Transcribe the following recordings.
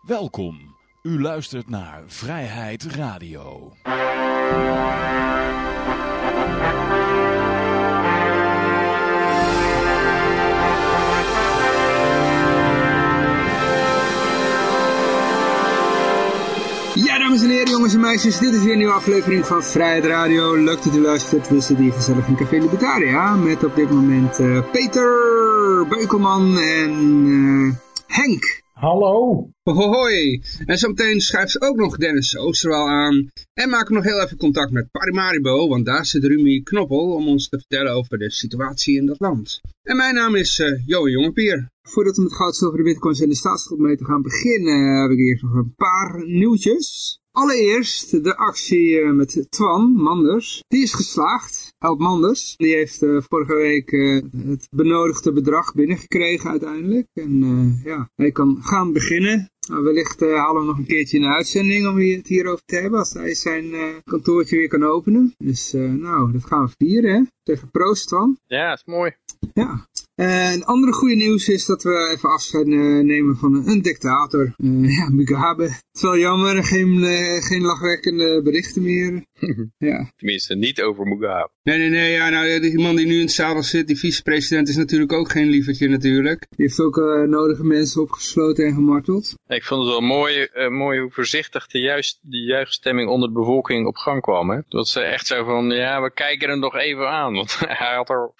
Welkom. U luistert naar Vrijheid Radio. Ja, dames en heren, jongens en meisjes, dit is weer een nieuwe aflevering van Vrijheid Radio. Leuk dat u luistert. We zitten hier gezellig in Café Libertaria met op dit moment eh, Peter Beukelman en eh, Henk. Hallo. Hoi. En zometeen schuift ook nog Dennis Oosterwal aan. En maken we nog heel even contact met Parimaribo, want daar zit Rumi Knoppel om ons te vertellen over de situatie in dat land. En mijn naam is uh, Johan Jongepier. Voordat we met goud, zilver, de bitcoins en de staatsschuld mee te gaan beginnen, heb ik eerst nog een paar nieuwtjes. Allereerst de actie uh, met Twan Manders. Die is geslaagd. Help Manders. Die heeft uh, vorige week uh, het benodigde bedrag binnengekregen uiteindelijk. En ja, hij kan gaan beginnen. Nou, wellicht halen we nog een keertje de uitzending om het hierover te hebben. Als hij zijn kantoortje weer kan openen. Dus nou, dat gaan we vieren hè. Tegen Proost Twan. Ja, is mooi. Ja. En andere goede nieuws is dat we even afscheid nemen van een dictator. Uh, ja, Mugabe. Het is wel jammer, geen, uh, geen lachwekkende berichten meer. ja. Tenminste, niet over Mugabe. Nee, nee, nee. Ja, nou, die man die nu in het zadel zit, die vicepresident, is natuurlijk ook geen lievertje natuurlijk. Die heeft ook uh, nodige mensen opgesloten en gemarteld. Ik vond het wel mooi, mooi hoe voorzichtig de, juist, de juichstemming onder de bevolking op gang kwam. Hè? Dat ze echt zo van, ja, we kijken hem nog even aan. Want hij had er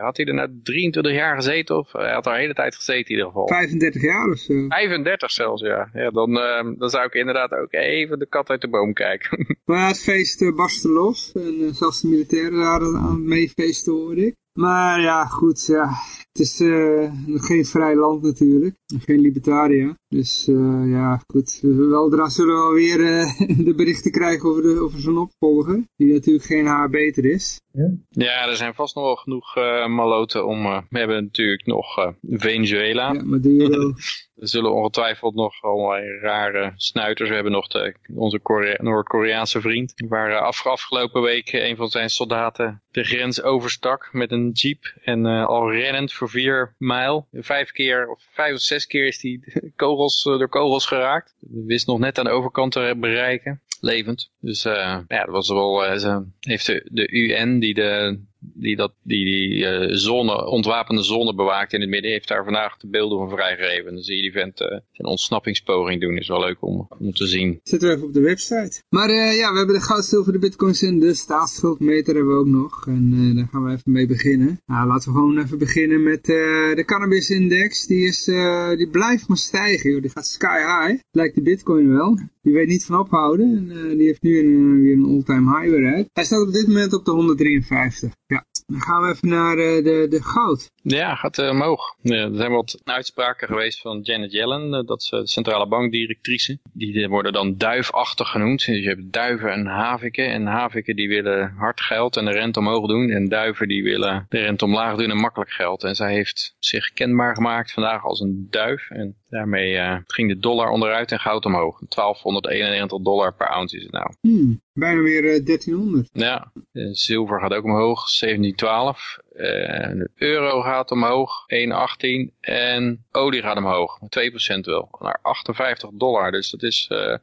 had hij er nou 23 jaar gezeten of hij had er de hele tijd gezeten in ieder geval? 35 jaar of zo. 35 zelfs, ja. ja dan, uh, dan zou ik inderdaad ook even de kat uit de boom kijken. maar het feest uh, barstte los en zelfs de militairen waren aan het meefeesten hoorde ik. Maar ja, goed, ja. Het is uh, geen vrij land natuurlijk. Geen libertaria. Dus uh, ja, goed. Weldra zullen we alweer uh, de berichten krijgen over, de, over zo'n opvolger. Die natuurlijk geen haar beter is. Ja, ja er zijn vast nog wel genoeg maloten om... we hebben natuurlijk nog Venezuela. Ja, Maduro. Er zullen ongetwijfeld nog allerlei rare snuiters. We hebben nog onze Noord-Koreaanse vriend. Waar af, afgelopen week een van zijn soldaten de grens overstak met een jeep. En uh, al rennend voor vier mijl. Vijf keer of vijf of zes keer is hij kogels, door kogels geraakt. Wist nog net aan de overkant te bereiken. Levend. Dus uh, ja, dat was wel... Uh, heeft de UN die de die dat, die, die zone, ontwapende zone bewaakt in het midden, heeft daar vandaag de beelden van vrijgegeven. Dan zie je die vent een ontsnappingspoging doen. Is wel leuk om, om te zien. Zitten we even op de website. Maar uh, ja, we hebben de goud, zilver, de bitcoins en de staatsschuldmeter hebben we ook nog. En daar gaan we even mee beginnen. Nou, laten we gewoon even beginnen met de cannabisindex. Die, is, die blijft maar stijgen. Joh. Die gaat sky high. Lijkt de bitcoin wel. Die weet niet van ophouden. En die heeft nu een, weer een all-time high bereikt. Hij staat op dit moment op de 153. Ja, dan gaan we even naar uh, de, de goud. Ja, gaat omhoog. Ja, er zijn wat uitspraken geweest van Janet Yellen, dat is de centrale bankdirectrice. Die worden dan duifachtig genoemd. Dus je hebt duiven en haviken. En haviken die willen hard geld en de rente omhoog doen. En duiven die willen de rente omlaag doen en makkelijk geld. En zij heeft zich kenbaar gemaakt vandaag als een duif. En daarmee ging de dollar onderuit en goud omhoog. 1291 dollar per ounce is het nou. Hmm, bijna weer 1300. Ja, zilver gaat ook omhoog, 1712. Uh, de euro gaat omhoog, 1,18. En olie gaat omhoog, 2% wel, naar 58 dollar. Dus dat is uh,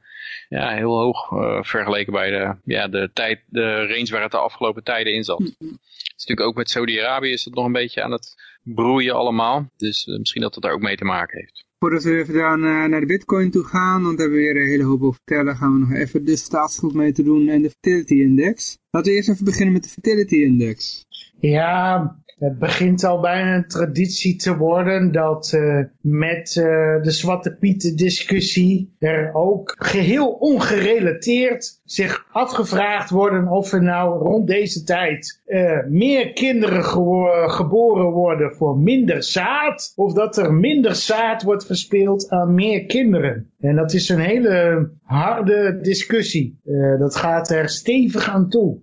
ja, heel hoog uh, vergeleken bij de, ja, de, tijd, de range waar het de afgelopen tijden in zat. Mm -hmm. is natuurlijk ook met Saudi-Arabië is het nog een beetje aan het broeien allemaal. Dus misschien dat het daar ook mee te maken heeft. Voordat we even dan, uh, naar de bitcoin toe gaan, want daar hebben we weer een hele hoop over vertellen, gaan we nog even de staatsschuld mee te doen en de fertility index. Laten we eerst even beginnen met de fertility index. Ja, het begint al bijna een traditie te worden dat uh, met uh, de Zwarte Pieten discussie er ook geheel ongerelateerd zich afgevraagd worden of er nou rond deze tijd uh, meer kinderen ge geboren worden voor minder zaad of dat er minder zaad wordt verspeeld aan meer kinderen. En dat is een hele harde discussie. dat gaat er stevig aan toe.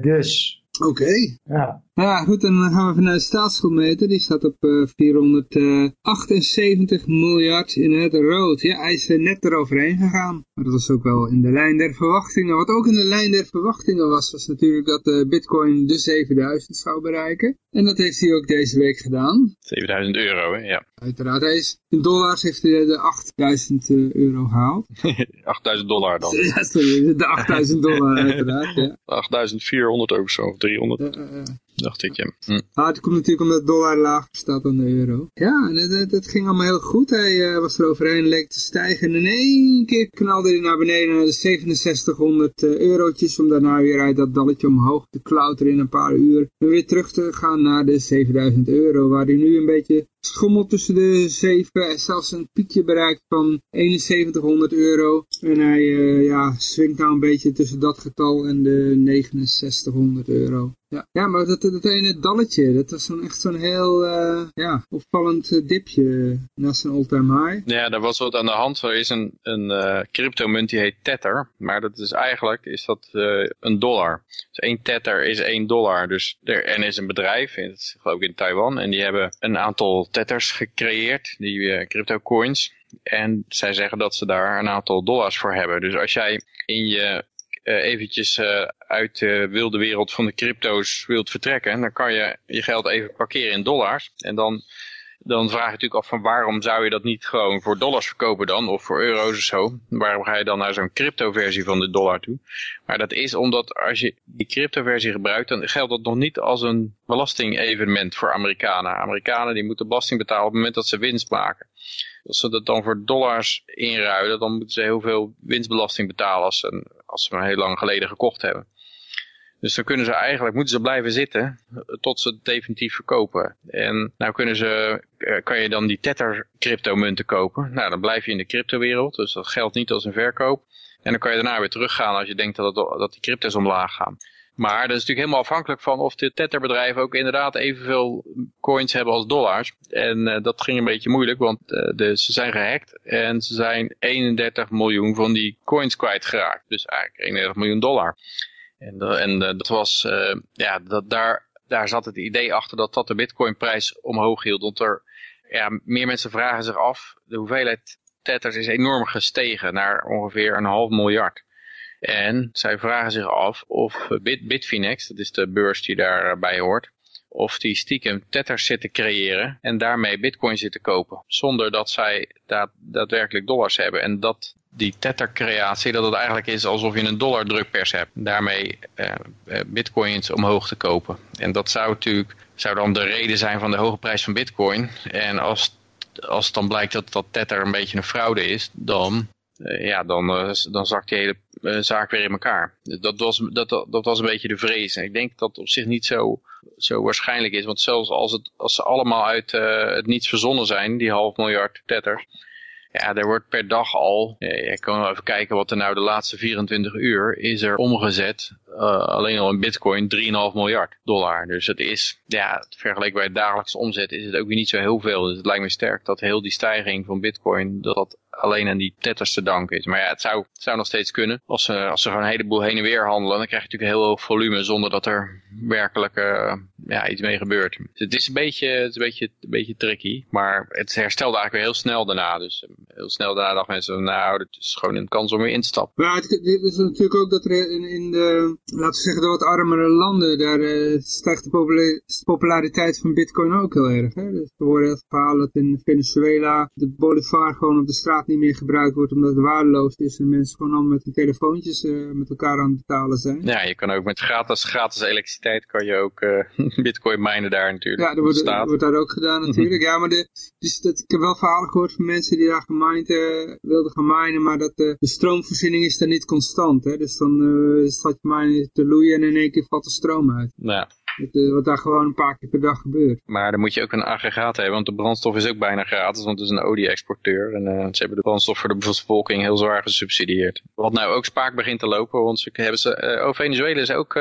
dus Oké. Okay. Ja. Ja, goed, dan gaan we vanuit de staatsschuldmeter. Die staat op uh, 478 miljard in het rood. Ja, hij is net eroverheen gegaan. Maar dat was ook wel in de lijn der verwachtingen. Wat ook in de lijn der verwachtingen was, was natuurlijk dat de bitcoin de 7000 zou bereiken. En dat heeft hij ook deze week gedaan. 7000 euro, hè? ja. Uiteraard, hij is, in dollars heeft hij de 8000 euro gehaald. 8000 dollar dan. Ja, sorry, de 8000 dollar uiteraard, ja. 8400 of zo, of 300. Uh, uh, dacht ik, ja. Hm. Ah, het komt natuurlijk omdat de dollar lager staat dan de euro. Ja, het, ging allemaal heel goed. Hij uh, was er overheen, leek te stijgen. En in één keer knalde hij naar beneden naar de 6700 uh, eurotjes. Om daarna weer uit dat dalletje omhoog te klauteren in een paar uur. En weer terug te gaan naar de 7000 euro. Waar hij nu een beetje schommelt tussen de 7 en zelfs een piekje bereikt van 7100 euro. En hij uh, ja, swingt nou een beetje tussen dat getal en de 6900 euro. Ja, ja maar dat, dat ene dalletje, dat was dan echt zo'n heel uh, ja, opvallend uh, dipje naast een all-time high. Ja, daar was wat aan de hand. Er is een, een uh, cryptomunt die heet Tether, maar dat is eigenlijk is dat, een dollar. Dus één Tether is één dollar. Dus er en is een bedrijf, dat is geloof ik in Taiwan, en die hebben een aantal Tethers gecreëerd, die crypto coins. En zij zeggen dat ze daar een aantal dollars voor hebben. Dus als jij in je uh, eventjes uh, uit de wilde wereld van de crypto's wilt vertrekken, dan kan je je geld even parkeren in dollars. En dan, dan vraag je natuurlijk af van waarom zou je dat niet gewoon voor dollars verkopen dan, of voor euro's of zo. Waarom ga je dan naar zo'n crypto versie van de dollar toe? Maar dat is omdat als je die crypto versie gebruikt, dan geldt dat nog niet als een belastingevenement voor Amerikanen. Amerikanen die moeten belasting betalen op het moment dat ze winst maken. Als ze dat dan voor dollars inruilen, dan moeten ze heel veel winstbelasting betalen als ze, als ze hem heel lang geleden gekocht hebben. Dus dan kunnen ze eigenlijk, moeten ze blijven zitten tot ze het definitief verkopen. En nou kunnen ze, kan je dan die Tether cryptomunten kopen. Nou, dan blijf je in de cryptowereld, dus dat geldt niet als een verkoop. En dan kan je daarna weer teruggaan als je denkt dat, dat die crypto's omlaag gaan. Maar dat is natuurlijk helemaal afhankelijk van of de Tetherbedrijven ook inderdaad evenveel coins hebben als dollars. En uh, dat ging een beetje moeilijk, want de, ze zijn gehackt en ze zijn 31 miljoen van die coins kwijtgeraakt. Dus eigenlijk 31 miljoen dollar. En, en dat was, ja, dat, daar, daar zat het idee achter dat dat de bitcoinprijs omhoog hield. Want er, ja, meer mensen vragen zich af, de hoeveelheid Tethers is enorm gestegen naar ongeveer een half miljard. En zij vragen zich af of Bit Bitfinex, dat is de beurs die daarbij hoort, of die stiekem tethers zitten creëren en daarmee bitcoin zitten kopen. Zonder dat zij daad, daadwerkelijk dollars hebben. En dat die tether-creatie, dat het eigenlijk is alsof je een dollar-drukpers hebt. Daarmee eh, bitcoins omhoog te kopen. En dat zou natuurlijk zou dan de reden zijn van de hoge prijs van bitcoin. En als, als het dan blijkt dat dat tether een beetje een fraude is, dan uh, ja, dan, uh, dan zakt die hele zaak weer in elkaar. Dat was, dat, dat was een beetje de vrees. En ik denk dat het op zich niet zo, zo waarschijnlijk is. Want zelfs als, het, als ze allemaal uit het niets verzonnen zijn, die half miljard tetters. Ja, er wordt per dag al, ik kan even kijken wat er nou de laatste 24 uur is er omgezet. alleen al in bitcoin 3,5 miljard dollar. Dus het is, ja, vergeleken bij het dagelijkse omzet is het ook weer niet zo heel veel. Dus het lijkt me sterk dat heel die stijging van bitcoin, dat dat alleen aan die tethers te danken is. Maar ja, het zou, zou nog steeds kunnen. Als ze, als ze gewoon een heleboel heen en weer handelen, dan krijg je natuurlijk heel hoog volume zonder dat er werkelijk uh, ja, iets mee gebeurt. Dus het is een beetje, het is een beetje, een beetje tricky, maar het herstelde eigenlijk weer heel snel daarna. Dus heel snel daarna dachten mensen, nou, het is gewoon een kans om weer in te stappen. Maar het, is natuurlijk ook dat er in, in de, laten we zeggen, de wat armere landen, daar stijgt de populariteit van bitcoin ook heel erg. Dus we horen het verhaal dat in Venezuela de bolivar gewoon op de straat niet meer gebruikt wordt omdat het waardeloos is en mensen gewoon al met hun telefoontjes uh, met elkaar aan het betalen zijn. Ja, je kan ook met gratis, gratis elektriciteit kan je ook uh, bitcoin minen daar natuurlijk. Ja, dat wordt, wordt daar ook gedaan natuurlijk. ja, maar de, dus dat, ik heb wel verhalen gehoord van mensen die daar gemined uh, wilden gaan minen, maar dat de stroomvoorziening is daar niet constant. Hè? Dus dan staat je minen te loeien en in één keer valt de stroom uit. Ja. Eh, wat daar gewoon een paar keer per dag gebeurt. Maar dan moet je ook een aggregaat hebben, want de brandstof is ook bijna gratis, want het is een olie-exporteur. En uh, ze hebben de brandstof voor de bevolking heel zwaar gesubsidieerd. Wat nou ook spaak begint te lopen, want hebben ze, uh, oh, Venezuela is ook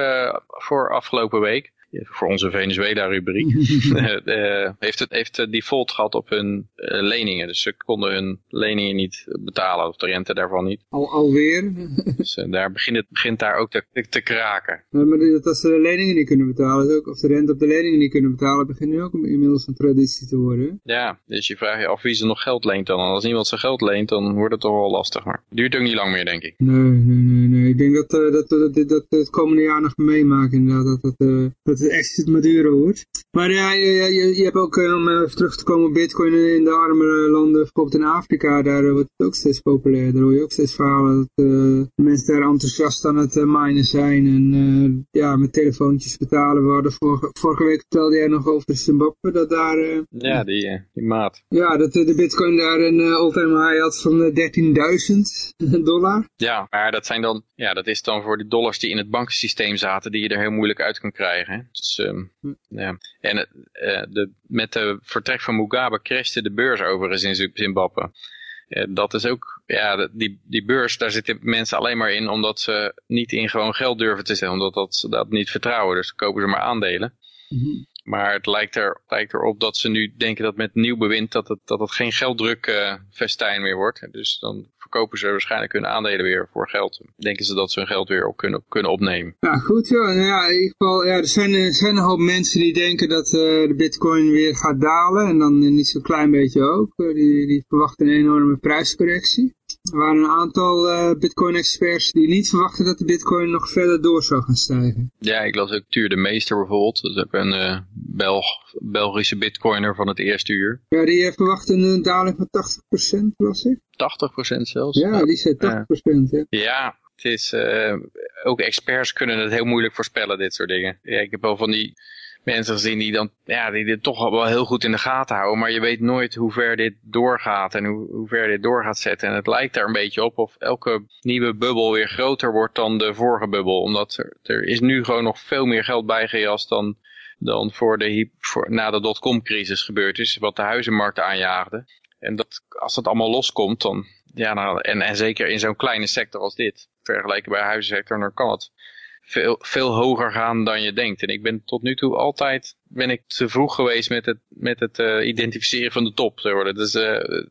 voor afgelopen week voor onze Venezuela-rubriek, heeft, het, heeft default gehad op hun leningen. Dus ze konden hun leningen niet betalen, of de rente daarvan niet. Al, alweer? Dus daar begint, het begint daar ook te, te kraken. maar dat als ze de leningen niet kunnen betalen, ook, of de rente op de leningen niet kunnen betalen, begint nu ook inmiddels een traditie te worden. Ja, dus je vraagt je af wie ze nog geld leent dan. Als niemand zijn geld leent, dan wordt het toch wel lastig. Maar het duurt ook niet lang meer, denk ik. Nee, nee, nee. nee. Ik denk dat, uh, dat, dat, dat, dat het komende jaar nog meemaken inderdaad. Dat, dat, uh, dat het exit Maduro wordt. Maar ja, je, je, je hebt ook, uh, om even terug te komen op bitcoin in de armere landen, bijvoorbeeld in Afrika, daar wordt het ook steeds populair. Daar hoor je ook steeds verhalen dat mensen daar enthousiast aan het minen zijn. En ja, met telefoontjes betalen. We hadden vorige, vorige week vertelde jij nog over Zimbabwe, dat daar... ja, die, die maat. Ja, dat de bitcoin daar een all-time high had van 13.000 dollar. Ja, maar dat zijn dan, ja, dat is dan voor de dollars die in het bankensysteem zaten, die je er heel moeilijk uit kan krijgen. Hè? Dus, um, ja. En uh, de, met de vertrek van Mugabe crashte de beurs overigens in Zimbabwe. Uh, dat is ook, ja, die, die beurs, daar zitten mensen alleen maar in omdat ze niet in gewoon geld durven te zetten, omdat dat, ze dat niet vertrouwen. Dus dan kopen ze maar aandelen. Mm -hmm. Maar het lijkt, er, lijkt erop dat ze nu denken dat met nieuw bewind dat het, dat het geen gelddruk uh, meer wordt. Dus dan verkopen ze waarschijnlijk hun aandelen weer voor geld. Denken ze dat ze hun geld weer op kunnen, kunnen opnemen. Ja, goed joh. Nou ja, in ieder geval, ja, er, zijn, zijn een hoop mensen die denken dat uh, de bitcoin weer gaat dalen. En dan niet zo'n klein beetje ook. Uh, die, die verwachten een enorme prijscorrectie. Er waren een aantal uh, bitcoin-experts die niet verwachten dat de bitcoin nog verder door zou gaan stijgen. Ja, ik las ook Tuur de Meester bijvoorbeeld. Dat is ook een uh, Belg, Belgische bitcoiner van het eerste uur. Ja, die uh, verwacht een daling van 80% las ik. 80% zelfs? Ja, die zei 80%. Ja, ja het is, ook experts kunnen het heel moeilijk voorspellen, dit soort dingen. Ja, ik heb wel van die mensen gezien die dan ja, die dit toch wel heel goed in de gaten houden. Maar je weet nooit hoe ver dit doorgaat en hoe, hoe ver dit door gaat zetten. En het lijkt er een beetje op of elke nieuwe bubbel weer groter wordt dan de vorige bubbel. Omdat er, er is nu gewoon nog veel meer geld bijgejast dan, dan voor de, voor, na de dotcom-crisis gebeurd is. Wat de huizenmarkt aanjaagde. En dat, als dat allemaal loskomt, dan, ja, nou, en, en zeker in zo'n kleine sector als dit, vergeleken bij de huizensector, dan kan het veel, veel hoger gaan dan je denkt. En ik ben tot nu toe altijd ben ik te vroeg geweest met het, met het uh, identificeren van de top. Zeg maar. dat is,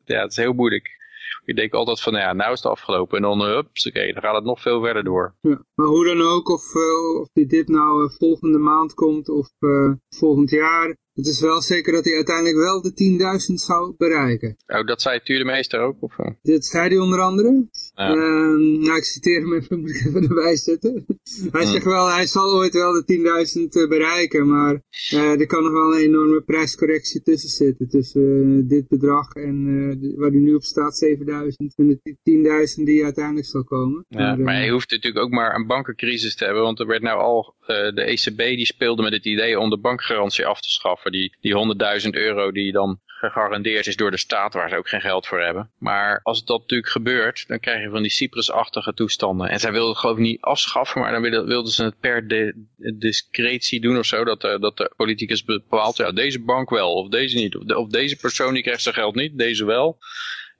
ja, het is heel moeilijk. Ik denk altijd van, ja, nou is het afgelopen. En dan, hups, oké, okay, dan gaat het nog veel verder door. Maar hoe dan ook, of, uh, of die dip nou volgende maand komt of volgend jaar. Het is wel zeker dat hij uiteindelijk wel de 10.000 zou bereiken. Oh, dat zei Tuur de Meester ook? Of? Dit zei hij onder andere. Ja. Uh, nou, ik citeer hem even, moet ik even erbij zetten. hij zegt wel, hij zal ooit wel de 10.000 bereiken, maar uh, er kan nog wel een enorme prijscorrectie tussen zitten. Tussen uh, dit bedrag en waar hij nu op staat, 7.000 en de 10.000 die uiteindelijk zal komen. Ja, maar, maar je hoeft natuurlijk ook maar een bankencrisis te hebben, want er werd nou al, de ECB die speelde met het idee om de bankgarantie af te schaffen die, die 100.000 euro die dan gegarandeerd is door de staat waar ze ook geen geld voor hebben. Maar als dat natuurlijk gebeurt, dan krijg je van die Cyprus-achtige toestanden. En zij wilden het geloof ik niet afschaffen, maar dan wilden, ze het per de, discretie doen of zo. Dat, de, dat de politicus bepaalt, ja deze bank wel of deze niet. Of, of deze persoon die krijgt zijn geld niet, deze wel.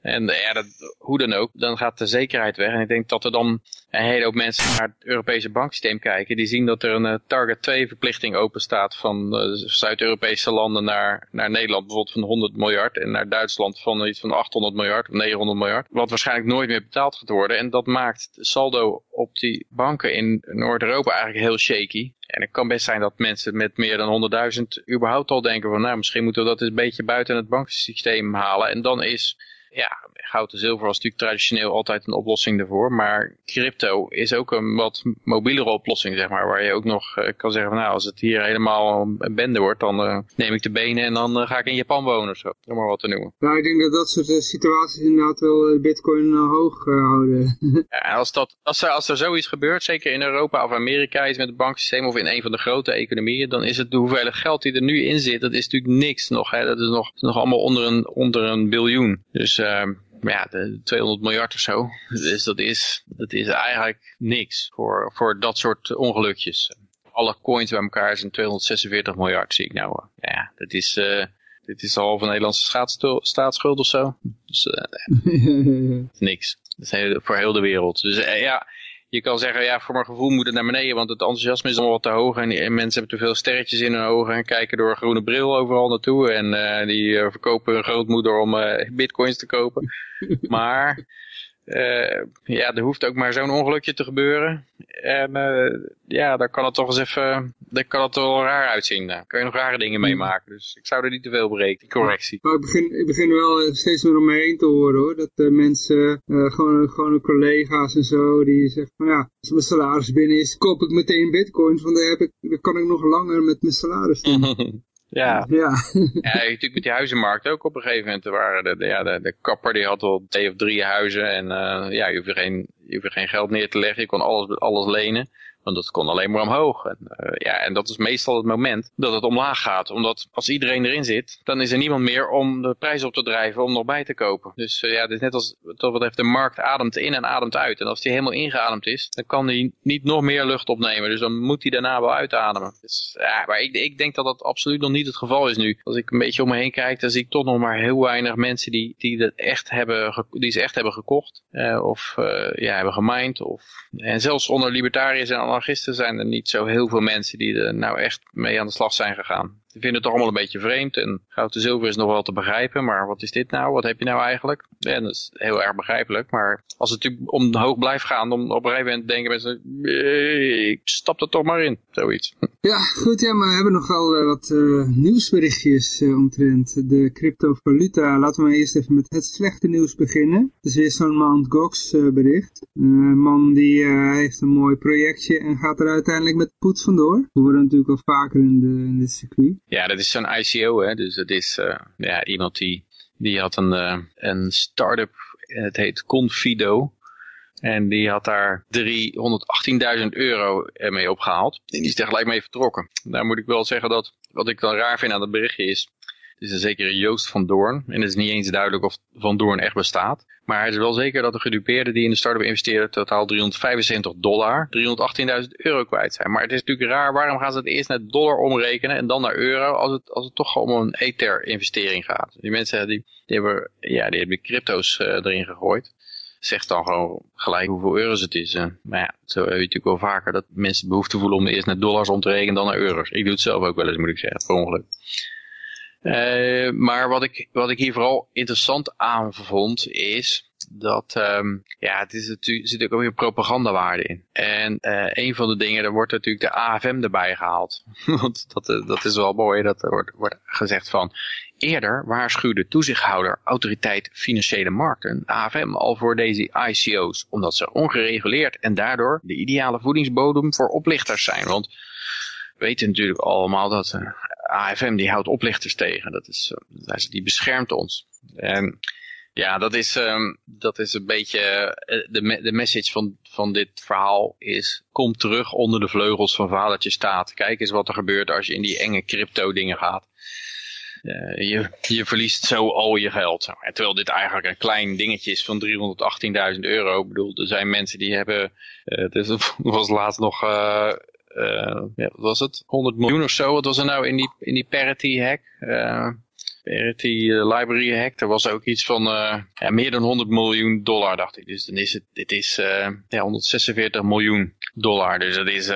En ja, dat, hoe dan ook, dan gaat de zekerheid weg. En ik denk dat er dan een hele hoop mensen naar het Europese banksysteem kijken. Die zien dat er een uh, Target 2 verplichting open staat van uh, Zuid-Europese landen naar, naar Nederland. Bijvoorbeeld van 100 miljard. En naar Duitsland van iets van 800 miljard of 900 miljard. Wat waarschijnlijk nooit meer betaald gaat worden. En dat maakt het saldo op die banken in Noord-Europa eigenlijk heel shaky. En het kan best zijn dat mensen met meer dan 100.000 überhaupt al denken van nou misschien moeten we dat eens een beetje buiten het bankensysteem halen. En dan is ja, goud en zilver was natuurlijk traditioneel altijd een oplossing daarvoor. Maar crypto is ook een wat mobielere oplossing, zeg maar. Waar je ook nog uh, kan zeggen van nou, als het hier helemaal een bende wordt, dan uh, neem ik de benen en dan uh, ga ik in Japan wonen of zo. Om maar wat te noemen. Nou, ik denk dat dat soort situaties inderdaad wel bitcoin hoog houden. ja, als, dat, als, er, als er zoiets gebeurt, zeker in Europa of Amerika is met het banksysteem of in een van de grote economieën, dan is het de hoeveelheid geld die er nu in zit, dat is natuurlijk niks nog. Hè? Dat is nog, nog allemaal onder een, onder een biljoen. Dus uh, ja, de 200 miljard of zo. Dus dat is, dat is eigenlijk niks voor, voor dat soort ongelukjes. Alle coins bij elkaar zijn 246 miljard, zie ik nou. Ja, dat is, uh, dit is al van Nederlandse staatsschuld of zo. Dus uh, niks. Dat is heel, voor heel de wereld. Dus uh, ja, je kan zeggen, ja, voor mijn gevoel moet het naar beneden, want het enthousiasme is allemaal wat te hoog en, en mensen hebben te veel sterretjes in hun ogen en kijken door een groene bril overal naartoe en uh, die uh, verkopen hun grootmoeder om uh, bitcoins te kopen. maar uh, ja, er hoeft ook maar zo'n ongelukje te gebeuren. En uh, ja, daar kan het toch eens even, daar kan het wel raar uitzien. Daar kun je nog rare dingen meemaken. Dus ik zou er niet te veel berekenen, correctie. Maar ik begin, ik begin wel eh, steeds meer om me heen te horen hoor. Dat uh, mensen, gewoon, gewoon collega's en zo, die zeggen van ja, als mijn salaris binnen is, koop ik meteen bitcoins. Want dan, heb ik, dan kan ik nog langer met mijn salaris doen. Ja. Ja. ja, natuurlijk met die huizenmarkt ook op een gegeven moment. Waren de, de, ja, de, de kapper die had al twee of drie huizen en uh, ja, je hoefde geen, je hoefde geen geld neer te leggen. Je kon alles, alles lenen. Want dat kon alleen maar omhoog. En, uh, ja, en dat is meestal het moment dat het omlaag gaat. Omdat als iedereen erin zit, dan is er niemand meer om de prijs op te drijven om nog bij te kopen. Dus uh, ja, het is net als wat betreft de markt ademt in en ademt uit. En als die helemaal ingeademd is, dan kan die niet nog meer lucht opnemen. Dus dan moet hij daarna wel uitademen. Dus, ja, maar ik, ik denk dat dat absoluut nog niet het geval is nu. Als ik een beetje om me heen kijk, dan zie ik toch nog maar heel weinig mensen die, die, dat echt hebben, die ze echt hebben gekocht. Uh, of ja, hebben gemined. Of, en zelfs onder libertariërs en anarchisten zijn er niet zo heel veel mensen die er nou echt mee aan de slag zijn gegaan. Die vinden het toch allemaal een beetje vreemd en goud en zilver is nog wel te begrijpen, maar wat is dit nou? Wat heb je nou eigenlijk? En dat is heel erg begrijpelijk, maar als het natuurlijk om hoog blijft gaan, dan op een gegeven moment denken mensen, ik stap er toch maar in, zoiets. Ja, goed, ja, maar we hebben nog wel uh, wat uh, nieuwsberichtjes uh, omtrent de cryptovaluta. Laten we eerst even met het slechte nieuws beginnen. Het is weer zo'n Mount Gox bericht. Een man die heeft een mooi projectje en gaat er uiteindelijk met poets vandoor. We worden natuurlijk al vaker in, de, in dit circuit. Ja, dat is zo'n ICO, hè. Dus dat is ja, iemand die, die had een, een start-up, het heet Confido. En die had daar 318.000 euro mee opgehaald. En die is tegelijk mee vertrokken. Daar moet ik wel zeggen dat, wat ik dan raar vind aan het berichtje is, het is een zekere Joost van Doorn. En het is niet eens duidelijk of Van Doorn echt bestaat. Maar het is wel zeker dat de gedupeerden die in de start-up investeren totaal 375 dollar, 318.000 euro kwijt zijn. Maar het is natuurlijk raar, waarom gaan ze het eerst naar dollar omrekenen en dan naar euro als het, als het toch om een Ether investering gaat. Die mensen die, die hebben, ja, die hebben crypto's uh, erin gegooid zegt dan gewoon gelijk hoeveel euro's het is. maar ja, zo heb je natuurlijk wel vaker dat mensen behoefte voelen om eerst naar dollars om te rekenen dan naar euro's. Ik doe het zelf ook wel eens, moet ik zeggen, per ongeluk. Uh, maar wat ik, wat ik hier vooral interessant aan vond is dat um, ja, het is natuurlijk, zit ook weer propagandawaarde in. En uh, een van de dingen, er wordt natuurlijk de AFM erbij gehaald. Want dat, dat is wel mooi, dat er wordt, wordt gezegd van... Eerder waarschuwde toezichthouder Autoriteit Financiële Markten, AFM, al voor deze ICO's, omdat ze ongereguleerd en daardoor de ideale voedingsbodem voor oplichters zijn. Want we weten natuurlijk allemaal dat AFM die houdt oplichters tegen. Dat is, uh, die beschermt ons. En ja, dat is, um, dat is een beetje de, de message van, van dit verhaal is, kom terug onder de vleugels van vadertje staat. Kijk eens wat er gebeurt als je in die enge crypto dingen gaat. Uh, je, je verliest zo al je geld. Terwijl dit eigenlijk een klein dingetje is van 318.000 euro. Ik bedoel, er zijn mensen die hebben, het was laatst nog, ja, wat was het? 100 miljoen of zo. Wat was er nou in die, in die parity hack? Uh, parity library hack. Er was ook iets van ja, meer dan 100 miljoen dollar, dacht ik. Dus dan is het, dit is ja, 146 miljoen dollar. Dus dat is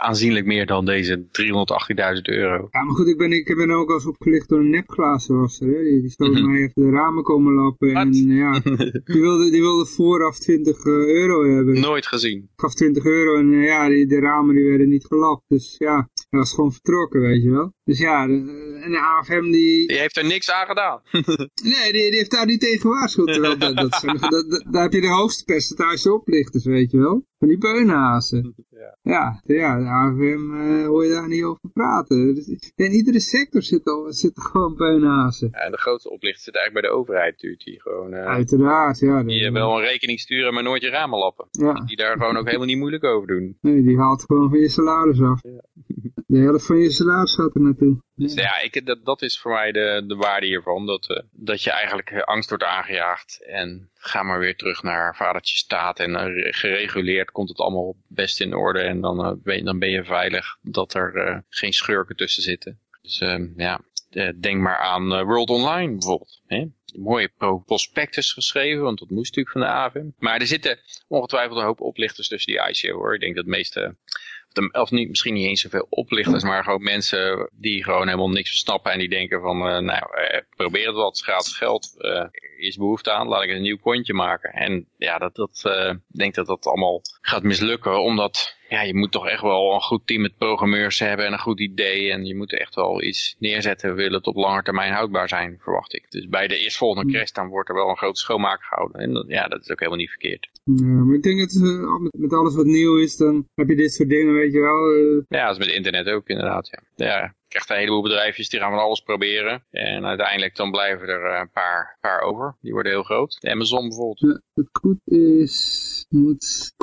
aanzienlijk meer dan deze 318.000 euro. Ja, maar goed, ik ben, ik ben ook al eens opgelicht door een nepglazenwasser. Hè? Die, die stond mij even de ramen komen lappen. En ja, die wilde, die wilde vooraf 20 euro hebben. Nooit gezien. Ik gaf 20 euro en ja, die, de ramen die werden niet gelapt. Dus ja, dat was gewoon vertrokken, weet je wel. Dus ja, en de AFM die... Die heeft er niks aan gedaan. nee, die, die heeft daar niet tegen gewaarschuwd. Dat, dat, dat, dat, daar heb je de hoogste percentage oplichters, weet je wel. Van die beunhazen. Ja, ja, ja de AFM uh, hoor je daar niet over praten. Dus, in iedere sector zitten zit gewoon beunhazen. Ja, de grootste oplichter zit eigenlijk bij de overheid natuurlijk. Die gewoon, uh, Uiteraard, ja. Die wel een rekening sturen, maar nooit je ramen lappen. Ja. Die daar gewoon ook helemaal niet moeilijk over doen. Nee, die haalt gewoon van je salaris af. Ja. De helft van je salaris gaat er naartoe. Dus ja, ik, dat, dat is voor mij de, de waarde hiervan. Dat, uh, dat je eigenlijk angst wordt aangejaagd. En ga maar weer terug naar vadertje staat. En uh, gereguleerd komt het allemaal best in orde. En dan, uh, ben, dan ben je veilig dat er geen schurken tussen zitten. Dus ja, eh, denk maar aan eh, World Online bijvoorbeeld. Hè? Mooie prospectus geschreven, want dat moest natuurlijk van de AFM. Maar er zitten ongetwijfeld een hoop oplichters tussen die ICO hoor. Ik denk dat de meeste of niet, misschien niet eens zoveel oplichters, maar gewoon mensen die gewoon helemaal niks versnappen en die denken van, uh, nou, uh, probeer het wat, gratis geld, uh, is behoefte aan, laat ik een nieuw kontje maken. En ja, dat, dat, ik denk dat dat allemaal gaat mislukken, omdat ja, je moet toch echt wel een goed team met programmeurs hebben en een goed idee. En je moet echt wel iets neerzetten, willen het op lange termijn houdbaar zijn, verwacht ik. Dus bij de eerstvolgende crash dan wordt er wel een grote schoonmaak gehouden. En dat, ja, dat is ook helemaal niet verkeerd. Ja, maar ik denk dat uh, met, met, alles wat nieuw is, dan heb je dit soort dingen, weet je wel. Uh... Ja, dat is met internet ook inderdaad, ja. ja krijgt een heleboel bedrijfjes die gaan van alles proberen. En uiteindelijk dan blijven er een paar, paar over. Die worden heel groot. Amazon bijvoorbeeld. Ja, het goed is, moet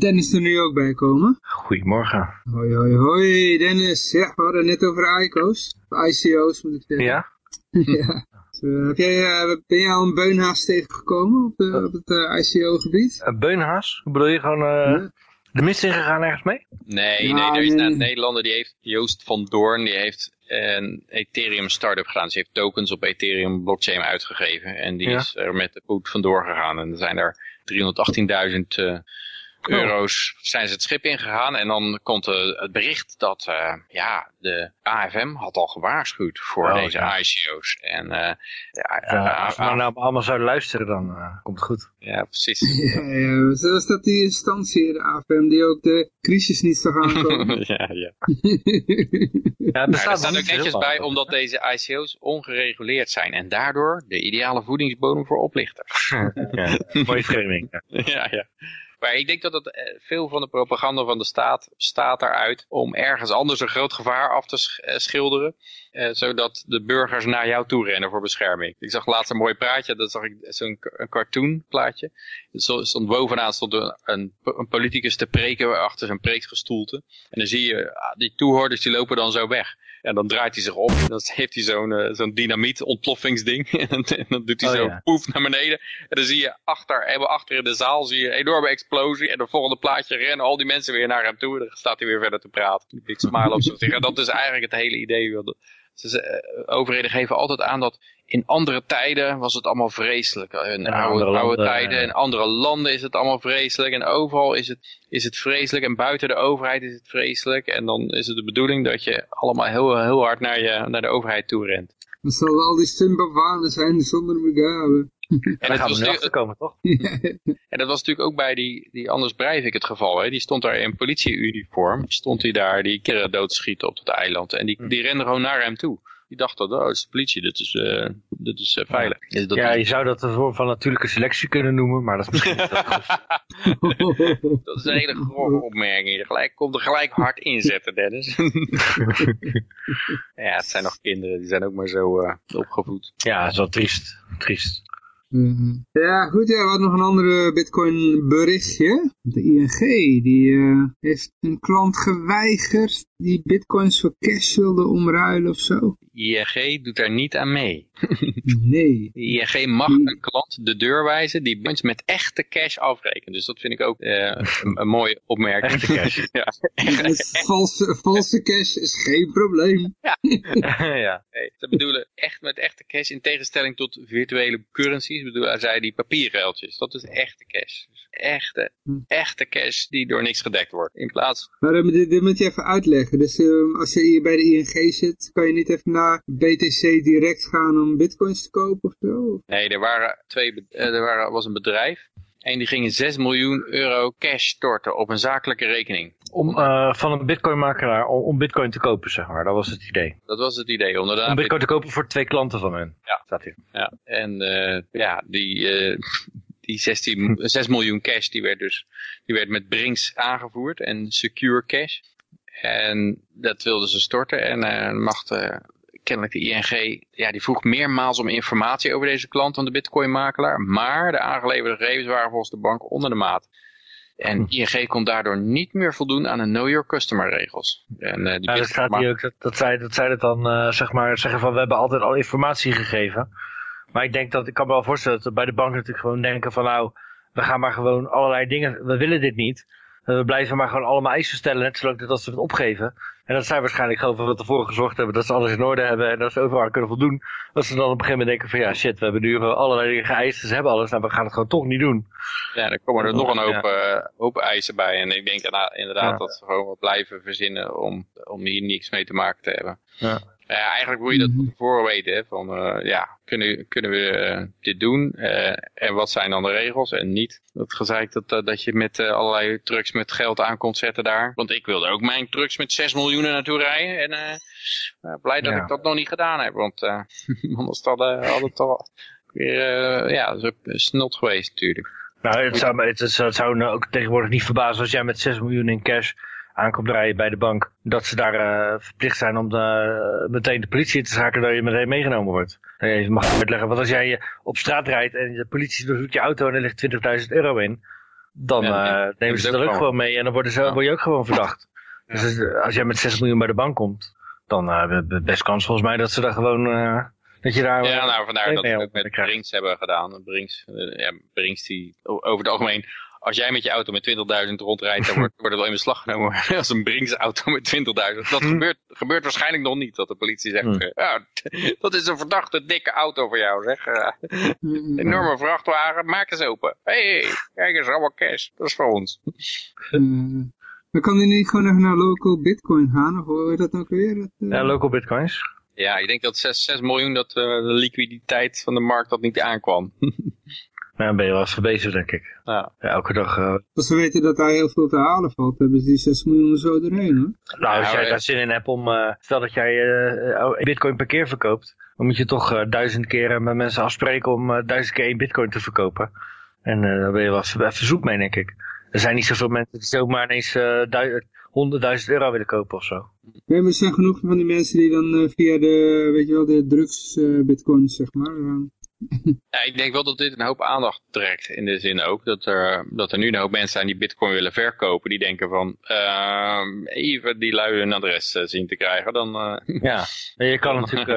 Dennis er nu ook bij komen. Goedemorgen. Hoi, hoi, hoi Dennis. Ja, we hadden het net over ICO's. ICO's moet ik zeggen. Ja? ja. Uh, heb jij, uh, ben jij al een beunhaas tegengekomen op, de, op het uh, ICO-gebied? Een beunhaas? Hoe bedoel je gewoon ja. de mist ingegaan ergens mee? Nee, nee, er is een Nederlander die heeft, Joost van Doorn, die heeft een Ethereum startup gedaan. Ze heeft tokens op Ethereum blockchain uitgegeven en die ja. is er met de poet vandoor gegaan. En er zijn er 318.000 euro's zijn ze het schip ingegaan. En dan komt uh, het bericht dat uh, ja, de AFM had al gewaarschuwd voor oh, deze ja. ICO's. En, uh, ja, ja, als we nou allemaal zouden luisteren, dan komt het goed. Ja, precies. Ja, ja. Zoals dat die instantie, de AFM, die ook de crisis niet zou gaan komen. ja, ja. ja er staat ook netjes bij, omdat deze ICO's ongereguleerd zijn. En daardoor de ideale voedingsbodem voor oplichters. ja, mooie framing. ja, ja. Maar ik denk dat het, veel van de propaganda van de staat staat eruit om ergens anders een groot gevaar af te schilderen. Eh, zodat de burgers naar jou toe rennen voor bescherming. Ik zag laatst een mooi praatje, dat zag ik zo'n cartoon plaatje. Stond bovenaan stond een, een, politicus te preken achter zijn preekgestoelte. En dan zie je, die toehoorders die lopen dan zo weg. En dan draait hij zich op. En dan heeft hij zo'n uh, zo'n dynamiet ontploffingsding. en, dan doet hij oh, zo ja. poef naar beneden. En dan zie je achter, achter in de zaal zie je een enorme explosie. En de volgende plaatje rennen al die mensen weer naar hem toe. En dan staat hij weer verder te praten. Ik smile op zich. En dat is eigenlijk het hele idee. Ze, uh, overheden geven altijd aan dat in andere tijden was het allemaal vreselijk. In oude, oude tijden, in andere landen is het allemaal vreselijk. En overal is het, is het vreselijk. En buiten de overheid is het vreselijk. En dan is het de bedoeling dat je allemaal heel, heel hard naar, je, naar de overheid toe rent. Dan zal al die Zimbabwanen zijn zonder Mugabe. En dat gaan we komen, toch? en dat was natuurlijk ook bij die, die Anders Breivik het geval. Hè? Die stond daar in politieuniform. Stond hij daar die kinderen doodschieten op het eiland. En die, die renden gewoon naar hem toe. Die dacht dat, oh, het is de politie, dit is, uh, dit is uh, veilig. Ja, dat ja je zou dat een vorm van natuurlijke selectie kunnen noemen, maar dat is misschien niet dat Dat is een hele grove opmerking. Je gelijk, komt er gelijk hard inzetten, Dennis. ja, het zijn nog kinderen, die zijn ook maar zo uh, opgevoed. Ja, dat is wel triest. Triest. Mm Ja, goed, ja, we hadden nog een andere bitcoin berichtje. De ING, die uh, heeft een klant geweigerd die bitcoins voor cash wilde omruilen of zo. ING doet daar niet aan mee. nee. ING mag een klant de deur wijzen die bitcoins met echte cash afrekent. Dus dat vind ik ook uh, een, een, mooie opmerking. Echte cash. ja. valse, valse cash is geen probleem. ja. ja. Ze bedoelen echt met echte cash in tegenstelling tot virtuele currencies. Bedoelen zij die papiergeldjes. Dat is echte cash. Dus echte, hm. echte cash die door niks gedekt wordt. In plaats... Maar dit, dit moet je even uitleggen. Dus uh, als je hier bij de ING zit, kan je niet even naar BTC direct gaan om bitcoins te kopen of zo? Nee, er, waren twee, er waren, was een bedrijf en die gingen 6 miljoen euro cash storten op een zakelijke rekening. Om, uh, van een bitcoinmakelaar om, om bitcoin te kopen, zeg maar. Dat was het idee. Dat was het idee. Om, om bitcoin te kopen voor twee klanten van hen. Ja. Staat hier. Ja. En uh, ja, die, uh, die 16, 6 miljoen cash die werd dus die werd met Brinks aangevoerd en Secure Cash. En dat wilden ze storten en uh, mag uh, kennelijk de ING, ja, die vroeg meermaals om informatie over deze klant van de bitcoinmakelaar. Maar de aangeleverde gegevens waren volgens de bank onder de maat. En hm. ING kon daardoor niet meer voldoen aan de Know Your Customer regels. En, uh, die ja, dat staat hier ook, dat, dat, zij, dat zij dan uh, zeg maar zeggen van we hebben altijd al informatie gegeven. Maar ik denk dat, ik kan me wel voorstellen dat bij de bank natuurlijk gewoon denken van nou, we gaan maar gewoon allerlei dingen, we willen dit niet. We blijven maar gewoon allemaal eisen stellen, net zolang dat ze het opgeven. En dat zij waarschijnlijk gewoon van tevoren gezorgd hebben dat ze alles in orde hebben en dat ze overal kunnen voldoen. Dat ze dan op een gegeven moment denken van ja shit, we hebben nu allerlei dingen geëist, ze hebben alles, nou we gaan het gewoon toch niet doen. Ja, dan komen er nog een hoop, uh, hoop eisen bij. En ik denk inderdaad ja. dat ze gewoon blijven verzinnen om, om hier niks mee te maken te hebben. Ja. Ja, eigenlijk moet je dat van tevoren weten. Hè? Van, uh, ja, kunnen, kunnen we uh, dit doen? En wat zijn dan de regels en niet? Dat gezeik dat, dat je met allerlei trucks met geld aan komt zetten daar. Want ik wilde ook mijn trucks met 6 miljoen naartoe rijden. En blij dat ja. ik dat nog niet gedaan heb. Want anders had, had het toch weer ja, snot geweest natuurlijk. Nou, het zou, het, het zou me ook tegenwoordig niet verbazen als jij met 6 miljoen in cash aankomt rijden bij de bank, dat ze daar uh, verplicht zijn om de, uh, meteen de politie te schakelen dat je meteen meegenomen wordt. Je mag uitleggen, want als jij op straat rijdt en de politie doet je auto en er ligt 20.000 euro in, dan ja, uh, nemen ze dat ook gewoon mee en dan worden ze, ja. word je ook gewoon verdacht. Ja. Dus als jij met 6 miljoen bij de bank komt, dan uh, best kans volgens mij dat ze daar gewoon... dat je daar ja, nou vandaar dat we ook met Brinks hebben gedaan. Brinks, ja, Brinks die over het algemeen als jij met je auto met 20.000 rondrijdt, dan wordt, wordt het wel in beslag genomen als een Brinks-auto met 20.000. Dat hm. gebeurt, gebeurt waarschijnlijk nog niet, dat de politie zegt, hm. ja, dat is een verdachte dikke auto voor jou, zeg. Uh, enorme vrachtwagen, maak eens open. Hé, hey, kijk eens, allemaal cash, dat is voor ons. Dan kan hij niet gewoon even naar local bitcoin gaan, of hoe heet dat ook weer? Dat, uh... Ja, local bitcoins. Ja, ik denk dat 6, 6 miljoen dat de liquiditeit van de markt dat niet aankwam. Nou, dan ben je wel even bezig, denk ik. Ja. ja elke dag... Uh... Als ze weten dat daar heel veel te halen valt, hebben ze die 6 miljoen zo doorheen, hoor. Nou, als jij daar zin in hebt om... Uh, stel dat jij uh, bitcoin per keer verkoopt, dan moet je toch duizend keer met mensen afspreken om duizend keer één bitcoin te verkopen. En dan ben je wel even, even zoek mee, denk ik. Er zijn niet zoveel mensen die zomaar ineens honderdduizend euro willen kopen of zo. Nee, maar er zijn genoeg van die mensen die dan via de, weet je wel, de drugs bitcoins, zeg maar... Ja, ik denk wel dat dit een hoop aandacht trekt. In de zin ook dat er, dat er nu een hoop mensen zijn die bitcoin willen verkopen. Die denken van, uh, even die lui een adres uh, zien te krijgen. Dan, uh... Ja, je kan natuurlijk,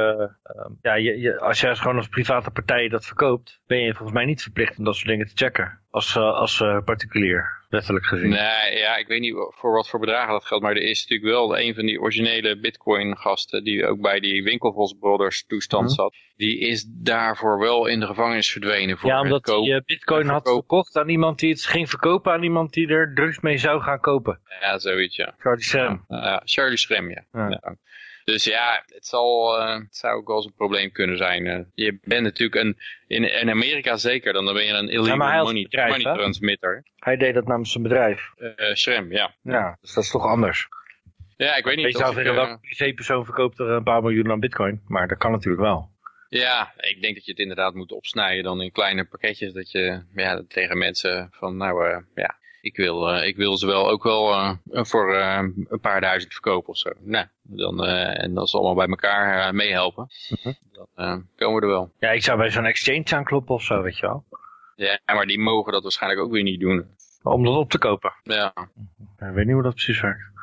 ja, je, je, als jij gewoon als private partij dat verkoopt, ben je volgens mij niet verplicht om dat soort dingen te checken. Als, als particulier wettelijk gezien. Nee, ja, ik weet niet voor wat voor bedragen dat geldt, maar er is natuurlijk wel een van die originele bitcoin gasten die ook bij die Winkelvos Brothers toestand mhm. zat. Die is daarvoor wel in de gevangenis verdwenen voor Ja, omdat hij bitcoin had verkocht aan iemand die het ging verkopen aan iemand die er drugs mee zou gaan kopen. Ja, zoiets ja. Charlie Shrem. Ja, Charlie Shrem, ja. ja. Dus ja, het, zal, uh, het zou ook wel eens een probleem kunnen zijn. Uh, je bent natuurlijk een, in, in Amerika zeker, dan ben je een illegal ja, money, bedrijf, money transmitter. Hij deed dat namens zijn bedrijf. Uh, Shrem, ja. Ja, dus dat is toch anders. Ja, ik weet niet. Je zou zeggen, welke privépersoon verkoopt er een paar miljoen aan bitcoin? Maar dat kan natuurlijk wel. Ja, ik denk dat je het inderdaad moet opsnijden dan in kleine pakketjes. Dat je ja, tegen mensen van, nou ja, ik wil, uh, ik wil ze wel ook wel uh, voor uh, een paar duizend verkopen of zo. Nou, dan, en dat ze allemaal bij elkaar meehelpen. -huh. Dan komen we er wel. Ja, ik zou bij zo'n exchange aankloppen of zo, weet je wel. Ja, maar die mogen dat waarschijnlijk ook weer niet doen. Om dat op te kopen? Ja. Ik weet niet hoe dat precies werkt.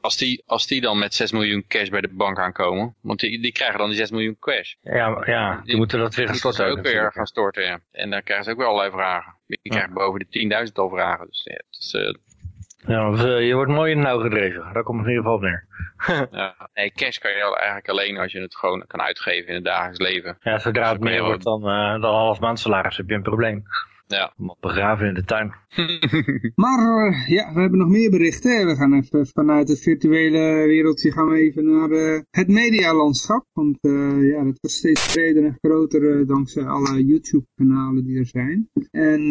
Als die, als die dan met 6 miljoen cash bij de bank aankomen, want die, die krijgen dan die 6 miljoen cash. Ja, ja die, die moeten dat weer gaan storten. ook weer gaan storten, ja. En dan krijgen ze ook weer allerlei vragen. Die krijgen boven de 10.000 al vragen. Dus ja, het is, uh... ja je wordt mooi in nauw gedreven. Daar komt het in ieder geval op neer. ja, nee, cash kan je eigenlijk alleen als je het gewoon kan uitgeven in het dagelijks leven. Ja, zodra het meer wordt dan, uh, dan half maand salaris heb je een probleem. Ja. Begraven in de tuin. maar uh, ja, we hebben nog meer berichten. We gaan even vanuit het virtuele wereldje gaan we even naar uh, het medialandschap. Want uh, ja, dat wordt steeds breder en groter dankzij alle YouTube kanalen die er zijn. En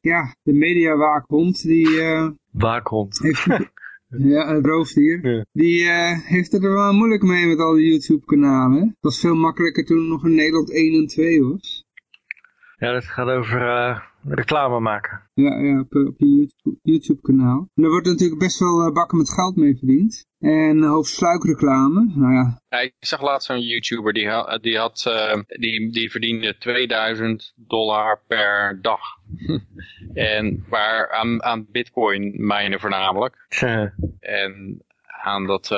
ja, de mediawaakhond die... Waakhond. Heeft, Ja, het roofdier. Ja. Die uh, heeft het er wel moeilijk mee met al die YouTube-kanalen. Het was veel makkelijker toen nog in Nederland 1 en 2 was. Ja, dat gaat over uh, reclame maken. Ja, ja op, op je YouTube-kanaal. en daar wordt natuurlijk best wel uh, bakken met geld mee verdiend. En uh, hoofdsluikreclame, nou ja. ja. Ik zag laatst een YouTuber, die, had, die, had, die, die verdiende 2000 dollar per dag. en waar aan, aan bitcoin mijnen voornamelijk. en aan dat,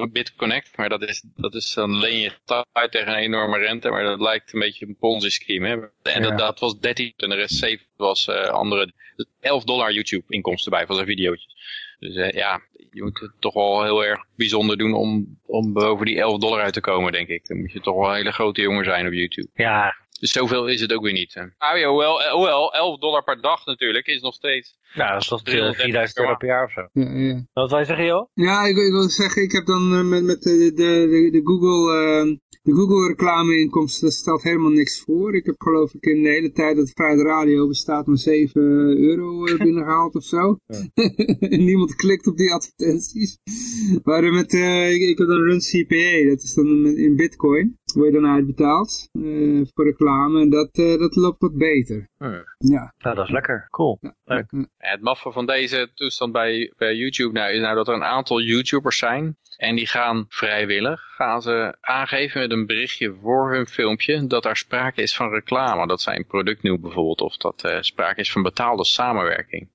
een BitConnect, maar dat is, dat is dan leen je tijd tegen een enorme rente, maar dat lijkt een beetje een Ponzi-scheme. hè. En Ja. dat, dat was 13 en de rest 7 was eh, andere, 11 dollar YouTube inkomsten bij van zijn video's. Dus eh, ja, je moet het toch wel heel erg bijzonder doen om, om boven die 11 dollar uit te komen, denk ik. Dan moet je toch wel een hele grote jongen zijn op YouTube. Ja, Dus zoveel is het ook weer niet. hè. Nou ja, hoewel, eh, hoewel 11 dollar per dag natuurlijk is nog steeds. nou, dat is toch eh, 330 4000 euro per jaar of zo. Ja, ja. Wat wil je zeggen, joh? Ja, ik, ik wil zeggen, ik heb dan eh, met, met de, de, de, de Google, eh, de Google reclameinkomsten, stelt helemaal niks voor. Ik heb geloof ik in de hele tijd dat Vrijheid Radio bestaat maar 7 euro eh, binnengehaald of zo. en niemand klikt op die advertenties. Maar eh, met, eh, ik, ik heb dan Run CPA, dat is dan in bitcoin, word je dan uitbetaald eh, voor reclame. En dat, dat loopt wat beter. Hm. Ja. Nou, dat is lekker. Cool. Leuk. Ja, het maffe van deze toestand bij, bij YouTube nou, is nou dat er een aantal YouTubers zijn. En die gaan vrijwillig, gaan ze aangeven met een berichtje voor hun filmpje dat er sprake is van reclame. Dat zij een product nieuw bijvoorbeeld, of dat er sprake is van betaalde samenwerking.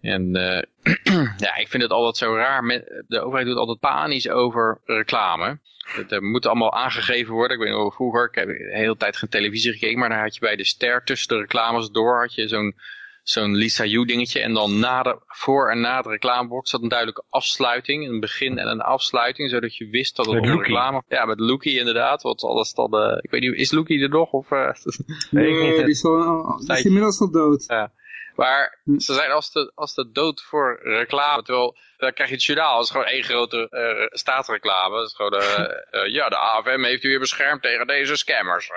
En eh, ja, ik vind het altijd zo raar. Met, de overheid doet altijd panisch over reclame. Het moet allemaal aangegeven worden. Ik weet nog wel, vroeger, ik heb de hele tijd geen televisie gekeken, maar daar had je bij de ster tussen de reclames door, had je zo'n zo'n Lisa You dingetje. En dan na de, voor en na de reclamebox zat een duidelijke afsluiting. Een begin en een afsluiting. Zodat je wist dat het Loekie. reclame... Ja, met Loekie inderdaad. Want alles dan... eh, ik weet niet, is Loekie er nog? Of, eh, Nee, die is, al, die is inmiddels al dood. Maar Hm. ze zijn als de, als de dood voor reclame. Terwijl, dan krijg je het journaal. Dat is gewoon één grote eh, staatsreclame. Dat is gewoon, eh, eh, ja, de AFM heeft u weer beschermd tegen deze scammers.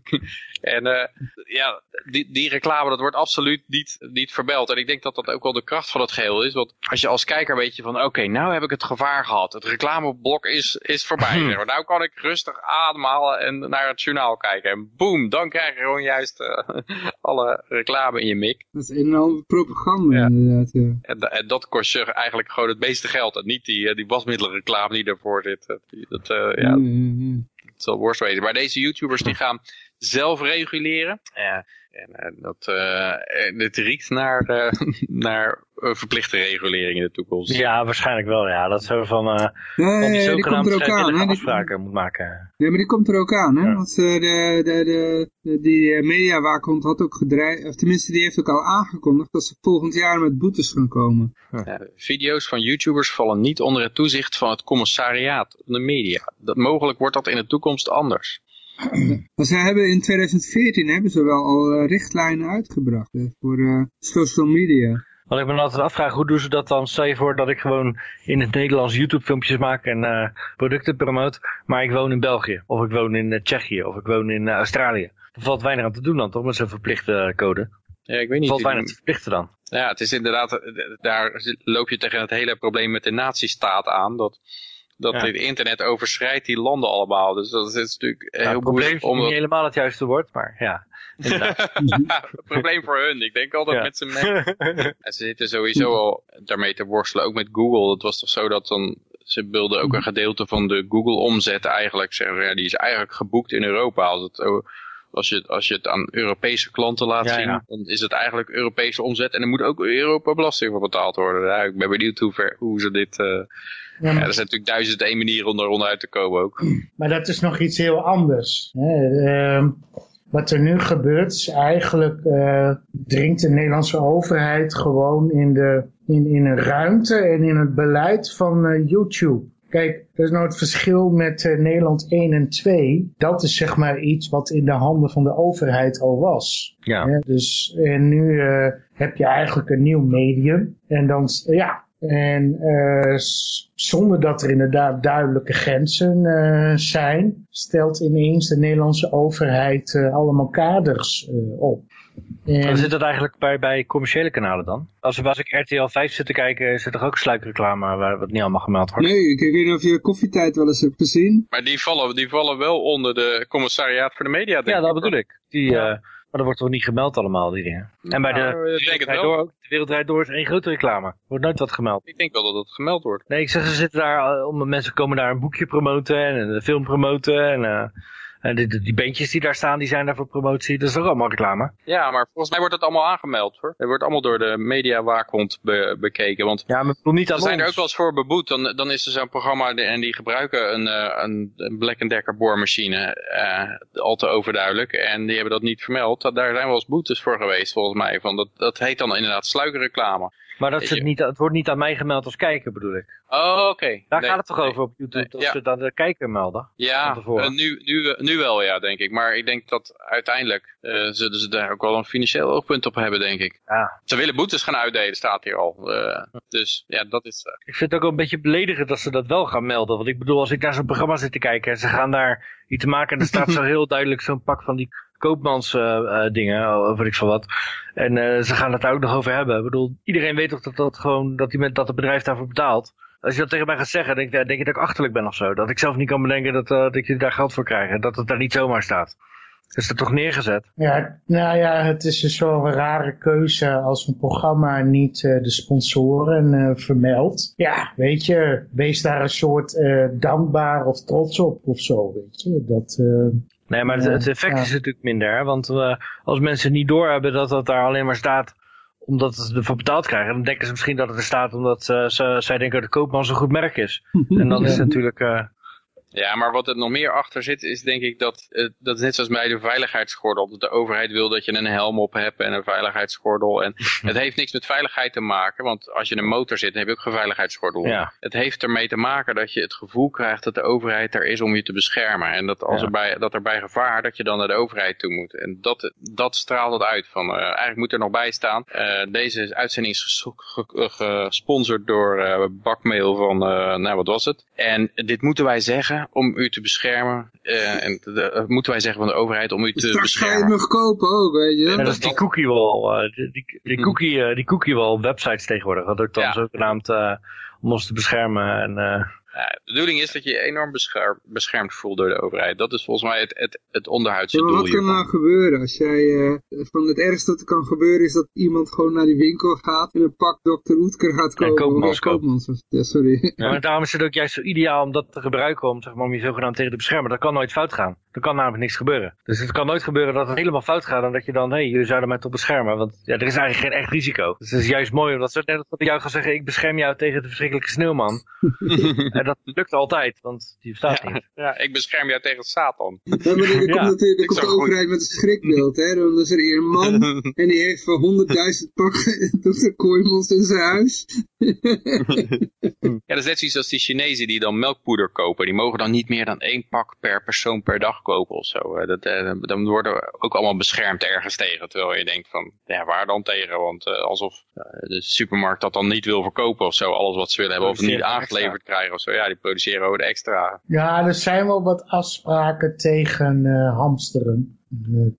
en ja, die, die reclame, dat wordt absoluut niet, niet verbeld. En ik denk dat dat ook wel de kracht van het geheel is. Want als je als kijker weet je van, oké, nou heb ik het gevaar gehad. Het reclameblok is, is voorbij. maar. Nou kan ik rustig ademhalen en naar het journaal kijken. En boem, dan krijg je gewoon juist alle reclame in je mik. Dat is een en ander propaganda Ja. inderdaad. Ja. En, en dat kost je eigenlijk gewoon het meeste geld. En niet die, eh, die wasmiddelenreclame die ervoor zit. Dat, eh, ja, het zal worst weten. Maar deze YouTubers die gaan zelf reguleren. Ja, en eh, dat, eh, het riekt naar, eh, naar verplichte regulering in de toekomst. Ja, waarschijnlijk wel. Ja, dat zo van, eh Ja, van die die komt zogenaamde er ook aan. vrijwillige Hè? Die, afspraken moet maken. nee, maar die komt er ook aan. Hè? Ja. Want eh, de, de, die mediawaakhond had ook gedreigd, of tenminste die heeft ook al aangekondigd dat ze volgend jaar met boetes gaan komen. Ja, video's van YouTubers vallen niet onder het toezicht van het commissariaat van de media. Dat, mogelijk wordt dat in de toekomst anders. Maar ze hebben in 2014 hebben ze wel al eh, richtlijnen uitgebracht hè, voor eh, social media. Wat ik me altijd afvraag, hoe doen ze dat dan? Stel je voor dat ik gewoon in het Nederlands YouTube filmpjes maak en eh, producten promote, maar ik woon in België, of ik woon in eh, Tsjechië, of ik woon in eh, Australië. Er valt weinig aan te doen dan, toch, met zo'n verplichte eh, code? Ja, ik weet Er niet. valt weinig te verplichten dan. Ja, het is inderdaad, eh, daar loop je tegen het hele probleem met de nazistaat aan. Dat, dat Ja. het internet overschrijdt die landen allemaal. Dus dat is natuurlijk Ja, heel het probleem moeilijk is om niet helemaal het juiste woord, maar ja. probleem voor hun. Ik denk altijd Ja. met z'n mee. En ze zitten sowieso al daarmee te worstelen. Ook met Google. Het was toch zo dat dan... Ze wilden ook een gedeelte van de Google omzet eigenlijk. Zeggen, ze, ja, die is eigenlijk geboekt in Europa. Als, het, als, je, als je het aan Europese klanten laat Ja, zien. ja. Dan is het eigenlijk Europese omzet. En er moet ook Europa belasting voor betaald worden. Ja, ik ben benieuwd hoe, ver, hoe ze dit... eh, Ja, er zijn natuurlijk duizend één manieren om er onderuit te komen ook. maar dat is nog iets heel anders. Hè. Ehm, wat er nu gebeurt is eigenlijk eh, dringt de Nederlandse overheid gewoon in, de, in, in een ruimte en in het beleid van eh, YouTube. Kijk, dat is nou het verschil met eh, Nederland 1 en 2. Dat is zeg maar iets wat in de handen van de overheid al was. ja. Hè, dus, en nu heb je eigenlijk een nieuw medium. En dan, ja, en eh, zonder dat er inderdaad duidelijke grenzen eh, zijn, stelt ineens de Nederlandse overheid eh, allemaal kaders eh, op. En, zit dat eigenlijk bij, bij commerciële kanalen dan? Als, als ik RTL 5 zit te kijken, is er toch ook sluikreclame waar wat niet allemaal gemeld wordt? Nee, ik, weet niet of je koffietijd wel eens hebt gezien. Maar die vallen, die vallen wel onder de commissariaat voor de media, denk ja, dat ik, bedoel ik. Die, Ja. Eh, maar dat wordt toch niet gemeld allemaal, die dingen? En bij de, Nou, ik de Wereld. Door ook. De Wereld Draait Door is één grote reclame. Wordt nooit wat gemeld. Ik denk wel dat het gemeld wordt. Nee, ik zeg, ze zitten daar, eh, om, mensen komen daar een boekje promoten en een film promoten en eh, En die, die beentjes die daar staan, die zijn daar voor promotie. Dat is ook allemaal reclame. Ja, maar volgens mij wordt het allemaal aangemeld hoor. Het wordt allemaal door de mediawaakhond be bekeken. Want Ja, maar ik bedoel niet ze zijn er ook wel eens voor beboet. Dan, dan is er zo'n programma en die gebruiken een, eh, een, een Black Decker boormachine. eh, al te overduidelijk. En die hebben dat niet vermeld. Daar zijn wel eens boetes voor geweest volgens mij. Van dat, dat heet dan inderdaad sluikreclame. Maar dat niet, het wordt niet aan mij gemeld als kijker, bedoel ik. Oh, oké. Daar Nee, gaat het toch nee. over op YouTube, Nee, dat ja. ze dan de kijker melden. Ja, eh, nu, nu, nu wel ja, denk ik. Maar ik denk dat uiteindelijk eh, zullen ze daar ook wel een financieel oogpunt op hebben, denk ik. Ja. Ze willen boetes gaan uitdelen, staat hier al. Eh, dus ja, dat is... eh, Ik vind het ook wel een beetje beledigend dat ze dat wel gaan melden. Want ik bedoel, als ik naar zo'n programma zit te kijken en ze gaan daar iets te maken en er staat zo heel duidelijk zo'n pak van die koopmans eh, eh, dingen, of weet ik veel wat. En eh, ze gaan het daar ook nog over hebben. Ik bedoel, iedereen weet toch dat, dat, gewoon, dat, die, dat het bedrijf daarvoor betaalt. Als je dat tegen mij gaat zeggen, denk, ik- denk je dat ik achterlijk ben of zo. Dat ik zelf niet kan bedenken dat, eh, dat je daar geld voor krijgt. En dat het daar niet zomaar staat. Dat is er toch neergezet? Ja, nou ja, het is een rare keuze als een programma niet eh, de sponsoren eh, vermeldt. Ja, weet je, wees daar een soort eh, dankbaar of trots op of zo, weet je. Dat, eh, Nee, maar het, effect ja. is natuurlijk minder. Hè? Want eh, als mensen niet doorhebben dat dat daar alleen maar staat omdat ze ervoor betaald krijgen, dan denken ze misschien dat het er staat omdat eh, ze, zij denken dat de koopman zo'n goed merk is. En dan is het natuurlijk... Ja, maar wat er nog meer achter zit, is denk ik dat, eh, dat is net zoals bij de veiligheidsgordel. Dat de overheid wil dat je een helm op hebt en een veiligheidsgordel. En het heeft niks met veiligheid te maken, want als je in een motor zit, dan heb je ook geen veiligheidsgordel. Ja. Het heeft ermee te maken dat je het gevoel krijgt dat de overheid er is om je te beschermen. En dat, als Ja. er, bij, dat er bij gevaar, dat je dan naar de overheid toe moet. En dat, dat straalt het uit. Van, eh, eigenlijk moet er nog bij staan. eh, deze uitzending is ges- ge- gesponsord door eh, bakmail van, eh, nou wat was het? En dit moeten wij zeggen om u te beschermen. eh, en de- eh, moeten wij zeggen van de overheid om u te Straks ga je het beschermen. nog kopen ook, weet je. en dat dat- is die cookie wall, eh, die, die, die cookie, eh, die cookie wall websites tegenwoordig. Dat ook dan Ja. zogenaamd eh, om ons te beschermen. En, eh, de bedoeling is dat je je enorm bescherm- beschermd voelt door de overheid. Dat is volgens mij het, het, het maar doel wat kan nou gebeuren als jij, eh, van het ergste dat er kan gebeuren is dat iemand gewoon naar die winkel gaat en een pak Dr. Oetker gaat kopen. Koopmans Of Koopmans, ja, sorry. Ja. Maar daarom is het ook juist zo ideaal om dat te gebruiken om, zeg maar, om je zogenaamd tegen te beschermen. Dat kan nooit fout gaan. Er kan namelijk niks gebeuren. Dus het kan nooit gebeuren dat het helemaal fout gaat en dat je dan, hé, hey, jullie zouden mij toch beschermen. Want ja, er is eigenlijk geen echt risico. Dus het is juist mooi omdat ze net als dat ik jou gaan zeggen, ik bescherm jou tegen de verschrikkelijke sneeuwman. en dat lukt altijd, want die bestaat niet. Ja, ik bescherm jou tegen Satan. Ja, maar dan, Ja, komt, natuurlijk- komt de overheid met een schrikbeeld. Hè? Dan is er hier een man en die heeft voor 100.000 pakken Dr. Kooijmans in zijn huis. Ja, dat is net zoiets als die Chinezen die dan melkpoeder kopen. Die mogen dan niet meer dan één pak per persoon per dag kopen of zo. Eh, Dat, eh, dan worden we ook allemaal beschermd ergens tegen. Terwijl je denkt van, ja, waar dan tegen? Want eh, alsof de supermarkt dat dan niet wil verkopen of zo. Alles wat ze willen hebben of niet aangeleverd krijgen of zo. Ja, die produceren ook extra. ja, er zijn wel wat afspraken tegen eh, hamsteren.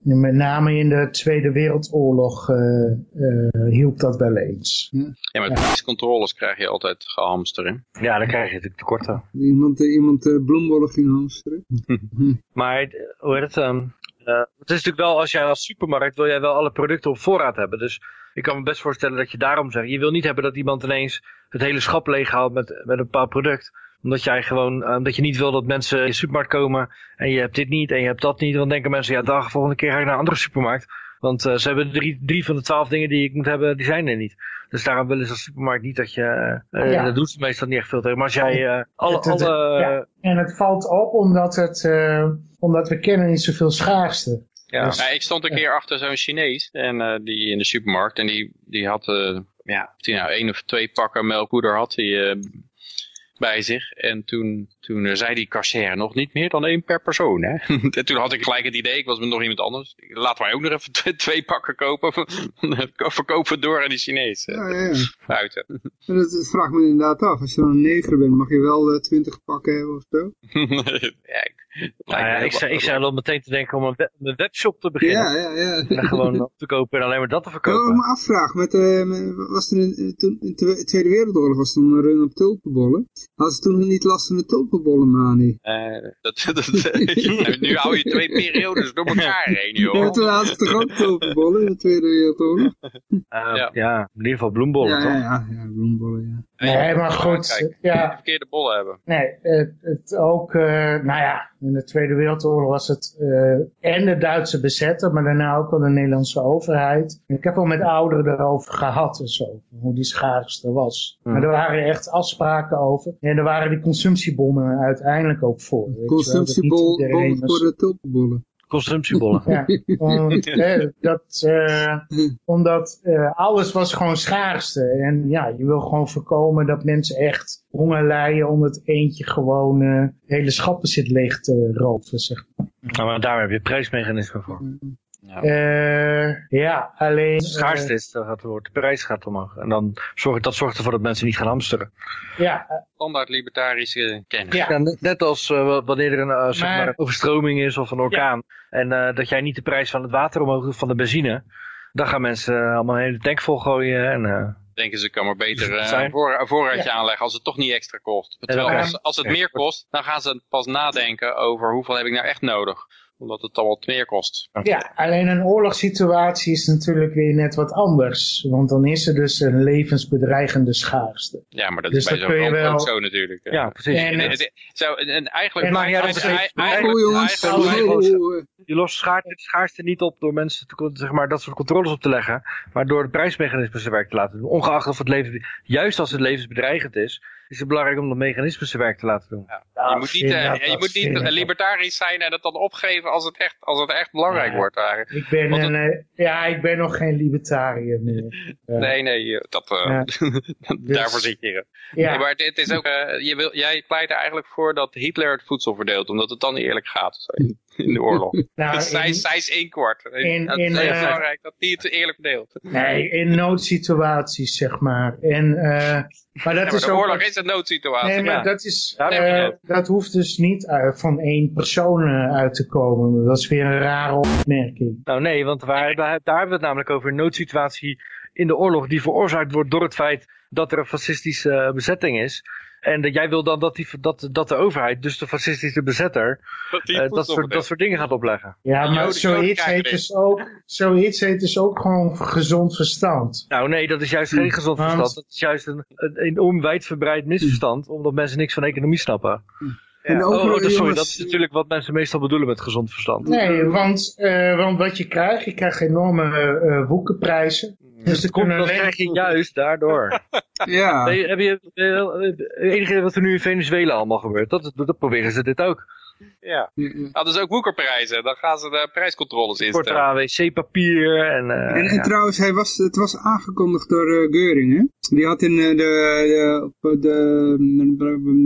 Eh, met name in de Tweede Wereldoorlog eh, eh, hielp dat wel eens. Ja, met prijscontroles krijg je altijd gehamsteren. Ja, dan krijg je natuurlijk tekorten. Iemand, eh, iemand eh, bloembollen ging hamsteren. Maar, hoe heet het? ehm, eh, het is natuurlijk wel, als jij als supermarkt wil jij wel alle producten op voorraad hebben. Dus ik kan me best voorstellen dat je daarom zegt, je wil niet hebben dat iemand ineens het hele schap leeghaalt met, met een bepaald product. Omdat jij gewoon, eh, omdat je niet wil dat mensen in je supermarkt komen en je hebt dit niet en je hebt dat niet. Dan denken mensen, ja dag, volgende keer ga ik naar een andere supermarkt. Want eh, ze hebben drie, drie van de twaalf dingen die ik moet hebben, die zijn er niet. Dus daarom willen ze als supermarkt niet dat je, eh Ja. dat doet ze meestal niet echt veel tegen. Maar als jij eh, alle, Het- het- alle ja. En het valt op omdat, het, eh, omdat we kennen niet zoveel schaarste. ja, Dus- Ja, ik stond een keer achter zo'n Chinees en, eh, die in de supermarkt. En die, die had eh, ja, of die nou één of twee pakken melkpoeder had hij eh, bij zich. En toen, toen eh, zei die cashier nog niet meer dan één per persoon. Hè? en toen had ik gelijk het idee, ik was met nog iemand anders. Laten wij ook nog even twee, twee pakken kopen. Verkopen door aan die Chinees. eh, Ja, ja, ja. Buiten. En dat, dat vraagt me inderdaad af. Als je dan een neger bent, mag je wel eh, 20 pakken hebben of zo? ja, ik, Nou ja, ik, zei, ik zei al meteen te denken om een, web- een webshop te beginnen. Ja, ja, ja. En gewoon op te kopen en alleen maar dat te Ik wil verkopen. me afvragen, met, eh, met- was er in, toen, in de Tweede Wereldoorlog was er een run op tulpenbollen. Hadden ze toen niet last van de eh, dat, dat, nu- nu hou je twee periodes door elkaar heen, Ja, joh. toen hadden ze toch ook in de Tweede Wereldoorlog? Eh, ja. ja. in ieder geval bloembollen, Ja, toch? ja, ja, ja, bloembollen, ja. Nee, maar goed, ja. De verkeerde bollen hebben. Nee, het, het ook, eh, nou ja, in de Tweede Wereldoorlog was het eh, en de Duitse bezetter, maar daarna ook wel de Nederlandse overheid. Ik heb al met ouderen erover gehad en zo, hoe die schaarste was. Hmm. Maar er waren echt afspraken over. En er waren die consumptiebonnen uiteindelijk ook voor. was- voor de tulpenbollen. Consumptiebollen. Ja, eh, dat, eh, omdat eh, alles was gewoon schaarste. En ja, je wil gewoon voorkomen dat mensen echt honger lijden omdat eentje gewoon eh, hele schappen zit leeg te roven. Zeg. maar. Nou, maar daar heb je prijsmechanisme voor. Eh, ja, alleen... Als het schaarste is, dan gaat het woord, de prijs gaat omhoog. En dan zorgt, dat zorgt ervoor dat mensen niet gaan hamsteren. eh, ja, eh, Standaard libertarische kennis. Ja. Ja, net, als eh, wa- wanneer er een, eh, zeg Maar- maar een overstroming is of een orkaan. En eh, dat jij niet de prijs van het water omhoog doet van de benzine. Dan gaan mensen eh, allemaal een hele tank vol gooien. En, eh, Denken ze, kan maar beter Dus eh, zijn- een voor, voorraadje aanleggen als het toch niet extra kost. Terwijl als het meer kost, dan gaan ze pas nadenken over hoeveel heb ik nou echt nodig. Omdat het dan wat meer kost. ja, alleen een oorlogssituatie is natuurlijk weer net wat anders. Want dan is er dus een levensbedreigende schaarste. Ja, maar dat Dus is bij zo'n kun je ramp wel- ook zo natuurlijk. ja, precies. En, En, het- zo, en, en eigenlijk... En eigenlijk- het- eigenlijk- jongens, eigenlijk- eigenlijk- Je lost schaarste, schaarste niet op door mensen te, zeg maar, dat soort controles op te leggen. Maar door de prijsmechanismen zijn werk te laten doen. Ongeacht of het leven, juist als het levensbedreigend is, is het belangrijk om de mechanismen zijn werk te laten doen. Je moet niet, eh, je moet niet libertarisch zijn en het dan opgeven als het echt, als het echt belangrijk Ja. wordt. Eigenlijk. Ik ben, Want een, eh, ja, ik ben nog geen libertariër meer. Ja. Nee, nee, dat, eh, Ja. daarvoor zit je. Ja. Nee, maar het, het is ook, eh, je wil, jij pleit er eigenlijk voor dat Hitler het voedsel verdeelt, omdat het dan niet eerlijk gaat zo, in, de oorlog. Nou, Dus zij, in- zij is één kwart. in- het in, is heel eh, belangrijk dat die het eerlijk verdeelt. Nee, in noodsituaties, zeg maar. En, eh, maar dat Ja, maar is de ook... oorlog is een noodsituatie. Nee, maar ja. dat, is, Ja, eh, dat hoeft dus niet eh, van één persoon uit te komen. Dat is weer een rare opmerking. Nou nee, want waar, daar, daar hebben we het namelijk over een noodsituatie in de oorlog die veroorzaakt wordt door het feit dat er een fascistische bezetting is. En dat jij wil dan dat, die, dat, dat de overheid, dus de fascistische bezetter, Dat eh, dat, soort, dat soort dingen gaat opleggen. Ja, Joden- maar zoiets heet, dus ook, zoiets heet dus ook gewoon gezond verstand. Nou nee, dat is juist geen gezond Want- verstand. Dat is juist een, een enorm wijdverbreid misverstand, omdat mensen niks van economie snappen. En Oh, oh, dat- sorry, jongens, dat is natuurlijk wat mensen meestal bedoelen met gezond verstand. Nee, want, eh, want wat je krijgt, je krijgt enorme eh, eh. Dus er Dat, komt, dat alleen- krijg je juist daardoor. Ja, Nee, heb je, eh, het enige wat er nu in Venezuela allemaal gebeurt, dat, dat, dat proberen ze dit ook. Ja. Hadden ze ook woekerprijzen, dan gaan ze de prijscontroles Kort instellen. eraan wc-papier en... eh, En, en ja. trouwens, hij was, het was aangekondigd door eh, Geuring, hè? Die had in eh, de... de, op de,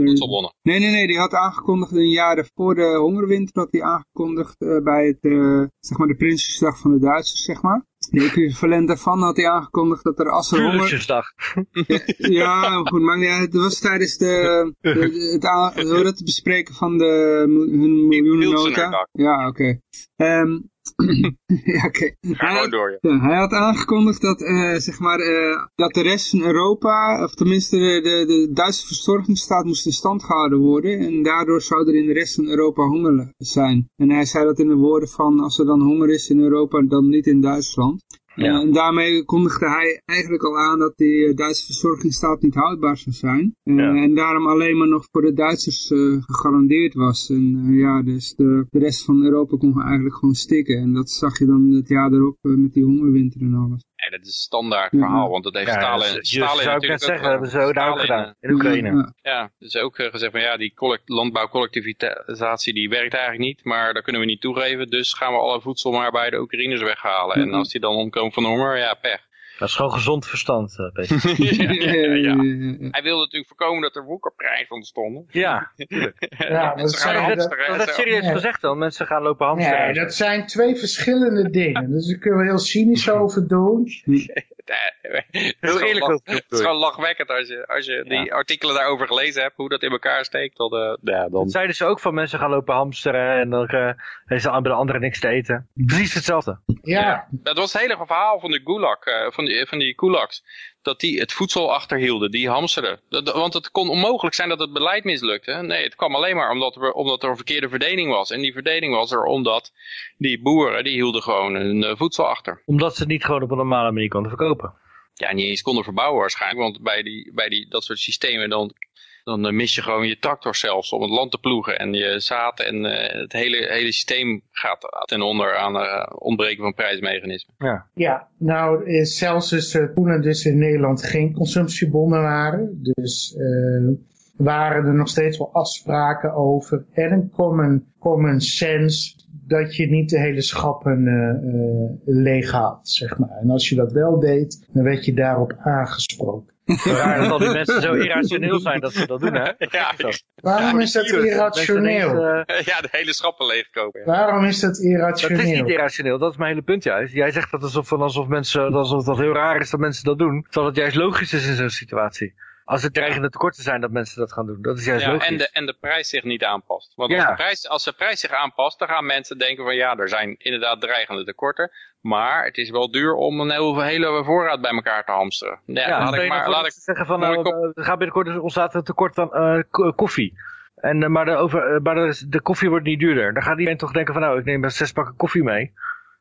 Voedselbonnen. nee, nee, nee, die had aangekondigd een jaar voor de hongerwinter, had hij aangekondigd eh, bij het, eh, zeg maar de Prinsjesdag van de Duitsers, zeg maar. De equivalent daarvan had hij aangekondigd dat er als er honger... Vuurlijksjesdag. Ja, goed, maar ja, het was tijdens de, de- de- het, aan- het bespreken van de hun miljoenennota. Ja, oké. Ehm, ja, oké. Had- door, je. ja, hij had aangekondigd dat, eh, zeg maar, eh, dat de rest van Europa, of tenminste de, de, de Duitse verzorgingsstaat moest in stand gehouden worden. En daardoor zou er in de rest van Europa honger zijn. En hij zei dat in de woorden van, als er dan honger is in Europa, dan niet in Duitsland. Ja. En daarmee kondigde hij eigenlijk al aan dat die eh, Duitse verzorgingsstaat niet houdbaar zou zijn. Eh, Ja. En daarom alleen maar nog voor de Duitsers eh, gegarandeerd was. En ja, dus de, de rest van Europa kon eigenlijk gewoon stikken. En dat zag je dan het jaar erop met die hongerwinter en alles. Nee, dat is een standaard Ja. verhaal, want dat heeft Ja, Stalin, dus, Stalin dus zou ik net natuurlijk zeggen, ook hebben ze ook daar ook Stalin, gedaan. In Oekraïne. Ja, Ja, dus ook eh, gezegd van ja, die collect, landbouwcollectivisatie die werkt eigenlijk niet, maar dat kunnen we niet toegeven, dus gaan we alle voedsel maar bij de Oekraïners weghalen. En Mhm. als die dan omkomen van honger, ja, pech. Dat is gewoon gezond verstand, eh, Peter. ja, ja, ja. ja. Hij wilde natuurlijk voorkomen dat er woekerprijzen ontstonden. Ja, Ja, dat ze zijn- gaan dat, serieus Nee. gezegd dan. Mensen gaan lopen hamsteren. Nee, dat zijn twee verschillende dingen. Dus daar kunnen we heel cynisch over doen. Nee, Heel Het is gewoon eerlijk lach- Het is gewoon lachwekkend als je, als je die artikelen daarover gelezen hebt, hoe dat in elkaar steekt. Dan, eh, ja, dan... Dat zeiden ze ook van mensen gaan lopen hamsteren en dan eh, is er bij de anderen niks te eten. Precies hetzelfde. Ja, Dat was het hele verhaal van de gulag, eh, van, die, van die kulaks. Dat die het voedsel achterhielden, die. Dat, dat- want het kon onmogelijk zijn dat het beleid mislukte. Nee, het kwam alleen maar omdat er, omdat er een verkeerde verdeling was. En die verdeling was er omdat die boeren, die hielden gewoon hun eh, voedsel achter. Omdat ze het niet gewoon op een normale manier konden verkopen. ja, niet eens konden verbouwen waarschijnlijk. Want bij, die, bij die, dat soort systemen dan, dan eh, mis je gewoon je tractor zelfs om het land te ploegen. En je zaad en eh, het hele, hele systeem gaat ten onder aan uh, ontbreken van prijsmechanismen. Ja, Ja, nou, eh, zelfs dus, eh, toen er dus in Nederland geen consumptiebonnen waren, dus eh, waren er nog steeds wel afspraken over en een common, common sense dat je niet de hele schappen eh, eh, leeg had, zeg maar. En als je dat wel deed, dan werd je daarop aangesproken. Raar dat al die mensen zo irrationeel zijn dat ze dat doen, hè? Ja, Waarom is dat irrationeel? Ineens, eh, ja, de hele schappen leegkopen. Ja. Waarom is dat dat is niet irrationeel? irrationeel, dat is mijn hele punt juist. Jij zegt dat alsof, alsof, mensen, alsof dat heel raar is dat mensen dat doen. Terwijl het juist logisch is in zo'n situatie. Als er dreigende tekorten zijn dat mensen dat gaan doen. Dat is juist Ja, logisch. en, de, en de prijs zich niet aanpast. Want als, de prijs, als de prijs zich aanpast, dan gaan mensen denken van ja, er zijn inderdaad dreigende tekorten. Maar het is wel duur om een hele, hele voorraad bij elkaar te hamsteren. Ja, Ja, laat ik maar, nou laat ik, ze zeggen van, nou, kop- eh, er gaat binnenkort dus ontstaat een tekort aan eh, ko- koffie. En, maar de, over, maar de, de koffie wordt niet duurder. Dan gaat iedereen toch denken van nou, ik neem maar zes pakken koffie mee.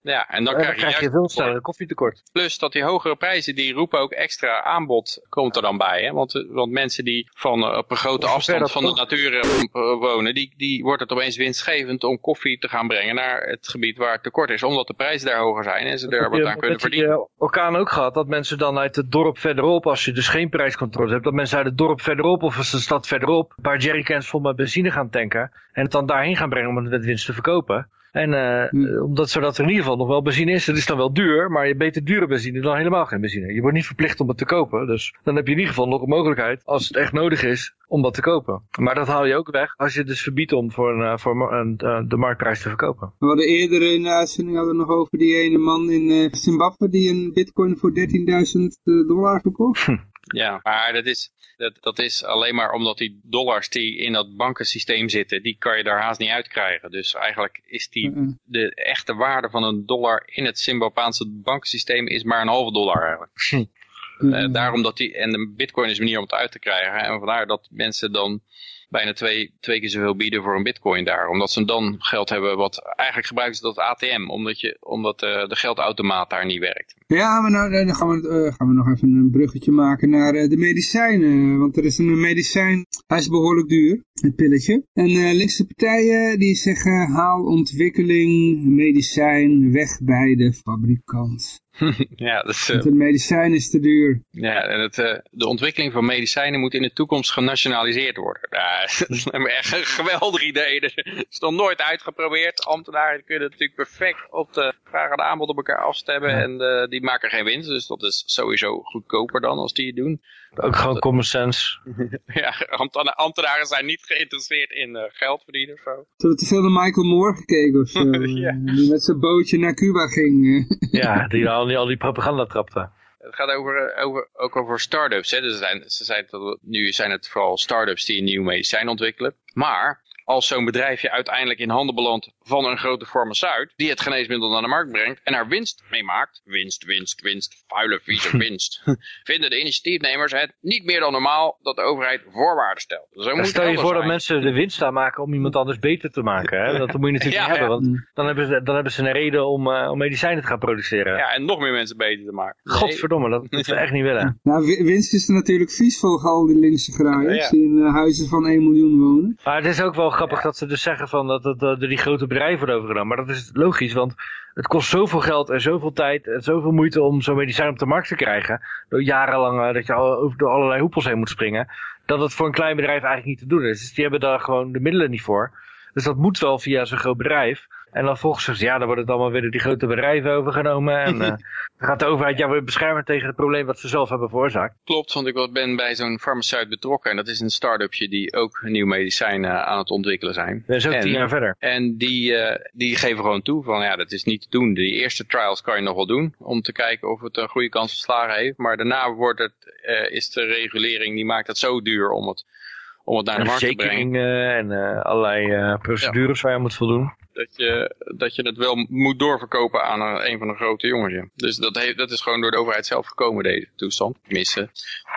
Ja, en dan krijg je, juist veel sneller koffietekort. Plus dat die hogere prijzen, die roepen ook extra aanbod, komt er dan bij. Hè? Want, eh, want mensen die van, eh, op een grote afstand van de natuur eh, wonen, die, die wordt het opeens winstgevend om koffie te gaan brengen naar het gebied waar het tekort is. Omdat de prijzen daar hoger zijn en ze er wat aan kunnen verdienen. eh, orkaan ook gehad, dat mensen dan uit het dorp verderop, als je dus geen prijscontrole hebt, dat mensen uit het dorp verderop of uit de stad verderop een paar jerrycans vol met benzine gaan tanken en het dan daarheen gaan brengen om het met winst te verkopen. En eh, Hm. omdat zodat er in ieder geval nog wel benzine is. Het is dan wel duur, maar je beter dure benzine dan helemaal geen benzine. Je wordt niet verplicht om het te kopen. Dus dan heb je in ieder geval nog een mogelijkheid, als het echt nodig is, om dat te kopen. Maar dat haal je ook weg als je het dus verbiedt om voor, een, eh, voor een, eh, de marktprijs te verkopen. We hadden eerder in de uitzending hadden we nog over die ene man in eh, Zimbabwe die een bitcoin voor 13.000 dollar verkocht. Ja, maar dat is, dat, dat is alleen maar omdat die dollars die in dat bankensysteem zitten, die kan je daar haast niet uitkrijgen. Dus eigenlijk is die, de echte waarde van een dollar in het Zimbabweanse bankensysteem is maar een halve dollar eigenlijk. Eh, daarom dat die, en de bitcoin is een manier om het uit te krijgen. En vandaar dat mensen dan bijna twee, twee keer zoveel bieden voor een bitcoin daar. Omdat ze dan geld hebben wat eigenlijk gebruiken ze dat ATM. Omdat, je, omdat eh, de geldautomaat daar niet werkt. Ja, maar nou, dan gaan we, eh, gaan we nog even een bruggetje maken naar eh, de medicijnen. Want er is een medicijn, hij is behoorlijk duur, het pilletje. En linkse partijen die zeggen haal ontwikkeling, medicijn weg bij de fabrikant. ja, dat is, Want het medicijn is te duur. Ja, en het, de ontwikkeling van medicijnen moet in de toekomst genationaliseerd worden. Ja, dat is echt een geweldig idee. Dat is nog nooit uitgeprobeerd. Ambtenaren kunnen natuurlijk perfect op de vraag en aanbod op elkaar afstemmen. En eh, die maken geen winst. Dus dat is sowieso goedkoper dan als die het doen. Ook gewoon common sense. Ja, ambtena- ambtenaren zijn niet geïnteresseerd in eh, geld verdienen of zo. Ze hebben te veel naar Michael Moore gekeken of zo. Ja. eh, Die met zijn bootje naar Cuba ging. eh. Ja, die al die, al die propaganda trapte. Het gaat over, over, ook over start-ups. Hè. Dus zijn, ze zijn, tot- nu zijn het vooral start-ups die een nieuw medicijn ontwikkelen. Maar als zo'n bedrijfje uiteindelijk in handen belandt van een grote farmaceut, die het geneesmiddel naar de markt brengt en er winst mee maakt, winst, winst, winst, vuile, vieze winst, vinden de initiatiefnemers het niet meer dan normaal dat de overheid voorwaarden stelt. Zo moet stel je voor dat mensen de winst aanmaken om iemand anders beter te maken. Hè? Dat moet je natuurlijk Ja, niet hebben, want dan hebben, ze, dan hebben ze een reden om, eh, om medicijnen te gaan produceren. Ja, en nog meer mensen beter te maken. Nee. Godverdomme, dat moeten we echt niet willen. Nou, wi- winst is er natuurlijk vies voor al die linkse graaiers Ja. die in eh, huizen van 1 miljoen wonen. Maar het is ook wel grappig dat ze dus zeggen van dat het door die grote bedrijven wordt overgenomen. Maar dat is logisch, want het kost zoveel geld en zoveel tijd en zoveel moeite om zo'n medicijn op de markt te krijgen. Door jarenlang eh, dat je al over door allerlei hoepels heen moet springen. Dat het voor een klein bedrijf eigenlijk niet te doen is. Dus die hebben daar gewoon de middelen niet voor. Dus dat moet wel via zo'n groot bedrijf. En dan volgens ze, ja, dan wordt het allemaal weer door die grote bedrijven overgenomen. En eh, dan gaat de overheid jou weer beschermen tegen het probleem wat ze zelf hebben veroorzaakt. Klopt, want ik ben bij zo'n farmaceut betrokken. En dat is een start-upje die ook een nieuw medicijn eh, aan het ontwikkelen zijn. Dat is ook En- tien jaar verder. En die, eh, die geven gewoon toe van ja, dat is niet te doen. Die eerste trials kan je nog wel doen om te kijken of het een goede kans van slagen heeft. Maar daarna wordt het, eh, is de regulering, die maakt het zo duur om het, om het naar de markt te brengen. en eh, allerlei eh, procedures waar je aan moet voldoen. Dat je, dat je het wel moet doorverkopen aan een, een van de grote jongens. ja. Dus dat, heeft, dat is gewoon door de overheid zelf gekomen, deze toestand. Tenminste,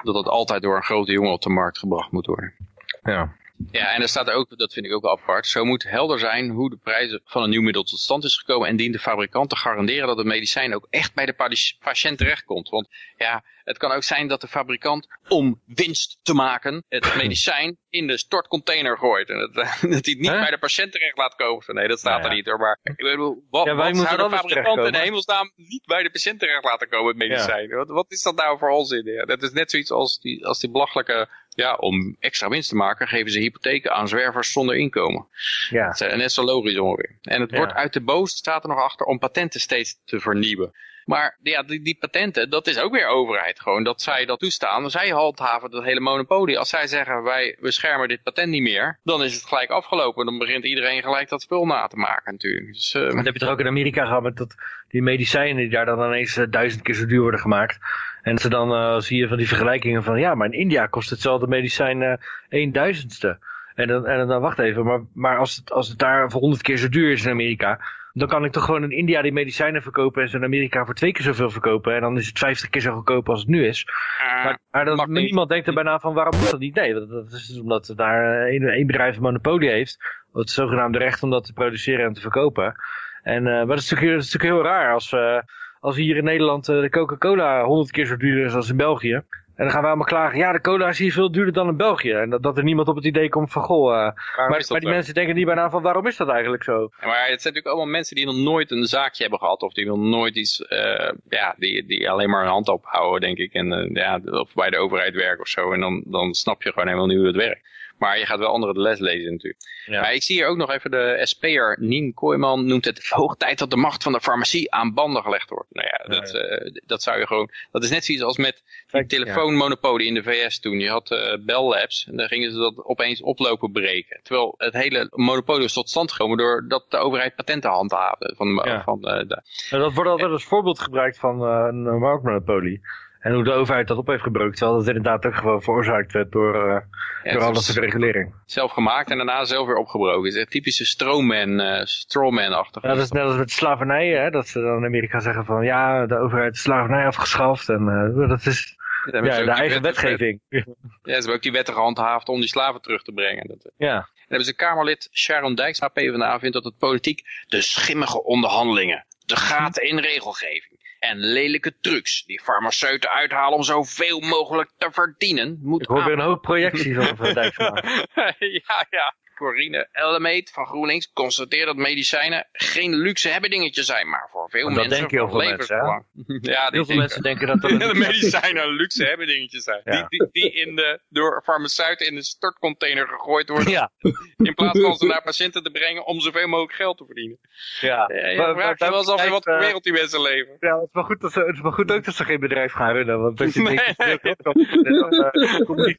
dat het altijd door een grote jongen op de markt gebracht moet worden. Ja. Ja, en er staat ook, dat vind ik ook wel apart, zo moet helder zijn hoe de prijzen van een nieuw middel tot stand is gekomen en dient de fabrikant te garanderen dat het medicijn ook echt bij de patiënt terechtkomt. Want ja, het kan ook zijn dat de fabrikant om winst te maken het medicijn in de stortcontainer gooit. En dat, dat hij het niet bij de patiënt terecht laat komen. Nee, dat staat er niet hoor. Maar ik bedoel, wat, Ja, wij wat zou de fabrikant in de hemelsnaam niet bij de patiënt terecht laten komen, het medicijn? Wat, wat is dat nou voor onzin? Ja, dat is net zoiets als die, als die belachelijke, ja, om extra winst te maken, geven ze hypotheken aan zwervers zonder inkomen. Ja. Dat is net zo logisch ongeveer. En het Ja. wordt uit de boos, staat er nog achter, om patenten steeds te vernieuwen. Maar ja, die, die patenten, dat is ook weer overheid gewoon. Dat zij dat toestaan. Zij handhaven dat hele monopolie. Als zij zeggen, wij beschermen dit patent niet meer, dan is het gelijk afgelopen. Dan begint iedereen gelijk dat spul na te maken natuurlijk. Dus, eh, Dat heb je toch ook in Amerika gehad met dat, die medicijnen die daar dan ineens eh, duizend keer zo duur worden gemaakt. En ze dan eh, zie je van die vergelijkingen van ja, maar in India kost hetzelfde medicijn eh een duizendste. En dan, en dan wacht even, maar, maar als, het, als het daar voor honderd keer zo duur is in Amerika, dan kan ik toch gewoon in India die medicijnen verkopen en ze in Amerika voor twee keer zoveel verkopen. En dan is het vijftig keer zo goedkoop als het nu is. ah, Maar, niemand denkt er bijna van waarom moet dat niet? Nee, dat, is dus omdat daar één, bedrijf een monopolie heeft. Het zogenaamde recht om dat te produceren en te verkopen. En, eh, maar dat is, natuurlijk, dat is natuurlijk heel raar als, we als hier in Nederland eh, de Coca-Cola honderd keer zo duur is als in België. En dan gaan we allemaal klagen, ja de cola is hier veel duurder dan in België. En dat, dat er niemand op het idee komt van, goh, eh, maar, maar die mensen denken niet bijna van, waarom is dat eigenlijk zo? Ja, Maar het zijn natuurlijk allemaal mensen die nog nooit een zaakje hebben gehad. Of die nog nooit iets, eh, ja, die, die alleen maar een hand ophouden, denk ik. En ja, of bij de overheid werken of zo. En dan, dan snap je gewoon helemaal niet hoe het werkt. Maar je gaat wel anderen de les lezen natuurlijk. Ja. Maar ik zie hier ook nog even de SP'er Nien Kooijman noemt het hoog tijd dat de macht van de farmacie aan banden gelegd wordt. Nou ja, dat, eh, dat zou je gewoon, dat is net zoiets als met die telefoonmonopolie in de VS toen. Je had eh Bell Labs en dan gingen ze dat opeens oplopen breken. Terwijl het hele monopolie was tot stand gekomen doordat de overheid patenten handhaafde. Van, van, de, En dat wordt altijd als voorbeeld gebruikt van een marktmonopolie. En hoe de overheid dat op heeft gebruikt. Terwijl dat inderdaad ook gewoon veroorzaakt werd door, eh ja, door het alle was regulering. zelf gemaakt en daarna zelf weer opgebroken. Het is echt typische strawman, eh strawman-achtig. Ja, dat is net als met slavernij, hè, dat ze dan in Amerika zeggen van ja, de overheid heeft slavernij afgeschaft en eh, dat is ja, ook de eigen wetgeving. Ja, ze hebben ook die wetten gehandhaafd om die slaven terug te brengen. Dat. Ja, Dan hebben ze Kamerlid Sharon Dijkstra, PvdA, vindt dat het politiek de schimmige onderhandelingen, de gaten in regelgeving en lelijke trucs die farmaceuten uithalen om zoveel mogelijk te verdienen, moet ik hoor weer een hoop projectie van mevrouw Dijkstra. ja, ja. Corine Ellemeet van GroenLinks constateert dat medicijnen geen luxe hebbedingetje zijn, maar voor veel Maar dat mensen denken heel van veel mensen, hè? levensbelang. ja, Heel veel denken- mensen denken dat dat de medicijnen een luxe hebbedingetjes zijn. Ja. Die, die, die in de, door farmaceuten in de stortcontainer gegooid worden. Ja, In plaats van ze naar patiënten te brengen om zoveel mogelijk geld te verdienen. ja. Ja, je Maar- vraagt je maar wel eens af in wat voor wereld die mensen leven. Ja, het is, wel goed dat ze, het is wel goed ook dat ze geen bedrijf gaan runnen. Want als je Nee, denkt, dat eh.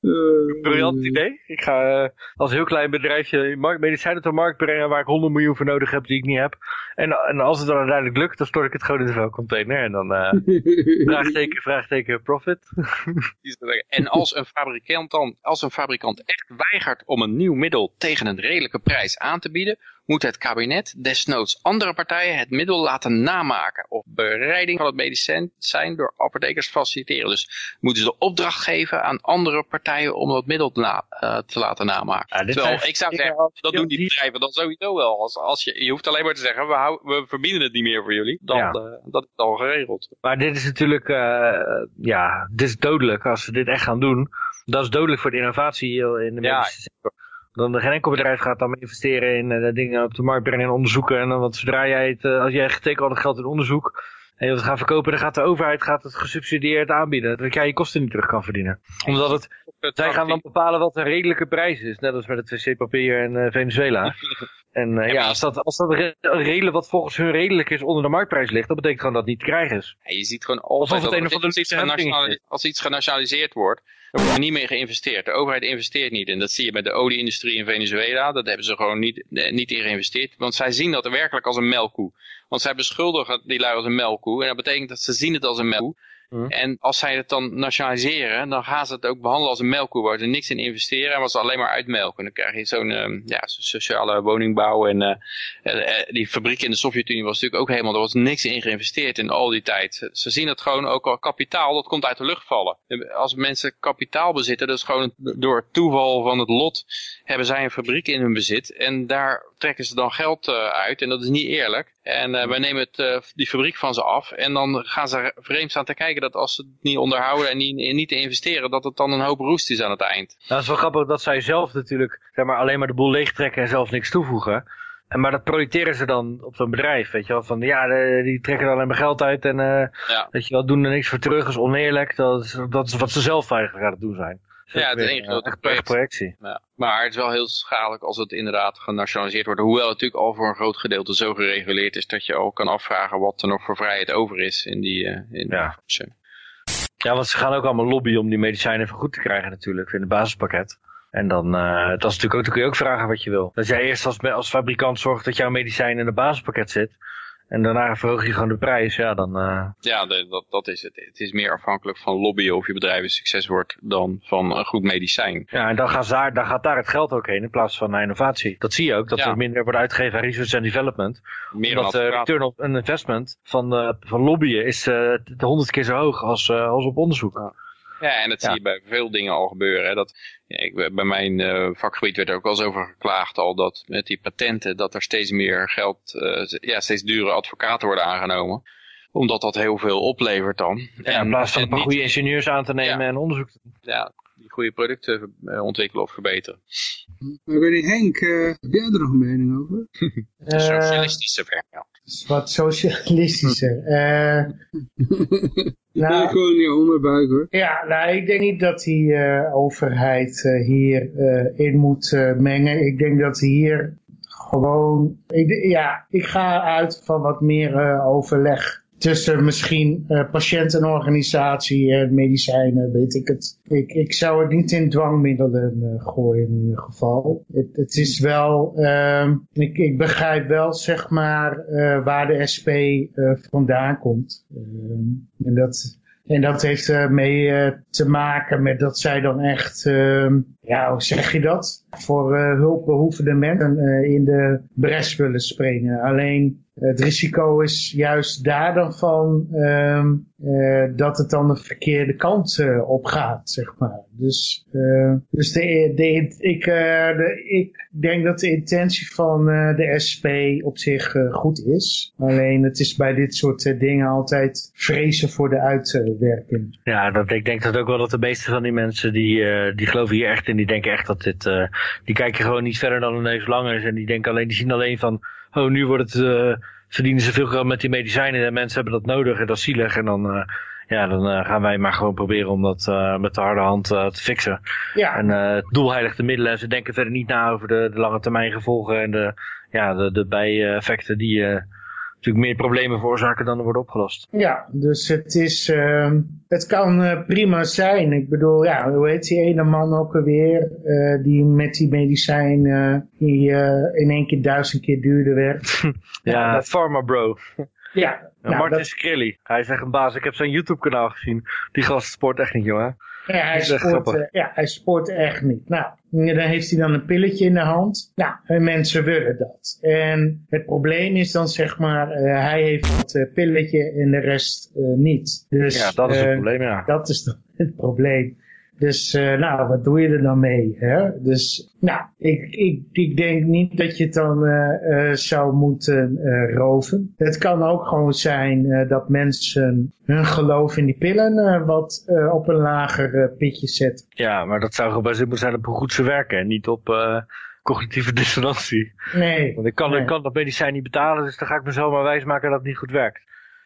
Eh, Briljant idee. Ik ga eh, als heel klein bedrijfje markt- medicijnen ter markt brengen waar ik 100 miljoen voor nodig heb die ik niet heb. En, en als het dan uiteindelijk lukt, dan stort ik het gewoon in de vuilcontainer. En dan eh vraagteken, vraagteken, profit. En als een, fabrikant dan, als een fabrikant echt weigert om een nieuw middel tegen een redelijke prijs aan te bieden, moet het kabinet desnoods andere partijen het middel laten namaken of bereiding van het medicijn zijn door apothekers faciliteren. Dus moeten ze de opdracht geven aan andere partijen om dat middel te, na- eh, te laten namaken. Ja, Terwijl ik zou zeggen, dat doen die bedrijven dan sowieso wel. Als, als je, je hoeft alleen maar te zeggen, we, hou- we verbieden het niet meer voor jullie. Dan, Ja. eh, dat is al geregeld. Maar dit is natuurlijk, eh, ja, dit is dodelijk als ze dit echt gaan doen. Dat is dodelijk voor de innovatie in de medische sector. Dan geen enkel bedrijf gaat dan investeren in eh, dingen op de markt brengen en onderzoeken. En dan, want zodra jij het, eh, als jij getekend al het geld in onderzoek en je wilt gaan verkopen, dan gaat de overheid gaat het gesubsidieerd aanbieden. Dat jij je kosten niet terug kan verdienen. Omdat het, zij gaan dan bepalen wat een redelijke prijs is. Net als met het wc-papier in eh, Venezuela. En ja, als dat, als dat re- redelijk wat volgens hun redelijk is onder de marktprijs ligt, dat betekent gewoon dat het niet te krijgen is. Ja, je ziet gewoon altijd als iets genationaliseerd wordt, dan wordt er niet meer geïnvesteerd. De overheid investeert niet. En dat zie je met de olieindustrie in Venezuela. Dat hebben ze gewoon niet, eh, niet in geïnvesteerd. Want zij zien dat werkelijk als een melkkoe. Want zij beschuldigen die lui als een melkkoe. En dat betekent dat ze zien het als een melkkoe. Hm. En als zij het dan nationaliseren, dan gaan ze het ook behandelen als een melkkoe waar ze niks in investeren en wat ze alleen maar uitmelken. Dan krijg je zo'n ehm, ja, sociale woningbouw en eh, eh, eh, die fabriek in de Sovjet-Unie was natuurlijk ook helemaal, er was niks in geïnvesteerd in al die tijd. Ze- zien het gewoon ook al kapitaal, dat komt uit de lucht vallen. Als mensen kapitaal bezitten, dat is gewoon door het toeval van het lot, hebben zij een fabriek in hun bezit en daar trekken ze dan geld uit en dat is niet eerlijk. En eh, wij nemen het, eh, die fabriek van ze af en dan gaan ze vreemd staan te kijken dat als ze het niet onderhouden en niet, niet investeren, dat het dan een hoop roest is aan het eind. Nou, het is wel grappig dat zij zelf natuurlijk zeg maar, alleen maar de boel leegtrekken en zelf niks toevoegen. En, maar dat projecteren ze dan op zo'n bedrijf, weet je wel. Van ja, de- die trekken er alleen maar geld uit en eh Ja. weet je wel, doen er niks voor terug, is oneerlijk. Dat is, dat is wat ze zelf eigenlijk aan het doen zijn. Ja, het is één grote project. projectie. Ja. Maar het is wel heel schadelijk als het inderdaad genationaliseerd wordt. Hoewel het natuurlijk al voor een groot gedeelte zo gereguleerd is dat je al kan afvragen wat er nog voor vrijheid over is in die... eh, in Ja. Ja, want ze gaan ook allemaal lobbyen om die medicijnen vergoed te krijgen natuurlijk, in het basispakket. En dan, eh dat is natuurlijk ook, dan kun je ook vragen wat je wil. Dat jij eerst als, als fabrikant zorgt dat jouw medicijn in het basispakket zit. En daarna verhoog je gewoon de prijs, ja dan... eh, Ja, de- dat, dat is het. Het is meer afhankelijk van lobbyen of je bedrijf een succes wordt dan van een goed medicijn. Ja, en dan, gaan ze daar, dan gaat daar het geld ook heen in plaats van naar innovatie. Dat zie je ook, dat Ja. er minder wordt uitgegeven aan research en development. Meer Omdat de return op een investment van, eh, van lobbyen is eh, de honderd keer zo hoog als, eh, als op onderzoek. Ja, en dat Ja. zie je bij veel dingen al gebeuren. Hè. Dat, ja, ik, bij mijn eh, vakgebied werd er ook wel eens over geklaagd al dat met die patenten dat er steeds meer geld, eh, ja, steeds dure advocaten worden aangenomen. Omdat dat heel veel oplevert dan. Ja, in plaats van en een paar niet- goede ingenieurs aan te nemen Ja. en onderzoek te doen. ja, die goede producten eh, ontwikkelen of verbeteren. Maar ik weet niet, Henk, eh, heb jij er nog een mening over? De Eh, socialistische. Ja. Is wat socialistischer. Eh, Ik ben nou, gewoon in je onderbuik hoor. ja, nou, ik denk niet dat die eh, overheid eh, hier eh, in moet eh, mengen. Ik denk dat hier gewoon... Ik, ja, ik ga uit van wat meer eh, overleg tussen misschien eh, patiëntenorganisatie en medicijnen, weet ik het. Ik, ik zou het niet in dwangmiddelen eh, gooien in ieder geval. Het, het is wel, ehm, ik, ik begrijp wel zeg maar eh, waar de SP vandaan komt. Ehm, en dat... En dat heeft eh, te maken met dat zij dan echt, ehm, ja, hoe zeg je dat? Voor eh, hulpbehoevende mensen in de bres willen springen. Alleen het risico is juist daar dan van ehm, eh, dat het dan de verkeerde kant eh, op gaat, zeg maar. Dus, eh, dus de, de, ik, eh, de, ik denk dat de intentie van eh, de SP op zich eh, goed is. Alleen het is bij dit soort eh, dingen altijd vrezen voor de uitwerking. Ja, dat, ik denk dat ook wel dat de meeste van die mensen die, eh, die geloven hier echt in. Die denken echt dat dit, eh, die kijken gewoon niet verder dan een neus lang is. En die denken alleen, die zien alleen van, oh nu wordt het, eh, verdienen ze veel geld met die medicijnen. En mensen hebben dat nodig en dat is zielig. En dan, eh, ja, dan eh, gaan wij maar gewoon proberen om dat eh, met de harde hand te fixen. Ja, En eh het doel heiligt de middelen. Ze denken verder niet na over de, de lange termijn gevolgen en de, ja, de, de bijeffecten die eh, natuurlijk meer problemen veroorzaken dan er worden opgelost. Ja, dus het is, ehm, het kan eh, prima zijn. Ik bedoel, ja, hoe heet die ene man ook alweer, eh, die met die medicijn, eh, die in één keer duizend keer duurder werd. Ja, dat- Pharma Bro. Ja, Ja, nou, Martin dat- Skrilly. Hij is echt een baas. Ik heb zijn YouTube kanaal gezien. Die gast sport echt niet, jongen. Ja, hij dat is echt sport, eh, ja, hij sport echt niet. Nou, dan heeft hij dan een pilletje in de hand. Nou, en mensen willen dat. En het probleem is dan zeg maar, eh, hij heeft dat eh, pilletje en de rest eh, niet. Dus, Ja, dat is het eh, probleem, ja. Dat is dan het probleem. Dus eh, nou, wat doe je er dan mee? Hè? Dus nou, ik, ik, ik denk niet dat je het dan eh, eh, zou moeten roven. Het kan ook gewoon zijn dat mensen hun geloof in die pillen wat op een lager pitje zetten. Ja, maar dat zou gebaseerd moeten zijn op hoe goed ze werken. En niet op cognitieve dissonantie. Nee, Want ik kan, Nee. ik kan dat medicijn niet betalen. Dus dan ga ik mezelf maar wijsmaken dat het niet goed werkt.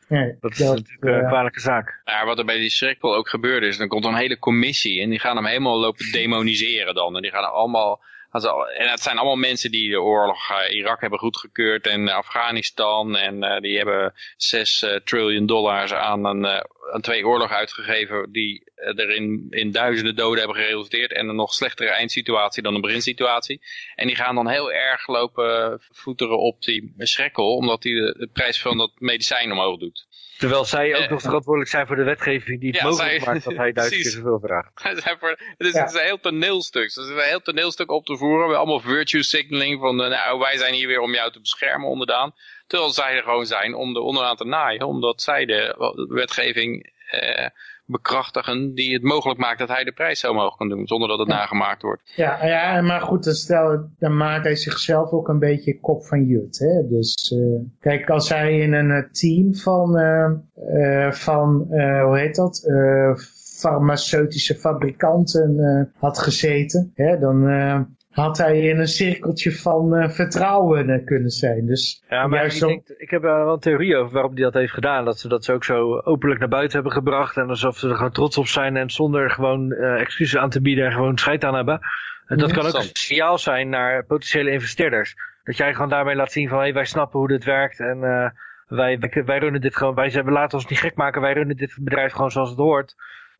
Nee. Dat is natuurlijk eh, eh, een kwalijke zaak. Ja, wat er bij die schrikkel ook gebeurde is, dan komt er een hele commissie en die gaan hem helemaal lopen demoniseren dan. En die gaan allemaal, en het zijn allemaal mensen die de oorlog eh, Irak hebben goedgekeurd en Afghanistan en eh, die hebben 6 triljoen dollars aan, een, eh, aan twee oorlogen uitgegeven die eh, er in, duizenden doden hebben geresulteerd en een nog slechtere eindsituatie dan een beginsituatie. En die gaan dan heel erg lopen voeteren op die schrikkel, omdat die de prijs van dat medicijn omhoog doet. Terwijl zij ook Eh, nog verantwoordelijk zijn voor de wetgeving die het Ja, mogelijk zij- maakt dat hij keer precies. zoveel vraagt. Het is, Ja. een heel toneelstuk. Dus het is een heel toneelstuk op te voeren. Met allemaal virtue signaling van, eh, nou, wij zijn hier weer om jou te beschermen onderdaan. Terwijl zij er gewoon zijn om de onderaan te naaien. Omdat zij de, de wetgeving eh, bekrachtigen die het mogelijk maakt dat hij de prijs zo omhoog kan doen. Zonder dat het Ja. nagemaakt wordt. Ja, ja, maar goed, dan, stel, dan maakt hij zichzelf ook een beetje kop van jut. Hè? Dus eh, kijk, als hij in een eh, team van, eh, van eh, hoe heet dat, Eh, farmaceutische fabrikanten eh, had gezeten, hè, dan eh, had hij in een cirkeltje van eh, vertrouwen eh, kunnen zijn. Dus Ja, maar juist ik, denk, ik heb wel een theorie over waarom hij dat heeft gedaan. Dat ze dat ze ook zo openlijk naar buiten hebben gebracht. En alsof ze er gewoon trots op zijn en zonder gewoon eh, excuses aan te bieden en gewoon scheid aan hebben. En dat Ja. kan ook een signaal zijn naar potentiële investeerders. Dat jij gewoon daarmee laat zien van hey, wij snappen hoe dit werkt en eh, wij, wij, wij runnen dit gewoon. Wij, we laten ons niet gek maken, wij runnen dit bedrijf gewoon zoals het hoort.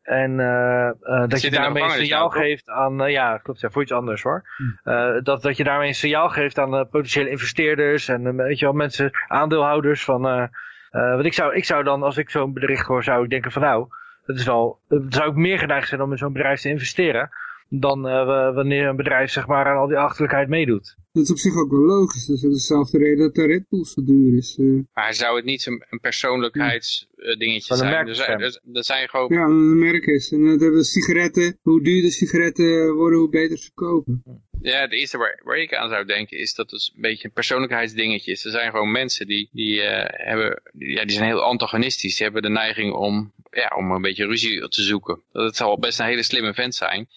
En eh, eh, dat je daarmee een signaal geeft aan, eh, ja klopt, ja, voor iets anders hoor. Eh, dat, dat je daarmee een signaal geeft aan potentiële investeerders en weet je wel, mensen, aandeelhouders van... eh eh, want ik zou, ik zou dan, als ik zo'n bericht hoor, zou ik denken van nou, dat is wel, zou ik meer geneigd zijn om in zo'n bedrijf te investeren dan eh, wa- wanneer een bedrijf zeg maar aan al die achterlijkheid meedoet. Dat is op zich ook wel logisch. Dat is dezelfde reden dat de Red Bull zo duur is. eh. Maar zou het niet een, een persoonlijkheidsdingetje Van een zijn? Dus, dus, dat zijn gewoon... ja, een merk is. En dat hebben sigaretten. Hoe duurder sigaretten worden, hoe beter ze kopen. Ja, het eerste waar, waar ik aan zou denken is dat het een beetje een persoonlijkheidsdingetje is. Er zijn gewoon mensen die, die, eh, hebben, ja, die zijn heel antagonistisch. Die hebben de neiging om, ja, om een beetje ruzie te zoeken. Dat zal best een hele slimme vent zijn.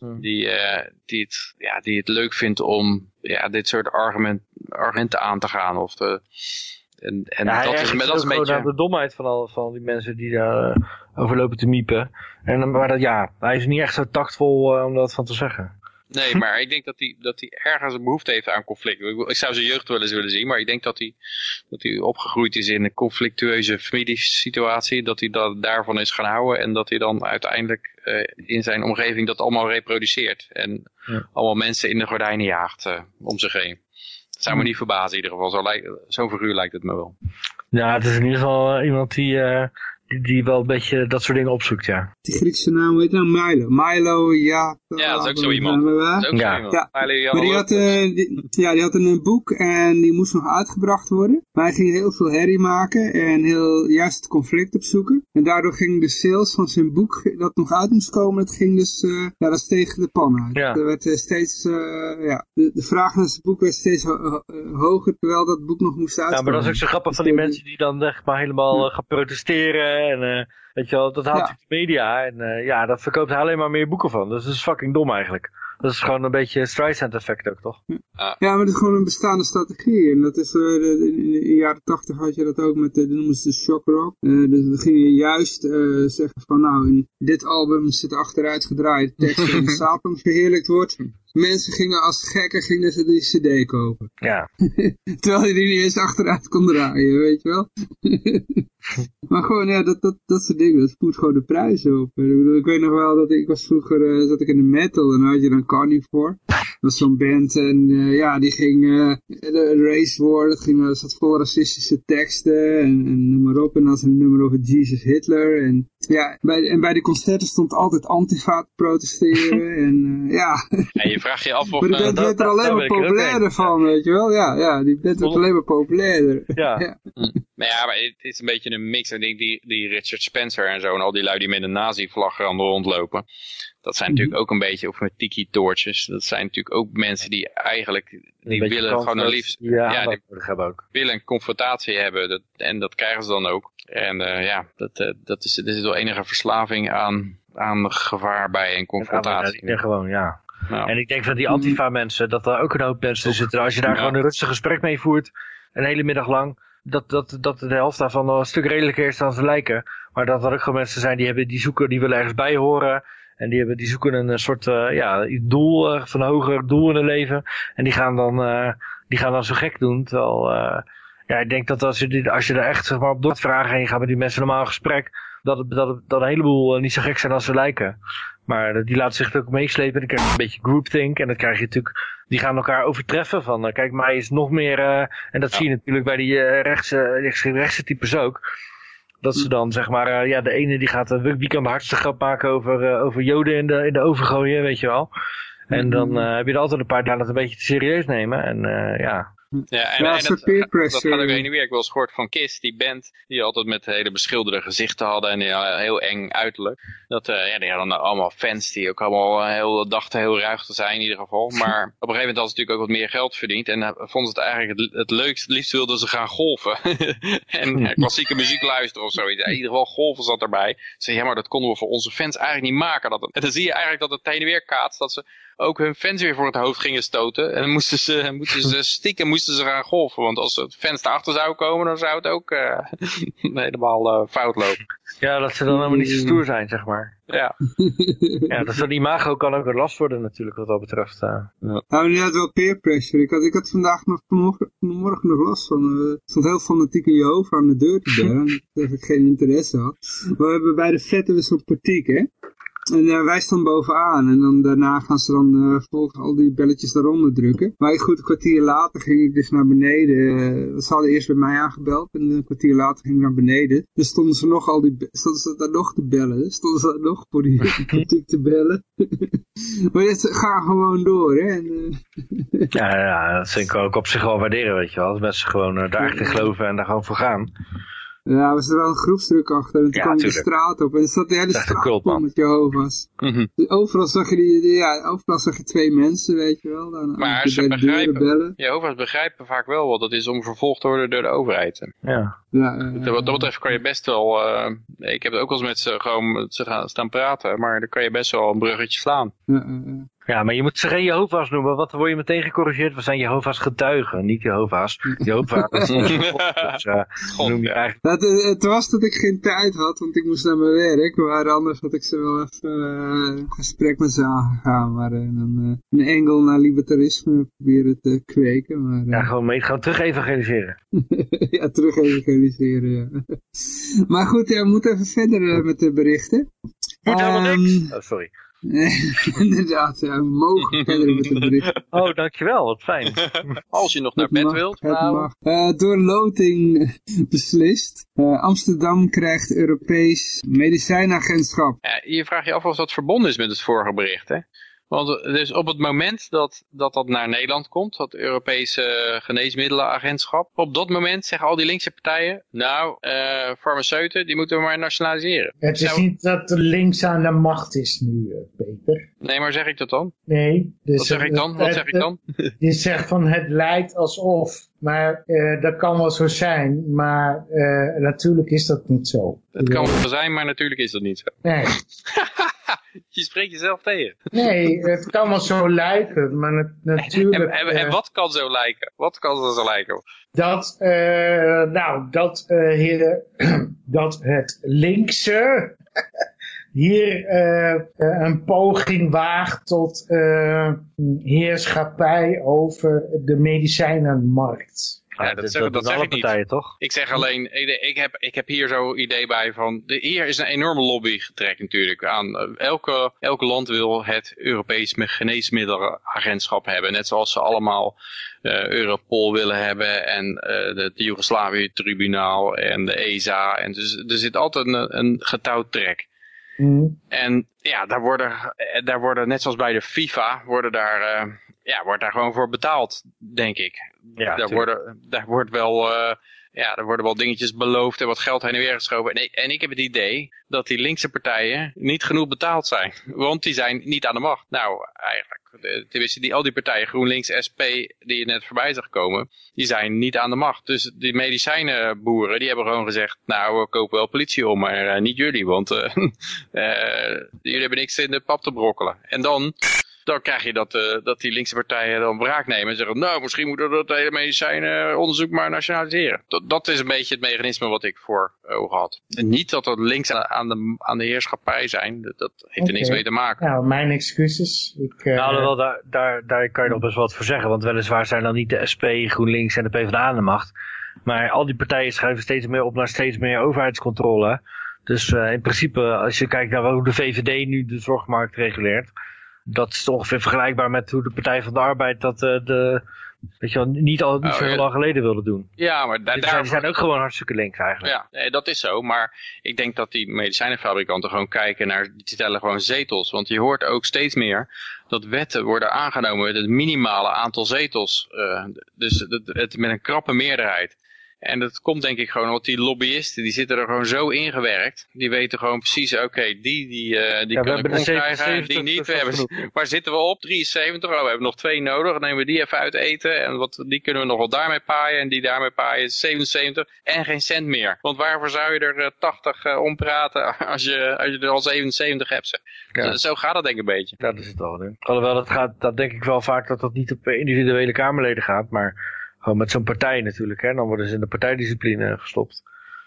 Die, eh, die, het, ja, die het leuk vindt om ja, dit soort argument, argumenten aan te gaan. Of te, en en Ja, dat is, ergert dat is een beetje... aan de domheid van al van die mensen die daar eh, over lopen te miepen. En, maar dat, ja, hij is niet echt zo tactvol eh, om dat van te zeggen. Nee, maar ik denk dat hij, dat hij ergens een behoefte heeft aan conflict. Ik, zou zijn jeugd wel eens willen zien, maar ik denk dat hij, dat hij opgegroeid is in een conflictueuze familiesituatie. Dat hij dat, daarvan is gaan houden en dat hij dan uiteindelijk eh, in zijn omgeving dat allemaal reproduceert. En Ja. allemaal mensen in de gordijnen jaagt eh, om zich heen. Dat zou me niet verbazen in ieder geval. Zo Zo'n figuur lijkt het me wel. Ja, het is in ieder geval eh, iemand die, die, die wel een beetje dat soort dingen opzoekt, ja. Die Griekse naam, hoe heet nou? Milo. Milo, ja. Ja, dat is ook zo iemand. Dat is ook Ja. zo iemand. Ja. Milo Maar die had, eh, die, ja, die had een eh, boek en die moest nog uitgebracht worden. Maar hij ging heel veel herrie maken en heel, juist het conflict opzoeken. En daardoor ging de sales van zijn boek, dat nog uit moest komen, dat ging dus, eh, ja, dat steeg de pan uit. Ja. Er werd steeds, eh, ja, de, de vraag naar zijn boek werd steeds ho- ho- hoger, terwijl dat boek nog moest Ja, uitkomen. maar dat is ook zo grappig van die mensen die dan zeg maar helemaal gaan protesteren. En eh, weet je wel, dat haalt Ja. de media. En eh, ja, daar verkoopt hij alleen maar meer boeken van. Dus dat is fucking dom eigenlijk. Dat is gewoon een beetje Streisand effect ook, toch? Ja, maar het is gewoon een bestaande strategie. En dat is, eh, de- in, de jaren tachtig had je dat ook met, de, dat noemen ze de shock rock. Eh, dus dan ging je juist eh, zeggen van, nou, in dit album zit achteruit gedraaid tekst en Satan verheerlijkt wordt. Mensen gingen als gekken gingen ze die cd kopen. Ja. Terwijl je die niet eens achteruit kon draaien, weet je wel. maar gewoon, ja, dat, dat, dat soort dingen, dat voert gewoon de prijzen op. Ik, bedoel, ik weet nog wel dat ik was vroeger, eh, zat ik in de metal en dan had je dan Carnivore. Dat was zo'n band en eh, ja, die ging, de Race War, dat ging, dat zat vol racistische teksten en, en noem maar op. En dan had een nummer over Jesus Hitler. En ja, bij, en bij die concerten stond altijd Antifa te protesteren. en eh, ja, En je vraagt je af of... maar die eh, dat- werd er dat- alleen maar er populairder van, weet je wel. Ja, ja die werd Vol- alleen maar populairder. Ja. Ja. Maar ja, maar het is een beetje een mix. Ik denk die, die Richard Spencer en zo en al die lui die met een nazi-vlag de rondlopen. Dat zijn Mhm. natuurlijk ook een beetje, of met tiki-toortjes. Dat zijn natuurlijk ook mensen die eigenlijk, die willen gewoon een liefst, ja, die hebben ook. willen een confrontatie hebben. Dat, en dat krijgen ze dan ook. En eh, ja, dat, eh, dat is, er is wel enige verslaving aan, aan gevaar bij een confrontatie. Ja, gewoon, ja. Nou, En ik denk dat die Antifa mensen, dat er ook een hoop mensen zitten. Als je daar Ja. gewoon een rustig gesprek mee voert, een hele middag lang, dat, dat, dat de helft daarvan wel een stuk redelijker is dan ze lijken. Maar dat er ook gewoon mensen zijn die, hebben, die zoeken, die willen ergens bij horen. En die, hebben, die zoeken een eh, soort ja, doel, van een hoger doel in hun leven. En die gaan dan, die gaan dan zo gek doen. Terwijl, ja, ik denk dat als je, die, als je er echt zeg maar, op en je gaat met die mensen normaal gesprek, dat, het, dat, het, dat een heleboel eh, niet zo gek zijn als ze lijken. Maar eh, die laten zich ook meeslepen. Dan krijg je een beetje groupthink. En dan krijg je natuurlijk, die gaan elkaar overtreffen. Van, eh, kijk, mij is nog meer, en dat Ja. zie je natuurlijk bij die eh, rechtse, rechtse, rechtse types ook. Dat ze dan zeg maar, ja, de ene die gaat een weekend hardste grap maken over, over joden in de, in de oven gooien, weet je wel. En dan eh, heb je er altijd een paar die gaan het een beetje te serieus nemen. En ja, Ja, en, Ja, dat, peer dat pressure. gaat ook heen en weer. Ik wel eens gehoord van Kiss, die band, die altijd met hele beschilderde gezichten hadden en ja, heel eng uiterlijk. Dat, eh, ja, die hadden dan allemaal fans die ook allemaal eh, heel, dachten heel ruig te zijn in ieder geval. Maar op een gegeven moment hadden ze natuurlijk ook wat meer geld verdiend en uh, vonden ze het eigenlijk het, het leukst, liefst wilden ze gaan golfen. en uh, klassieke muziek luisteren of zoiets. In ieder geval golfen zat erbij. Ze ja maar dat konden we voor onze fans eigenlijk niet maken. Dat het, en dan zie je eigenlijk dat het heen en weer kaatst, dat ze ook hun fans weer voor het hoofd gingen stoten. En dan moesten ze, moesten ze stiekem moesten ze gaan golfen. Want als het fans erachter zou komen, dan zou het ook uh, helemaal uh, fout lopen. Ja, dat ze dan helemaal niet zo stoer zijn, zeg maar. Ja. ja, dat zo'n imago kan ook een last worden natuurlijk, wat dat betreft. Uh. Ja. Nou, inderdaad wel peer pressure. Ik had, ik had vandaag nog, vanmorgen, vanmorgen nog last van. Uh, er stond heel fanatiek in Jehovah aan de deur te bellen. dat ik geen interesse had. Maar we hebben bij de vet hebben zo'n portiek, hè. En uh, wij staan bovenaan en dan daarna gaan ze dan uh, volgens al die belletjes daaronder drukken. Maar goed, een kwartier later ging ik dus naar beneden. Uh, ze hadden eerst bij mij aangebeld en een kwartier later ging ik naar beneden. Dus stonden ze nog al die, stonden ze daar nog te bellen. Stonden ze daar nog voor die portiek te bellen. maar het gaat gewoon door, hè. En, ja, ja, dat vind ik ook op zich wel waarderen, weet je wel. Als mensen gewoon daar echt in geloven en daar gewoon voor gaan. Ja, we er wel een groepsdruk achter. En toen ja, kwam de straat op. En er zat de hele straat vol met Jehovah's. Mm -hmm. dus overal zag je die, ja, overal zag je twee mensen, weet je wel. Dan, maar ze begrijpen, Jehovah's begrijpen vaak wel wat het is om vervolgd te worden door de overheid. Ja. ja uh, wat dat betreft kan je best wel, uh, ik heb het ook wel eens met ze gewoon ze gaan staan praten, maar dan kan je best wel een bruggetje slaan. Ja, uh, ja, maar je moet ze geen Jehovah's noemen, want dan word je meteen gecorrigeerd. We zijn Jehovah's getuigen, niet Jehovah's. Jehovah's. dus, uh, God, noem je ja. eigenlijk. Dat, het was dat ik geen tijd had, want ik moest naar mijn werk. Maar anders had ik ze wel even uh, een gesprek met ze aangegaan. Maar uh, dan uh, een engel naar libertarisme proberen te kweken. Maar, ja, gewoon, mee, gewoon terug evangeliseren. ja, terug evangeliseren, ja. maar goed, ja, we moeten even verder met de berichten. Moet helemaal um, niks. Oh, sorry. Inderdaad, ja, we mogen verder met de bericht. Oh, dankjewel, wat fijn. Als je nog naar bed wilt. Het nou. mag. Uh, door loting beslist. Uh, Amsterdam krijgt Europees medicijnagentschap. Ja, je vraagt je af of dat verbonden is met het vorige bericht, hè? Want dus op het moment dat, dat dat naar Nederland komt, dat Europese geneesmiddelenagentschap, op dat moment zeggen al die linkse partijen, nou, uh, farmaceuten, die moeten we maar nationaliseren. Het is nou, niet dat de links aan de macht is nu, Peter. Nee, maar zeg ik dat dan? Nee. Dus Wat zeg ik dan? Wat zeg ik dan? Je zegt van het lijkt alsof, maar uh, dat kan wel zo zijn, maar uh, natuurlijk is dat niet zo. Het kan wel zijn, maar natuurlijk is dat niet zo. Nee. je spreekt jezelf tegen. Nee, het kan wel zo lijken, maar natuurlijk... En, en, en, wat kan zo lijken? Wat kan zo lijken? Dat, uh, nou, dat, uh, dat het linkse hier uh, een poging waagt tot heerschappij over de medicijnenmarkt. Ja, dat, zeg, dat, dat zeg ik partijen, niet. toch? Ik zeg alleen, ik heb, ik heb hier zo'n idee bij van, de, hier is een enorme lobby getrekt natuurlijk aan. Elke, elke land wil het Europees geneesmiddelenagentschap hebben. Net zoals ze allemaal uh, Europol willen hebben en uh, het Joegoslavië-tribunaal en de ESA. En dus er zit altijd een, een getouwtrek. Mm. En ja, daar worden, daar worden, net zoals bij de FIFA, worden daar... Uh, ja, wordt daar gewoon voor betaald, denk ik. Ja, daar, worden, daar, wordt wel, uh, ja, er worden wel dingetjes beloofd en wat geld heen en weer geschoven. En ik, en ik heb het idee dat die linkse partijen niet genoeg betaald zijn. Want die zijn niet aan de macht. Nou, eigenlijk. Tenminste, die, al die partijen, GroenLinks, SP, die je net voorbij zag komen, die zijn niet aan de macht. Dus die medicijnenboeren, die hebben gewoon gezegd, nou, we kopen wel politie om, maar uh, niet jullie, want uh, jullie hebben niks in de pap te brokkelen. En dan dan krijg je dat, uh, dat die linkse partijen dan wraak nemen en zeggen, nou, misschien moeten we dat hele medicijnenonderzoek maar nationaliseren. Dat, dat is een beetje het mechanisme wat ik voor ogen had. En niet dat er links aan de, aan de heerschappij zijn, dat, dat heeft okay. er niks mee te maken. Nou, mijn excuses. Ik, uh... Nou, wel, daar, daar, daar kan je nog best wat voor zeggen, want weliswaar zijn dan niet de SP, GroenLinks en de PvdA aan de macht. Maar al die partijen schuiven steeds meer op naar steeds meer overheidscontrole. Dus uh, in principe, als je kijkt naar hoe de VVD nu de zorgmarkt reguleert, dat is ongeveer vergelijkbaar met hoe de Partij van de Arbeid dat uh, de, weet je wel, niet, al, niet Oh, zo heel ja. lang geleden wilden doen. Ja, maar daar zijn, zijn ook gewoon hartstikke links eigenlijk. Ja, nee, dat is zo. Maar ik denk dat die medicijnenfabrikanten gewoon kijken naar, die tellen gewoon zetels. Want je hoort ook steeds meer dat wetten worden aangenomen met het minimale aantal zetels. Eh, dus het, het met een krappe meerderheid. En dat komt denk ik gewoon omdat die lobbyisten, die zitten er gewoon zo ingewerkt. Die weten gewoon precies, oké, die, die, eh, die Ja, we kan ik hebben de omkrijgen en die 77, niet. We hebben, waar zitten we op? 73, oh, we hebben nog twee nodig. Dan nemen we die even uit eten. En wat, die kunnen we nog wel daarmee paaien. En die daarmee paaien 77. En geen cent meer. Want waarvoor zou je er eh, 80 eh, ompraten als je, als je er al 77 hebt? Ja. Zo, zo gaat dat denk ik een beetje. Dat is het al. Hè. Alhoewel, dat gaat, dat denk ik wel vaak dat dat niet op individuele Kamerleden gaat, maar gewoon met zo'n partij natuurlijk. Hè. Dan worden ze in de partijdiscipline gestopt.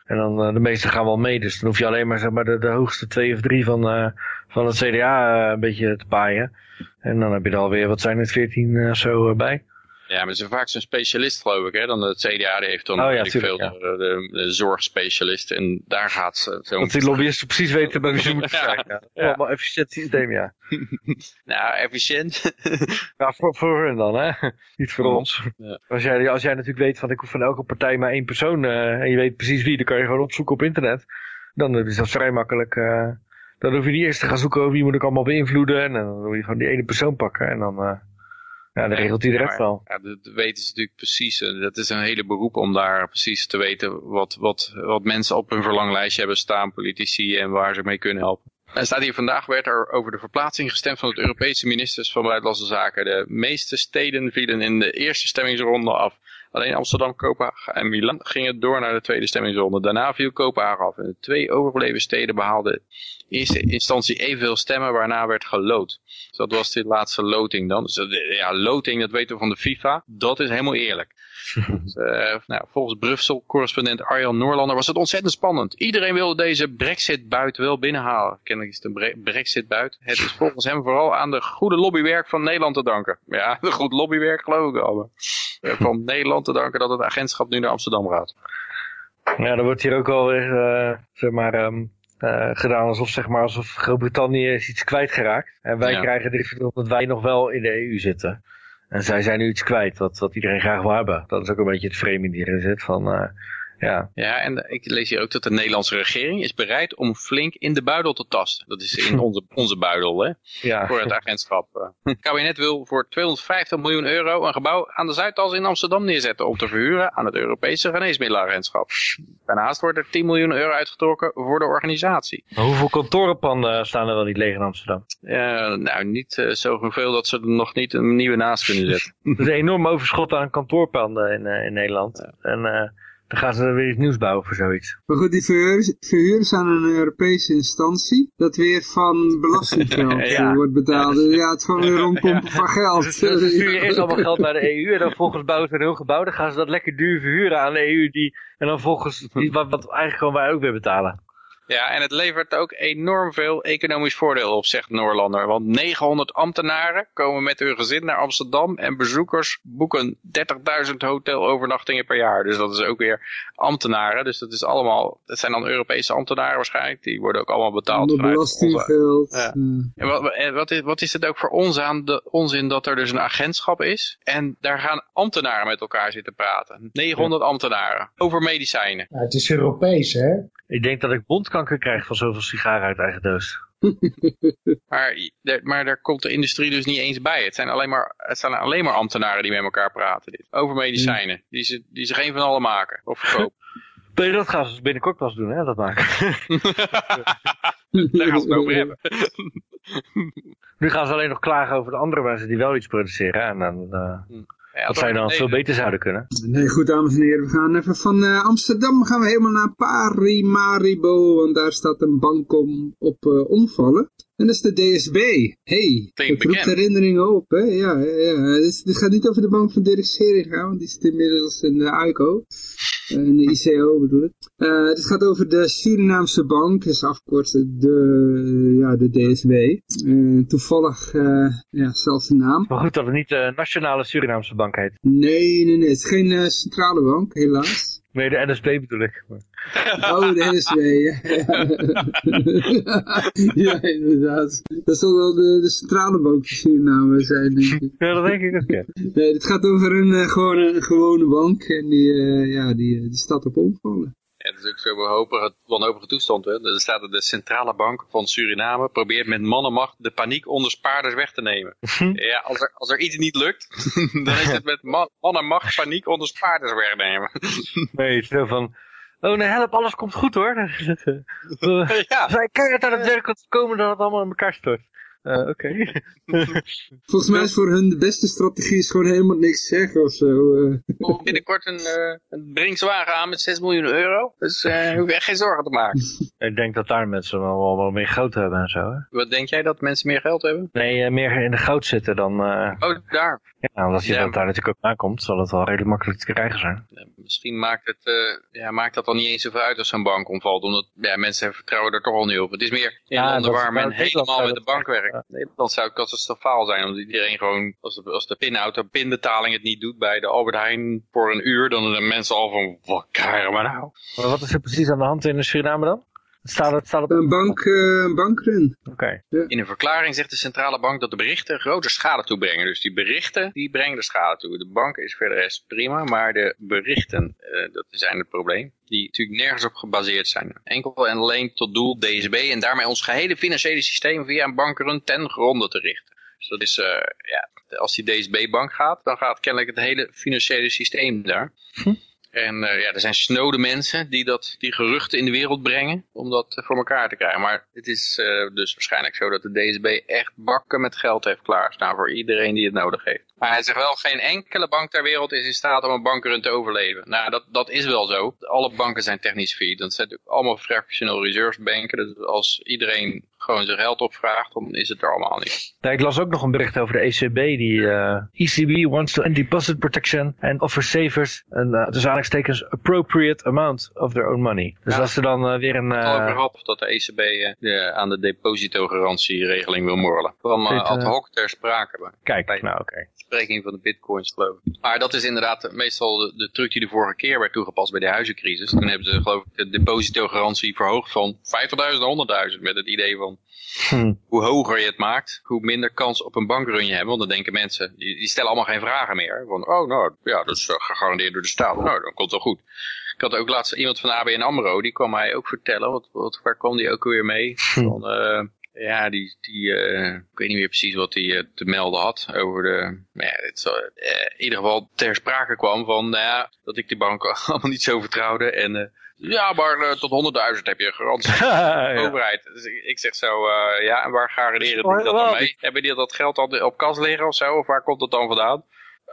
En dan, eh, de meesten gaan wel mee, dus dan hoef je alleen maar, zeg maar de, de hoogste twee of drie van, eh, van het CDA eh, een beetje te paaien. En dan heb je er alweer, wat zijn het, 14 eh, zo eh, bij. Ja, maar ze zijn vaak zo'n specialist geloof ik. Hè? Dan het CDA die heeft dan Oh ja, veel, tuurlijk, de, de, de zorgspecialist. En daar gaat ze zo'n... Dat die lobbyisten precies weten bij wie ze moeten zijn. Ja. Ja. Allemaal efficiënt systeem, ja. Nou, efficiënt. Ja, voor, voor hun dan, hè. Niet voor ons. Ja. Als, jij, als jij natuurlijk weet van ik hoef van elke partij maar één persoon eh, en je weet precies wie, dan kan je gewoon opzoeken op internet. Dan is dat vrij makkelijk. eh, dan hoef je niet eerst te gaan zoeken over wie moet ik allemaal beïnvloeden. En dan moet je gewoon die ene persoon pakken en dan, eh, ja, dan regelt Ja, rest maar- wel. Ja, dat dat weten ze natuurlijk precies. En Dat is een hele beroep om daar precies te weten wat, wat, wat mensen op hun verlanglijstje hebben staan, politici, en waar ze mee kunnen helpen. Er staat hier vandaag werd er over de verplaatsing gestemd van het Europese ministers van Buitenlandse Zaken. De meeste steden vielen in de eerste stemmingsronde af. Alleen Amsterdam, Kopenhagen en Milan gingen door naar de tweede stemmingsronde. Daarna viel Kopenhagen af. En de twee overgebleven steden behaalden eerste instantie evenveel stemmen, waarna werd gelood. Dus dat was de laatste loting dan. Dus dat- ja, loting, dat weten we van de FIFA. Dat is helemaal eerlijk. Dus, eh, nou, volgens Brussel-correspondent Arjan Noorlander was het ontzettend spannend. Iedereen wilde deze Brexit-buit wel binnenhalen. Kennelijk is het een bre- Brexit-buit. Het is volgens hem vooral aan de goede lobbywerk van Nederland te danken. Ja, de goed lobbywerk geloof ik al. eh, Van Nederland te danken dat het agentschap nu naar Amsterdam gaat. Ja, dan wordt hier ook alweer eh, zeg maar, ehm, eh, gedaan alsof, zeg maar, alsof Groot-Brittannië is iets kwijtgeraakt. En wij Ja. krijgen dit dat wij nog wel in de EU zitten. En zij zijn nu iets kwijt wat, wat iedereen graag wil hebben. Dat is ook een beetje het frame die erin zit. Van, eh, ja. Ja, en ik lees hier ook dat de Nederlandse regering is bereid om flink in de buidel te tasten. Dat is in onze, onze buidel, hè. Ja. voor het agentschap. Het kabinet wil voor 250 miljoen euro een gebouw aan de Zuidas in Amsterdam neerzetten om te verhuren aan het Europese geneesmiddelenagentschap. Daarnaast wordt er 10 miljoen euro uitgetrokken voor de organisatie. Maar hoeveel kantorenpanden staan er wel niet leeg in Amsterdam? Eh, nou, niet eh, zoveel dat ze er nog niet een nieuwe naast kunnen zetten. Er is een enorm overschot aan kantoorpanden in, eh, in Nederland. En eh, dan gaan ze weer iets nieuws bouwen voor zoiets. Maar goed, die verhuur, verhuur is aan een Europese instantie. Dat weer van belastinggeld Ja. eh, wordt betaald. Dus ja, het is gewoon weer rondpompen van geld. Dus stuur je eerst allemaal geld naar de EU en dan volgens bouwen ze een heel gebouw. Dan gaan ze dat lekker duur verhuren aan de EU. Die, en dan volgens wat, wat eigenlijk gewoon wij ook weer betalen. Ja, en het levert ook enorm veel economisch voordeel op, zegt Noorlander. Want 900 ambtenaren komen met hun gezin naar Amsterdam en bezoekers boeken 30.000 hotelovernachtingen per jaar. Dus dat is ook weer ambtenaren. Dus dat is allemaal, dat zijn dan Europese ambtenaren waarschijnlijk. Die worden ook allemaal betaald. Onder belastinggeld. Ja. eh. En wat, en wat, is, wat is het ook voor ons aan de onzin dat er dus een agentschap is en daar gaan ambtenaren met elkaar zitten praten. 900 ambtenaren over medicijnen. Ja, het is Europees, hè? Ik denk dat ik bondkanker krijg van zoveel sigaren uit eigen doos. Maar, daar- maar daar komt de industrie dus niet eens bij. Het zijn alleen maar, het zijn alleen maar ambtenaren die met elkaar praten. Dit. Over medicijnen. Die, ze, die ze geen van allen maken. Of verkopen. Nee, dat gaan ze binnenkort pas doen, hè, dat maken. Daar gaan ze het over hebben. nu gaan ze alleen nog klagen over de andere mensen die wel iets produceren. En dan, eh, Ja, dat zij dan nee, veel beter zouden kunnen. Nee, goed dames en heren, we gaan even van eh, Amsterdam gaan we helemaal naar Parimaribo, want daar staat een bank om, op eh, omvallen. En dat is de DSB. Hey, dat roept bekend. herinneringen op, hè? Ja, ja, ja. Dus, dit gaat niet over de bank van Dirk gaan, want die zit inmiddels in de ICO. Eh, In de ICO bedoel ik. Eh, dit gaat over de Surinaamse bank, is afgekort de, ja, de DSB. Eh, toevallig, eh, ja, zelfs de naam. Maar goed dat het niet de Nationale Surinaamse Bank heet. Nee, nee, nee. Het is geen centrale bank, helaas. Nee, de NSB bedoel ik. Oh, de NSB. ja, inderdaad. Dat zal wel de, de centrale bank van Suriname zijn, denk ik. Ja, dat denk ik ook, ja. Nee, het gaat over een, uh, gewone, een gewone bank en die, uh, ja, die, die staat op omvallen. Ja, dat is ook zo'n wanhopige, wanhopige toestand. Hè. Er staat de centrale bank van Suriname probeert met mannenmacht de paniek onder spaarders weg te nemen. ja, als er, als er iets niet lukt, dan is het met man, mannenmacht paniek onder spaarders wegnemen. nee, zo van, oh nee, help, alles komt goed hoor. ja. Zij keihard aan het werk komen dat het allemaal in elkaar stort. Uh, Oké. Volgens mij is voor hun de beste strategie is gewoon helemaal niks zeggen of zo. Uh. Binnenkort een, uh, een bringswagen aan met 6 miljoen euro. Dus uh, hoef je echt geen zorgen te maken. Ik denk dat daar mensen wel, wel, wel meer goud hebben en zo. Hè? Wat denk jij dat mensen meer geld hebben? Nee, meer in de goud zitten dan... Oh, daar. Ja, want als je ja. dat daar natuurlijk ook aankomt, zal het wel redelijk makkelijk te krijgen zijn. Misschien maakt, het, ja, maakt dat dan niet eens zoveel uit als zo'n bank omvalt. Omdat ja, mensen vertrouwen er toch al niet op. Het is meer in landen waar men helemaal met de bank werkt. Ja. Nederland zou het catastrofaal zijn, omdat iedereen gewoon, als de, als de pinauto pinbetaling het niet doet bij de Albert Heijn voor een uur, dan zijn mensen al van, wat krijgen we nou? Maar wat is er precies aan de hand in Suriname dan? Het staat, het staat op... Een, bank, uh, een bankrun. Oké. Okay. Ja. In een verklaring zegt de centrale bank dat de berichten grote schade toebrengen. Dus die berichten, die brengen de schade toe. De bank is verder rest prima, maar de berichten, uh, dat zijn het probleem. Die natuurlijk nergens op gebaseerd zijn. Enkel en alleen tot doel DSB en daarmee ons gehele financiële systeem via een bankrun ten gronde te richten. Dus dat is, uh, ja, als die DSB-bank gaat, dan gaat kennelijk het hele financiële systeem daar. Hm. En uh, ja, er zijn snode mensen die dat, die geruchten in de wereld brengen om dat uh, voor elkaar te krijgen. Maar het is uh, dus waarschijnlijk zo dat de DSB echt bakken met geld heeft klaarstaan voor iedereen die het nodig heeft. Maar hij zegt wel, geen enkele bank ter wereld is in staat om een bankrun te overleven. Nou, dat, dat is wel zo. Alle banken zijn technisch failliet. Dat zijn natuurlijk allemaal fractional reserve banken. Dus als iedereen gewoon zijn geld opvraagt, dan is het er allemaal niet. Ja, ik las ook nog een bericht over de ECB. Die uh, ECB wants to end deposit protection and offer savers een uh, tussen aanhalingstekens appropriate amount of their own money. Dus ja. als ze dan uh, weer een... Ik al gehad dat de ECB de, aan de depositogarantieregeling wil morrelen. Van ad hoc ter sprake. Kijk, bij, nou oké. Okay. Spreking van de bitcoins geloof ik. Maar dat is inderdaad meestal de, de truc die de vorige keer werd toegepast bij de huizencrisis. Toen hebben ze geloof ik de depositogarantie verhoogd van 50.000 naar 100.000 met het idee van Hm. Hoe hoger je het maakt, hoe minder kans op een bankrun je hebt. Want dan denken mensen, die, die stellen allemaal geen vragen meer. Van, oh nou, ja, dat is uh, gegarandeerd door de staat. Nou, dan komt het wel goed. Ik had ook laatst iemand van ABN AMRO, die kwam mij ook vertellen. Wat, wat, waar kwam die ook weer mee? Hm. Van, uh, ja, die, die uh, ik weet niet meer precies wat hij uh, te melden had over de, ja, uh, in ieder geval ter sprake kwam van, nou ja, dat ik die bank allemaal niet zo vertrouwde en ja, maar tot 100.000 heb je een garantie van ja. de overheid. Dus ik, ik zeg zo, uh, ja, en waar garanderen die dat dan mee? Hebben die dat geld al op kas liggen of zo? Of waar komt het dan vandaan?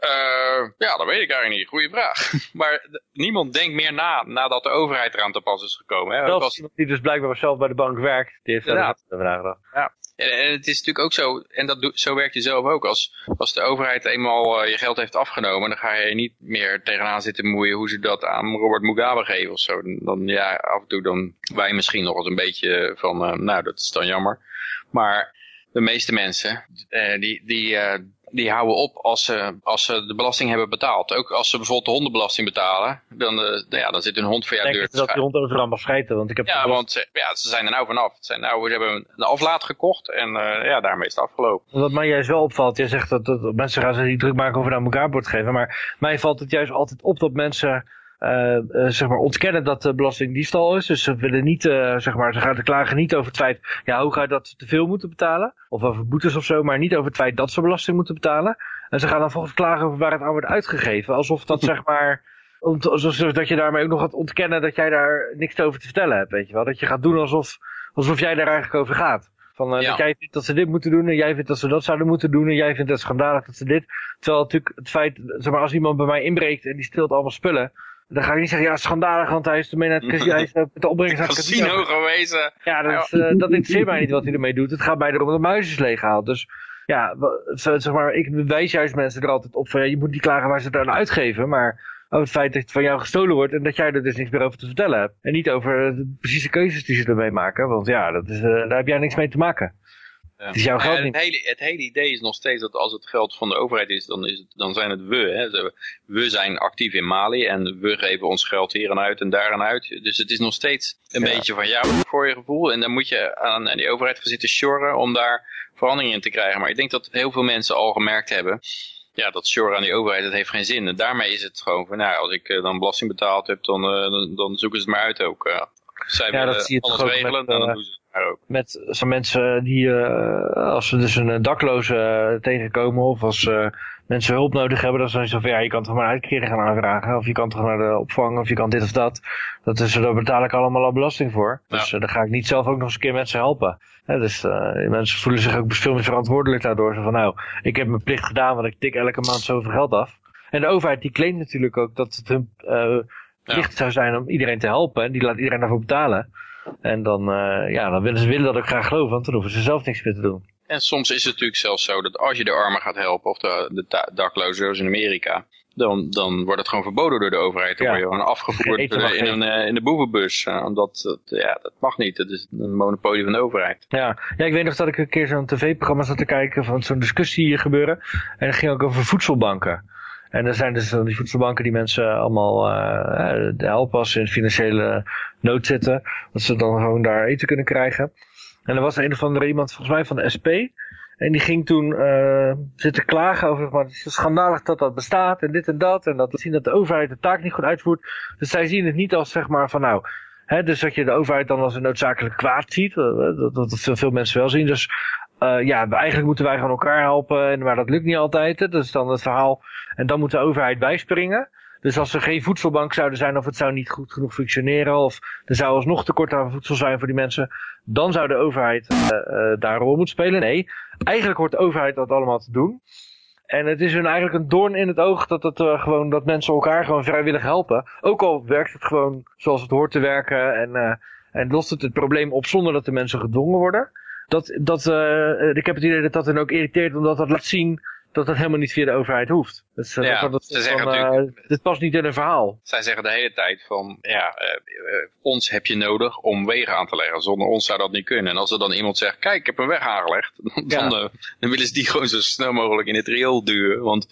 Uh, ja, dat weet ik eigenlijk niet. Goeie vraag. maar niemand denkt meer na, nadat de overheid eraan te pas is gekomen. Hè? Zelfs was... iemand die dus blijkbaar zelf bij de bank werkt, die heeft inderdaad vraag gedacht. Ja. En het is natuurlijk ook zo, en dat zo werkt je zelf ook, als, als de overheid eenmaal uh, je geld heeft afgenomen, dan ga je niet meer tegenaan zitten moeien hoe ze dat aan Robert Mugabe geven of zo. Dan ja, af en toe dan wij misschien nog eens een beetje van, uh, nou dat is dan jammer. Maar de meeste mensen, uh, die, die, die houden op als ze, als ze de belasting hebben betaald. Ook als ze bijvoorbeeld de hondenbelasting betalen, dan, uh, nou ja, dan zit hun hond voor jou deur te dat die hond overal mag schijten, want ik heb... Ja, want ze, ja, ze zijn er nou vanaf. Ze, zijn nou, ze hebben een aflaat gekocht en uh, ja, daarmee is het afgelopen. Wat mij juist wel opvalt, jij zegt dat, dat mensen gaan zich niet druk maken over aan elkaar bord geven, maar mij valt het juist altijd op dat mensen... Uh, zeg maar ontkennen dat de belasting diefstal is. Dus ze willen niet, uh, zeg maar, ze gaan klagen niet over het feit, ja, hoe ga je dat te veel moeten betalen? Of over boetes of zo, maar niet over het feit dat ze belasting moeten betalen. En ze gaan dan volgens klagen over waar het aan wordt uitgegeven. Alsof dat, zeg maar, alsof dat je daarmee ook nog gaat ontkennen dat jij daar niks over te vertellen hebt, weet je wel. Dat je gaat doen alsof, alsof jij daar eigenlijk over gaat. Van, uh, ja. dat jij vindt dat ze dit moeten doen en jij vindt dat ze dat zouden moeten doen en jij vindt het schandalig dat ze dit. Terwijl natuurlijk het feit, zeg maar, als iemand bij mij inbreekt en die stilt allemaal spullen, dan ga ik niet zeggen, ja, schandalig, want hij is ermee naar het casino, hij is de opbrengst het casino gewezen. Ja, dat, uh, dat interesseert mij niet wat hij ermee doet. Het gaat mij erom dat de muis is leeggehaald. Dus ja, zeg maar, ik wijs juist mensen er altijd op van, ja, je moet niet klagen waar ze het aan uitgeven, maar over het feit dat het van jou gestolen wordt en dat jij er dus niks meer over te vertellen hebt. En niet over de precieze keuzes die ze ermee maken, want ja, dat is, uh, daar heb jij niks mee te maken. Het is jouw Ja, geld het, hele, het hele idee is nog steeds dat als het geld van de overheid is, dan, is het, dan zijn het we. Hè. We zijn actief in Mali en we geven ons geld hier en uit en daar en uit. Dus het is nog steeds een beetje van jou voor je gevoel. En dan moet je aan, aan die overheid gaan zitten sjorren om daar verandering in te krijgen. Maar ik denk dat heel veel mensen al gemerkt hebben ja, dat sjorren aan die overheid, dat heeft geen zin. En daarmee is het gewoon van, nou, als ik eh, dan belasting betaald heb, dan, eh, dan, dan zoeken ze het maar uit ook. eh. zij Ja, dat zie je toch alles met, regelen, dan doen ze het maar ook. met zo'n mensen die, eh, als ze dus een eh, dakloze eh, tegenkomen of als mensen hulp nodig hebben, dan zijn ze van ja, je kan toch maar een uitkering gaan aanvragen of je kan toch naar de opvang of je kan dit of dat. dat is, daar betaal ik allemaal al belasting voor. Dus dan ga ik niet zelf ook nog eens een keer mensen helpen. Hè, dus mensen voelen zich ook veel meer verantwoordelijk daardoor. Zo van nou, ik heb mijn plicht gedaan, want ik tik elke maand zoveel geld af. En de overheid die claimt natuurlijk ook dat het hun plicht zou zijn om iedereen te helpen. En die laat iedereen daarvoor betalen. En dan, eh, ja, dan willen ze willen dat ook graag geloven, want dan hoeven ze zelf niks meer te doen. En soms is het natuurlijk zelfs zo dat als je de armen gaat helpen, of de, de daklozen zoals in Amerika, dan, dan wordt het gewoon verboden door de overheid. Dan Ja. word je gewoon afgevoerd in, een, eh, in de boevenbus. eh, omdat dat, ja, dat mag niet. Dat is een monopolie van de overheid. Ja. ja, ik weet nog dat ik een keer zo'n tv-programma zat te kijken van zo'n discussie gebeuren. En dat ging ook over voedselbanken. En er zijn dus die voedselbanken die mensen allemaal eh, helpen als ze in financiële nood zitten. Dat ze dan gewoon daar eten kunnen krijgen. En er was een of andere iemand, volgens mij van de SP. En die ging toen eh, zitten klagen over, maar het is schandalig dat dat bestaat en dit en dat. En dat zien dat de overheid de taak niet goed uitvoert. Dus zij zien het niet als zeg maar van nou, hè, dus dat je de overheid dan als een noodzakelijk kwaad ziet. Dat, dat veel, veel mensen wel zien. Dus eh, ja, eigenlijk moeten wij gewoon elkaar helpen. en- Maar dat lukt niet altijd. Dat is dan het verhaal. En dan moet de overheid bijspringen. Dus als er geen voedselbank zouden zijn of het zou niet goed genoeg functioneren of er zou alsnog tekort aan voedsel zijn voor die mensen, dan zou de overheid eh, eh, daar een rol moeten spelen. Nee, eigenlijk hoort de overheid dat allemaal te doen. En het is hun eigenlijk een doorn in het oog dat, het, gewoon, dat mensen elkaar gewoon vrijwillig helpen. Ook al werkt het gewoon zoals het hoort te werken en, en lost het het probleem op zonder dat de mensen gedwongen worden. Dat, dat, eh, ik heb het idee dat dat hen ook irriteert omdat dat laat zien dat dat helemaal niet via de overheid hoeft. Dus, eh, Ja, dat, dat, ze zeggen van, natuurlijk- dit past niet in een verhaal. Zij zeggen de hele tijd van, ja, eh, eh, ons heb je nodig om wegen aan te leggen. Zonder ons zou dat niet kunnen. En als er dan iemand zegt, kijk, ik heb een weg aangelegd. Dan, Ja. dan, dan willen ze die gewoon zo snel mogelijk in het riool duwen. Want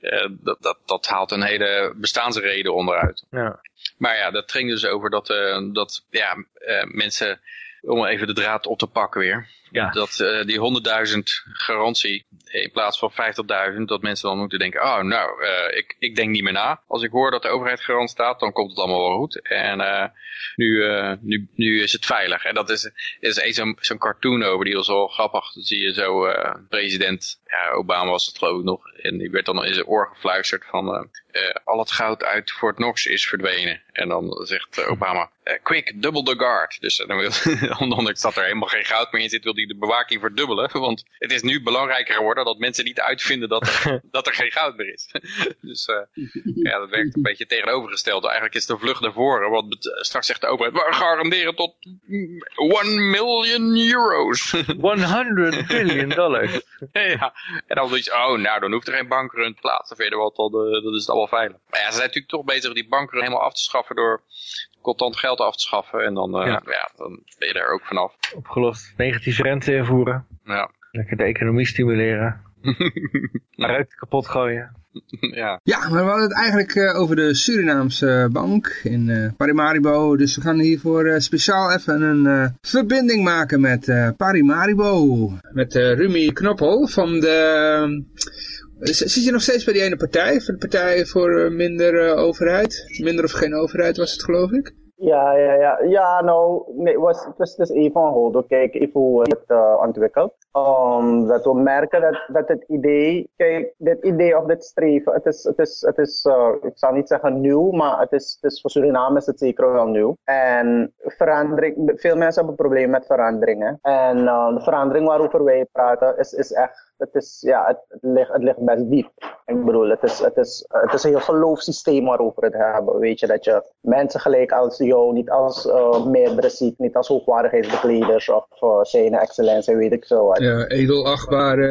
eh, dat, dat, dat haalt een hele bestaansreden onderuit. Ja. Maar ja, dat ging dus over dat, eh, dat ja, eh, mensen, om even de draad op te pakken weer. Ja. Dat eh, die 100.000 garantie in plaats van 50.000, dat mensen dan moeten denken, oh nou, eh, ik, ik denk niet meer na. Als ik hoor dat de overheid garant staat, dan komt het allemaal wel goed. En eh, nu, nu, nu is het veilig. En dat is, is een zo'n cartoon over, die was wel grappig. Dan zie je zo, president ja, Obama was het geloof ik nog. En die werd dan in zijn oor gefluisterd van, al het goud uit Fort Knox is verdwenen. En dan zegt Obama, quick, double the guard. Dus dan wil, ondanks dat er helemaal geen goud meer in zit, hij de bewaking verdubbelen. Want het is nu belangrijker geworden dat mensen niet uitvinden dat er, dat er geen goud meer is. dus eh, ja, dat werkt een beetje tegenovergesteld. Eigenlijk is de vlucht naar voren. Want straks zegt de overheid, we garanderen tot 1 million euro's. 100 billion dollars. ja. En dan zoiets, oh nou, dan hoeft er geen bankrun plaats te vinden, want dan, eh, dan is het allemaal veilig. Maar ja, ze zijn natuurlijk toch bezig die bankrun helemaal af te schaffen door contant geld af te schaffen. En dan, eh, Ja. ja. dan ben je daar ook vanaf. Opgelost. Negatieve rente invoeren. Ja. Lekker de economie stimuleren. Ruit kapot gooien. ja. Ja, maar we hadden het eigenlijk eh, over de Surinaamse bank in eh, Paramaribo. Dus we gaan hiervoor eh, speciaal even een eh, verbinding maken met eh, Paramaribo. Met eh, Rumi Knoppel van de... Zit je nog steeds bij die ene partij? Van de Partij voor eh, Minder eh, Overheid? Minder of geen overheid was het geloof ik? Ja, ja, ja. Ja, nou, nee, het was, was, is even een hold. Kijk even hoe het uh, ontwikkelt. Um, dat we merken dat, dat het idee, kijk, dit idee of dit streven, het is, het is, het is uh, ik zal niet zeggen nieuw, maar het is, het is voor Suriname is het zeker wel nieuw. En verandering, veel mensen hebben problemen met veranderingen. En uh, de verandering waarover wij praten is, is echt het is, ja, het, het, ligt, het ligt best diep. Ik bedoel, het is, het is, het is een heel geloofssysteem waarover het hebben. Weet je, dat je mensen gelijk als jou niet als uh, meerdere ziet, niet als hoogwaardigheidsbekleders of uh, zijn excellentie, weet ik veel wat. Ja, edelachtbare...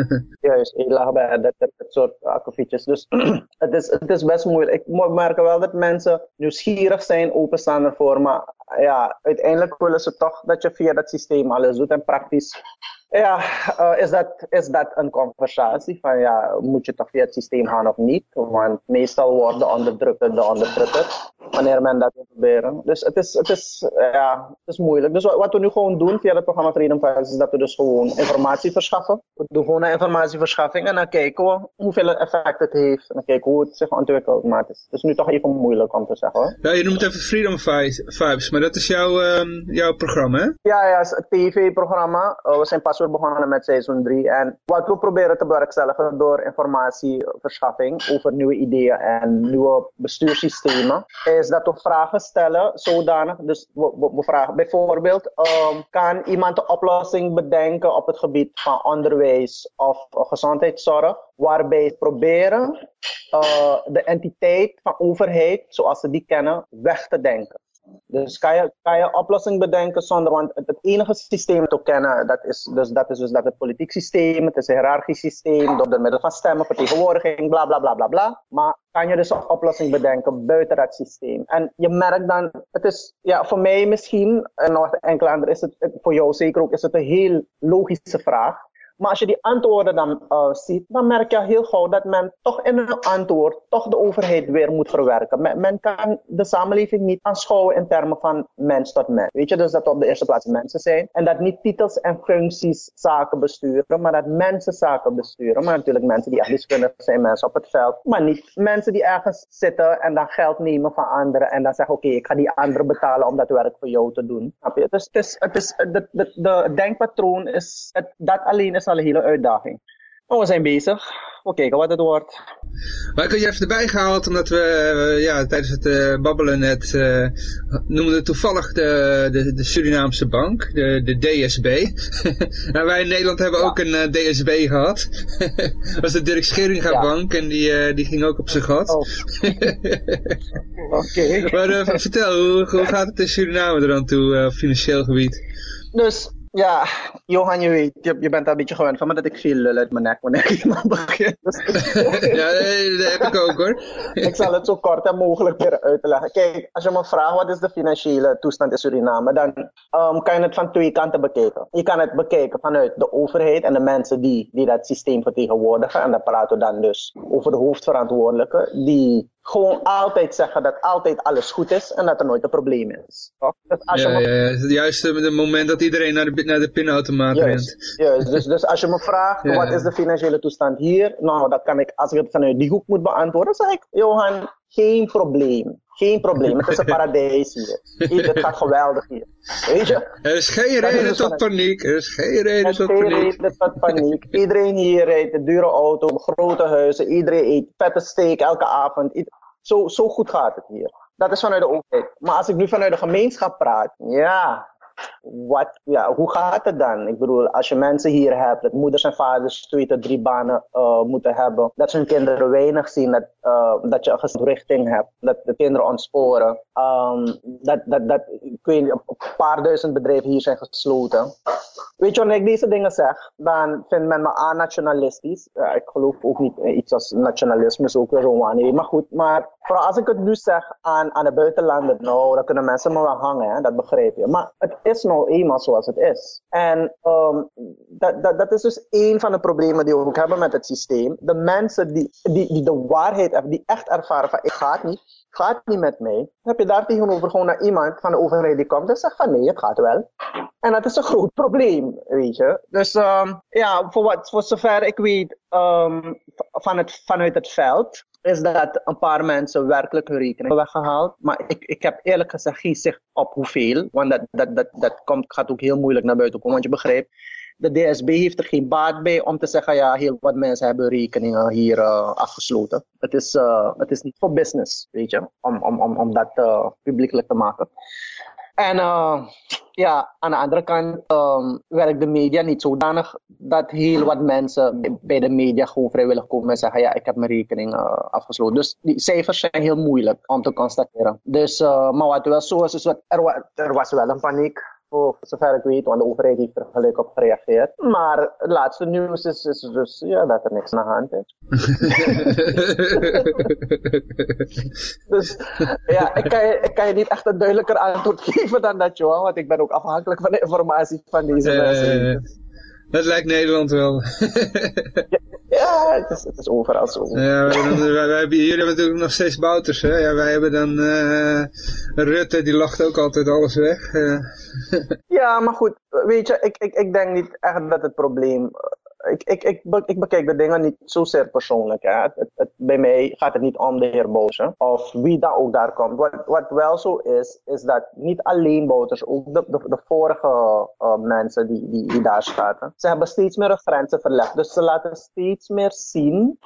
Juist, edelachtbare, dat, dat, dat soort akkefietjes. Dus het, is, het is best moeilijk. Ik merk wel dat mensen nieuwsgierig zijn, openstaan ervoor, maar ja, uiteindelijk willen ze toch dat je via dat systeem alles doet en praktisch Ja, uh, is, dat, is dat een conversatie van ja, moet je toch via het systeem gaan of niet? Want meestal worden de onderdrukte de onderdrukker wanneer men dat wil proberen. Dus het is, het is, uh, ja, het is moeilijk. Dus wat we nu gewoon doen via het programma Freedom Files is dat we dus gewoon informatie verschaffen. We doen gewoon een informatieverschaffing en dan kijken we hoeveel effect het heeft. En dan kijken we hoe het zich ontwikkelt. Maar het is, het is nu toch even moeilijk om te zeggen hoor. Ja, je noemt even Freedom Vibes, maar dat is jouw, um, jouw programma hè? Ja, ja, het tv-programma. Uh, we zijn pas weer begonnen met seizoen 3. En wat we proberen te bewerkstelligen door informatieverschaffing over nieuwe ideeën en nieuwe bestuurssystemen, is dat we vragen stellen zodanig. Dus we, we, we vragen bijvoorbeeld, um, kan iemand een oplossing bedenken op het gebied van onderwijs of gezondheidszorg, waarbij we proberen uh, de entiteit van overheid, zoals ze die kennen, weg te denken. Dus kan je, kan je oplossing bedenken zonder, want het, enige systeem te kennen, dat is dus, dat is dus dat het politiek systeem, het is een hiërarchisch systeem, door de middel van stemmen, vertegenwoordiging, bla bla bla bla bla. Maar kan je dus een oplossing bedenken buiten dat systeem? En je merkt dan, het is, ja, voor mij misschien, en nog enkele anderen is het, voor jou zeker ook, is het een heel logische vraag. Maar als je die antwoorden dan uh, ziet, dan merk je heel gauw dat men toch in een antwoord toch de overheid weer moet verwerken. Men, kan de samenleving niet aanschouwen in termen van mens tot mens. Weet je, dus dat op de eerste plaats mensen zijn. En dat niet titels en functies zaken besturen, maar dat mensen zaken besturen. Maar natuurlijk mensen die echt wiskundig zijn, mensen op het veld. Maar niet mensen die ergens zitten en dan geld nemen van anderen en dan zeggen, oké, ik ga die anderen betalen om dat werk voor jou te doen. Dus het is, het is, de denkpatroon is, het, dat alleen is al een hele uitdaging. Maar we zijn bezig. We kijken wat het wordt. Maar ik had je even erbij gehaald, omdat we uh, ja, tijdens het uh, babbelen net uh, noemden toevallig de, de, de, Surinaamse bank, de, de DSB. en wij in Nederland hebben ja. ook een DSB gehad. dat was de Dirk Scheringa ja. bank en die, die ging ook op zijn gat. Oh. Oké. Okay. Maar vertel, hoe, hoe gaat het in Suriname er aan toe op financieel gebied? Dus ja, Johan, je weet, je, je bent een beetje gewend van me dat ik veel lul uit mijn nek wanneer ik iemand begin. Dus, ja, dat heb ik ook hoor. ik zal het zo kort en mogelijk weer uitleggen. Kijk, als je me vraagt wat is de financiële toestand in Suriname, dan um, kan je het van twee kanten bekijken. Je kan het bekijken vanuit de overheid en de mensen die, die dat systeem vertegenwoordigen. En dan praten we dan dus over de hoofdverantwoordelijke, die gewoon altijd zeggen dat altijd alles goed is en dat er nooit een probleem is. Toch? Dus als ja, je me... ja, het moment dat iedereen naar de, naar de pinautomaat rent. Juist, dus, dus als je me vraagt ja. wat is de financiële toestand hier, nou dat kan ik, als ik het vanuit die hoek moet beantwoorden, zeg ik, Johan, geen probleem. Geen probleem, het is een paradijs hier. Het gaat geweldig hier. Weet je? Er is geen reden tot paniek. Er is geen reden tot paniek. Er is geen reden tot paniek. Iedereen hier rijdt een dure auto, grote huizen. Iedereen eet vette steak elke avond. Zo, zo goed gaat het hier. Dat is vanuit de overheid. Maar als ik nu vanuit de gemeenschap praat, ja, wat, ja, hoe gaat het dan? Ik bedoel, als je mensen hier hebt, dat moeders en vaders twee tot drie banen uh, moeten hebben, dat ze hun kinderen weinig zien, dat, uh, dat je een richting hebt, dat de kinderen ontsporen. Um, dat, dat, dat, een paar duizend bedrijven hier zijn gesloten. Weet je, wanneer ik deze dingen zeg, dan vindt men me a-nationalistisch. Ik geloof ook niet iets als nationalisme, is ook weer zo'n. Maar goed, maar vooral als ik het nu zeg aan, aan de buitenlanden, nou, dan kunnen mensen me wel hangen, dat begrijp je. Maar het is nou eenmaal zoals het is. En um, dat, dat, dat is dus één van de problemen die we ook hebben met het systeem. De mensen die, die, die de waarheid die echt ervaren van ik ga het niet, gaat niet met mij. Dan heb je daar tegenover gewoon naar iemand van de overheid die komt en zegt van nee, het gaat wel. En dat is een groot probleem, weet je. Dus um, ja, voor, wat, voor zover ik weet um, van het, vanuit het veld, is dat een paar mensen werkelijk hun rekening weggehaald. Maar ik, ik heb eerlijk gezegd geen zicht op hoeveel. Want dat, dat, dat, dat komt, gaat ook heel moeilijk naar buiten komen. Want je begrijpt, de DSB heeft er geen baat bij om te zeggen, ja, heel wat mensen hebben rekeningen hier uh, afgesloten. Het is, uh, het is niet voor business, weet je, om, om, om, om dat uh, publiekelijk te maken. En uh, ja, aan de andere kant um, werkt de media niet zodanig dat heel wat mensen bij de media gewoon vrijwillig komen en zeggen, ja, ik heb mijn rekening uh, afgesloten. Dus die cijfers zijn heel moeilijk om te constateren. Dus, uh, maar wat wel zo is, is wat, er, er was wel een paniek voor zover ik weet, want de overheid heeft er gelijk op gereageerd. Maar het laatste nieuws is, is dus ja, dat er niks aan de hand is. dus ja, ik kan, je, ik kan je niet echt een duidelijker antwoord geven dan dat, Johan, want ik ben ook afhankelijk van de informatie van deze uh, mensen. Dat lijkt Nederland wel. Ja, het is, het is overal zo. Ja, wij, dan, wij, wij hebben, jullie hebben natuurlijk nog steeds Bouters, hè? Ja, wij hebben dan uh, Rutte, die lacht ook altijd alles weg. Uh. Ja, maar goed, weet je, ik, ik, ik denk niet echt dat het probleem ik, ik, ik, ik bekijk de dingen niet zozeer persoonlijk. Hè. Het, het, bij mij gaat het niet om de heer Boze of wie dan ook daar komt. Wat, wat wel zo is, is dat niet alleen Bouters, ook de, de, vorige uh, mensen die, die, daar zaten, ze hebben steeds meer grenzen verlegd. Dus ze laten steeds meer zien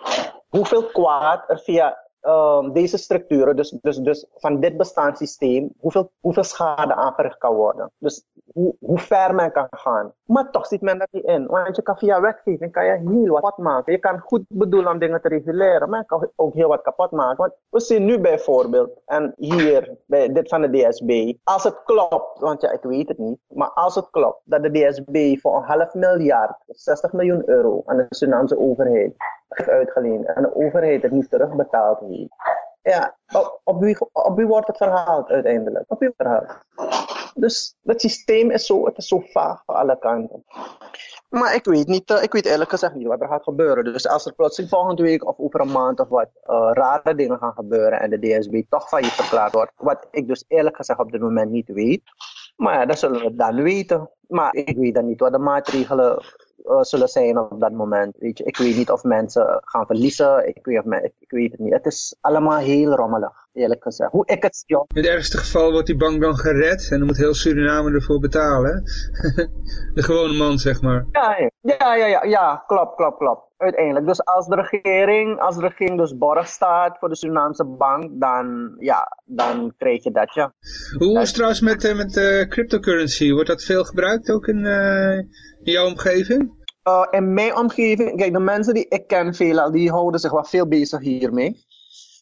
hoeveel kwaad er via um, deze structuren, dus, dus, dus van dit bestaanssysteem, hoeveel, hoeveel schade aangericht kan worden. Dus hoe, hoe ver men kan gaan. Maar toch ziet men dat niet in. Want je kan via wetgeving kan je heel wat kapot maken. Je kan goed bedoelen om dingen te reguleren, maar je kan ook heel wat kapot maken. Want we zien nu bijvoorbeeld, en hier, bij dit van de DSB, als het klopt, want ja, ik weet het niet, maar als het klopt dat de DSB voor een half miljard, 60 miljoen euro aan de Surinaamse overheid heeft uitgeleend en de overheid het niet terugbetaald heeft. Ja, op, op, wie, wordt het verhaald uiteindelijk? Op wie verhaald? Dus het systeem is zo, het is zo vaag van alle kanten. Maar ik weet niet, uh, ik weet eerlijk gezegd niet wat er gaat gebeuren. Dus als er plotseling volgende week of over een maand of wat uh, rare dingen gaan gebeuren en de DSB toch failliet verklaard wordt, wat ik dus eerlijk gezegd op dit moment niet weet. Maar ja, dat zullen we dan weten. Maar ik weet dan niet wat de maatregelen uh, zullen zijn op dat moment. Weet je, ik weet niet of mensen gaan verliezen. Ik weet, of ik, ik weet het niet. Het is allemaal heel rommelig, eerlijk gezegd. Hoe ik het zie. In het ergste geval wordt die bank dan gered en dan moet heel Suriname ervoor betalen. de gewone man, zeg maar. Ja, ja, ja, ja, ja, klopt, klopt, klopt. Uiteindelijk. Dus als de regering, als de regering dus borg staat voor de Surinaamse bank, dan, ja, dan krijg je dat, ja. Hoe is het trouwens met, uh, met uh, cryptocurrency? Wordt dat veel gebruikt ook in, uh, in jouw omgeving? Uh, in mijn omgeving, kijk, de mensen die ik ken, veelal, die houden zich wel veel bezig hiermee.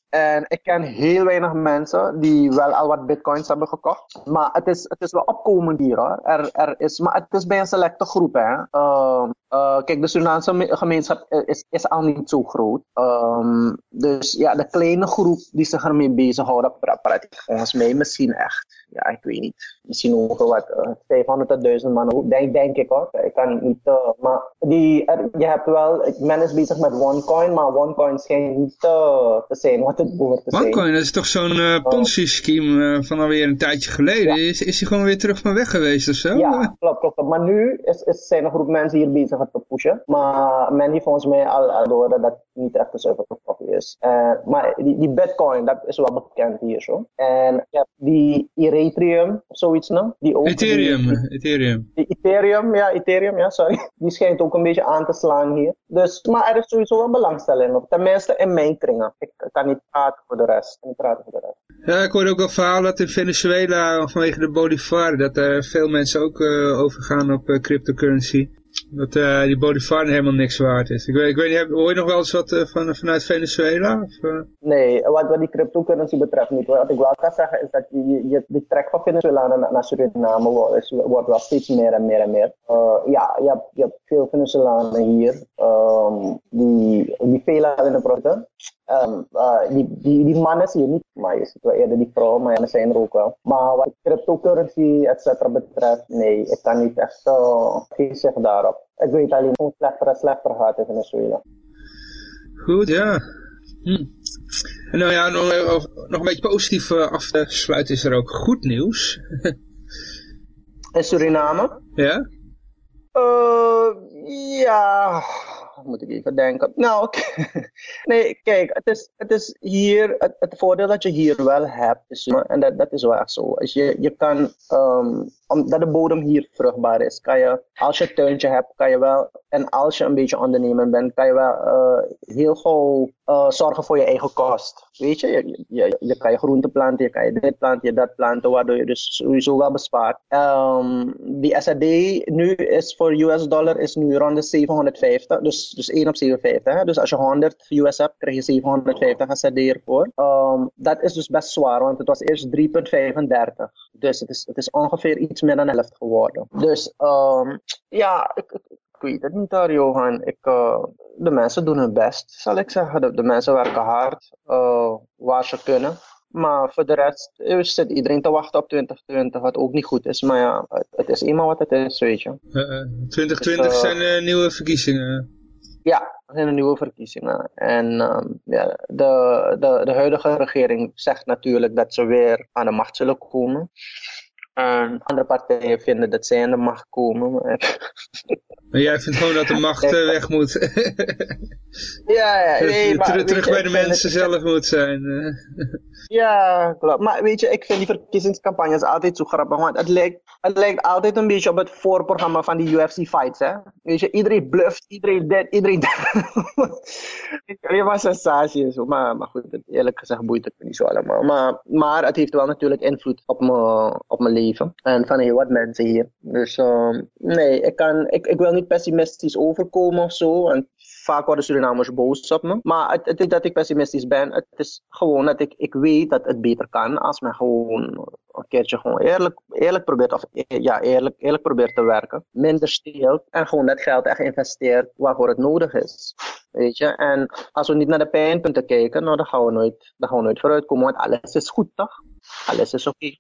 En ik ken heel weinig mensen die wel al wat bitcoins hebben gekocht. Maar het is, het is wel opkomend hier hoor. Er, er is, maar het is bij een selecte groep hè. Uh, uh, kijk, de Surinaamse gemeenschap is, is al niet zo groot. Um, dus ja, de kleine groep die zich ermee bezighouden, praat ik volgens mij misschien echt. Ja, ik weet niet. Misschien ook wat uh, 500.000 man. Denk, denk ik hoor. Ik kan niet. Uh, maar die, er, je hebt wel. Men is bezig met OneCoin, maar OneCoin schijnt niet te zijn wat het behoort te zijn. OneCoin, dat is toch zo'n uh, Ponzi-scheme van alweer een tijdje geleden. Ja. Is, is hij gewoon weer terug van weg geweest of zo? Ja, klopt, klopt. Maar nu is, is, zijn een groep mensen hier bezig te pushen. Maar men heeft volgens mij al, al door dat dat niet echt een zuiver is. Uh, maar die, die bitcoin, dat is wel bekend hier zo. En hebt die Ethereum, of zoiets nou? Die ook, Ethereum, die, Ethereum. Die Ethereum, ja, Ethereum, ja, sorry. Die schijnt ook een beetje aan te slaan hier. Dus, maar er is sowieso wel belangstelling op. Tenminste in mijn kringen. Ik kan niet praten voor de rest. Ik praten voor de rest. Ja, ik hoorde ook wel verhaal dat in Venezuela vanwege de Bolivar, dat er veel mensen ook uh, overgaan op uh, cryptocurrency. Dat uh, die Bolivar helemaal niks waard is. Ik weet, ik weet hoor je nog wel eens wat uh, van, vanuit Venezuela? Of, uh? Nee, wat, wat die cryptocurrency betreft niet. Wat ik wel kan zeggen is dat je, je, de trek van Venezuela naar, Suriname wordt, wordt wel steeds meer en meer en meer. ja, je hebt, je hebt veel Venezolanen hier um, die, die veel in de. Um, die, die, die mannen zie je niet, maar je ziet wel eerder die vrouwen, maar er zijn er ook wel. Maar wat cryptocurrency, et cetera, betreft, nee, ik kan niet echt uh, geen zeggen daarop. Ik weet alleen hoe slechter en slechter gaat in Venezuela. Goed, ja. Hm. En nou ja, nog, nog een beetje positief uh, af te sluiten is er ook goed nieuws. in Suriname? Ja? Uh, ja, moet ik even denken. Nou, nee, kijk, het is, het is hier, het, het voordeel dat je hier wel hebt, is, en dat, dat is wel echt zo. Als je, je kan, um, omdat de bodem hier vruchtbaar is, kan je, als je een tuintje hebt, kan je wel, en als je een beetje ondernemer bent, kan je wel uh, heel gauw uh, zorgen voor je eigen kost. Weet je? Je, je, je kan je groenten planten, je kan je dit planten, je dat planten, waardoor je dus sowieso wel bespaart. Um, die SAD nu is voor US dollar is nu rond de 750, dus, dus 1 op 750. Hè? Dus als je 100 US hebt, krijg je 750 SAD ervoor. Um, dat is dus best zwaar, want het was eerst 3,35. Dus het is, het is ongeveer iets meer dan helft geworden. Dus um, ja, ik, ik, weet het niet daar, Johan. Ik, uh, de mensen doen hun best, zal ik zeggen. De, de mensen werken hard, uh, waar ze kunnen. Maar voor de rest eh, zit iedereen te wachten op 2020, wat ook niet goed is. Maar ja, het, het is eenmaal wat het is, weet je. Eh, eh, 2020 Dus, eh, zijn eh, nieuwe verkiezingen. Ja, er zijn nieuwe verkiezingen. En ehm, ja, de, de, de huidige regering zegt natuurlijk dat ze weer aan de macht zullen komen. En andere partijen vinden dat zij aan de macht komen. Maar... Maar jij vindt gewoon dat de macht eh, weg moet. ja, ja, nee, maar, Ter- weet terug je, bij de mensen het- zelf moet zijn. eh. Ja, klopt. Maar weet je, ik vind die verkiezingscampagnes altijd zo grappig. Want het lijkt, het lijkt altijd een beetje op het voorprogramma van die UFC fights, hè. Weet je, iedereen bluft, iedereen dit, iedereen dat. Alleen maar sensatie en zo. Maar, maar goed, eerlijk gezegd boeit het me niet zo allemaal. Maar, maar het heeft wel natuurlijk invloed op mijn, op mijn En van heel wat mensen hier. Dus ehm, nee, ik, kan, ik, ik wil niet pessimistisch overkomen of zo. En vaak worden Surinamers boos op me. Maar het, het is dat ik pessimistisch ben. Het is gewoon dat ik, ik weet dat het beter kan als men gewoon een keertje gewoon eerlijk, eerlijk probeert, of ja, eerlijk, eerlijk probeert te werken. Minder steelt en gewoon dat geld echt investeert waarvoor het nodig is. Weet je, en als we niet naar de pijnpunten kijken, nou, dan gaan we nooit, dan gaan we nooit vooruit komen, want alles is goed, toch? Alles is oké.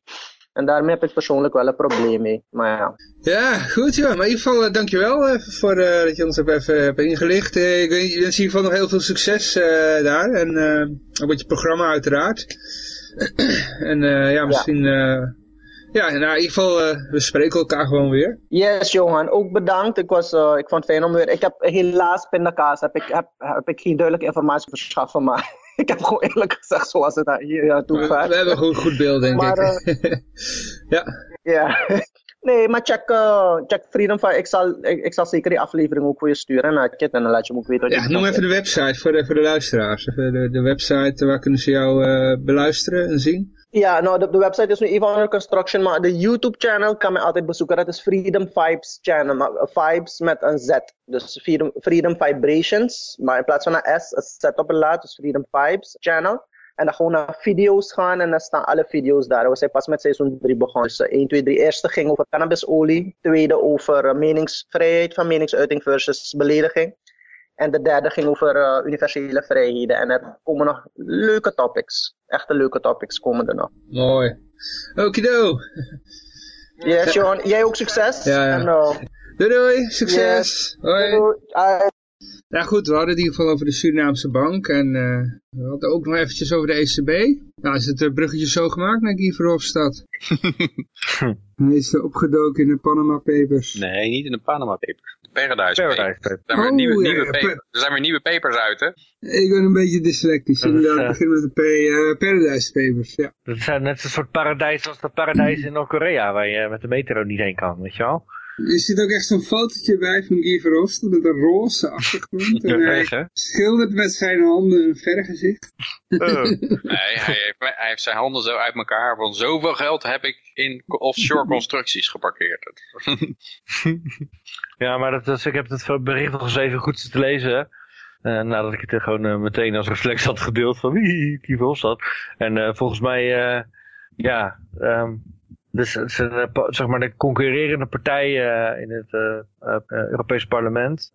En daarmee heb ik persoonlijk wel een probleem mee. Maar ja. Ja, goed joh. Maar in ieder geval, eh, dankjewel eh, voor eh, dat je ons hebt even hebt ingelicht. Ik wens je in ieder geval nog heel veel succes daar. En ook met je programma uiteraard. en ja, misschien... eh, ja, nou, in ieder geval, we spreken elkaar gewoon weer. Yes, Johan, ook bedankt. Ik, was, ik vond het fijn om weer. Ik heb helaas pindakaas, heb ik, heb, heb ik geen duidelijke informatie verschaffen, maar ik heb gewoon eerlijk gezegd zoals het hier naartoe We, gaat. we hebben een goed, beeld, denk Maar, ik. ja, Ja. Nee, maar check, eh, check Freedom Fight. Ik zal, ik, ik zal zeker die aflevering ook voor je sturen naar Kit en dan laat je me ook weten wat je ja noem even de website voor de, voor de luisteraars. De, de website, waar kunnen ze jou eh, beluisteren en zien? Ja, nou, de, website is nu even onder construction, maar de YouTube-channel kan men altijd bezoeken. Dat is Freedom Vibes Channel, eh, Vibes met een Z. Dus Freedom, Freedom Vibrations, maar in plaats van een S, een Z op een laat, dus Freedom Vibes Channel. En dan gewoon naar video's gaan en dan staan alle video's daar. We zijn pas met seizoen 3 begonnen. Dus eh, 1, 2, 3. Eerste ging over cannabisolie. Tweede over eh, meningsvrijheid van meningsuiting versus belediging. En de derde ging over eh, universele vrijheden. En er komen nog leuke topics. Echte leuke topics komen er nog. Mooi. Okido. John. Jij ook succes. Ja, ja. En, uh, Doei doei, succes. Hoi. doei. Nou goed, we hadden het in ieder geval over de Surinaamse bank en eh, we hadden ook nog eventjes over de ECB. Nou is het eh, bruggetje zo gemaakt naar Guy Verhofstadt. Hij is opgedoken in de Panama Papers. Nee, niet in de Panama Papers. De Paradise, Paradise Papers. Er Oh, nieuwe, ja, nieuwe ja, papers. er zijn weer nieuwe papers uit, hè? Ik ben een beetje dyslectisch, inderdaad. Het begint met de P, eh, Paradise Papers, ja. Dat zijn net een soort paradijs als dat paradijs in Noord-Korea, waar je met de metro niet heen kan, weet je wel? Er zit ook echt zo'n fotootje bij van Guy Verhofstadt met een roze achtergrond. En hij schildert met zijn handen een vergezicht. Oh. Nee, hij heeft, hij heeft zijn handen zo uit elkaar. Van zoveel geld heb ik in offshore constructies geparkeerd. Ja, maar dat, dus, ik heb het bericht nog eens even goed te lezen. eh, nadat ik het er gewoon eh, meteen als reflex had gedeeld van wie die Verhofstadt. En eh, volgens mij, eh, ja, ehm, dus eh, zeg maar de concurrerende partijen eh, in het eh Europees parlement.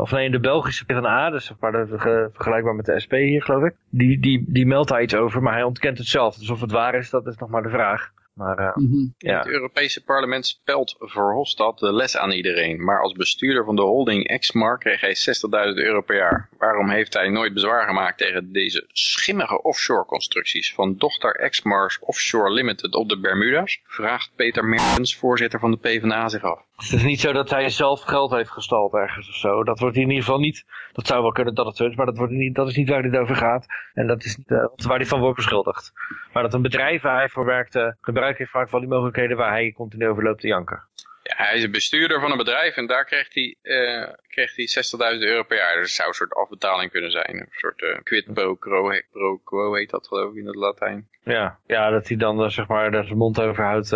of nee, in de Belgische PvdA, dus vergelijkbaar met de SP hier geloof ik. Die, die, die meldt daar iets over, maar hij ontkent het zelf. Dus of het waar is, dat is nog maar de vraag. Maar eh, Mhm. ja. Het Europese parlement spelt Verhofstadt de les aan iedereen. Maar als bestuurder van de holding Exmar kreeg hij 60.000 euro per jaar. Waarom heeft hij nooit bezwaar gemaakt tegen deze schimmige offshore constructies van dochter Exmars Offshore Limited op de Bermuda's? Vraagt Peter Mertens, voorzitter van de PvdA, zich af. Het is niet zo dat hij zelf geld heeft gestald ergens of zo. Dat wordt in ieder geval niet. Dat zou wel kunnen dat het zo is, maar dat, wordt niet, dat is niet waar dit over gaat. En dat is niet eh, waar hij van wordt beschuldigd. Maar dat een bedrijf waar hij voor werkte gebruik heeft gemaakt van die mogelijkheden waar hij continu over loopt te janken. Ja, hij is een bestuurder van een bedrijf en daar kreeg hij, kreeg hij 60.000 euro per jaar. Dus het zou een soort afbetaling kunnen zijn. Een soort eh, quid pro quo, pro quo heet dat geloof ik in het Latijn. Ja, ja dat hij dan eh, zeg maar daar zijn mond over houdt.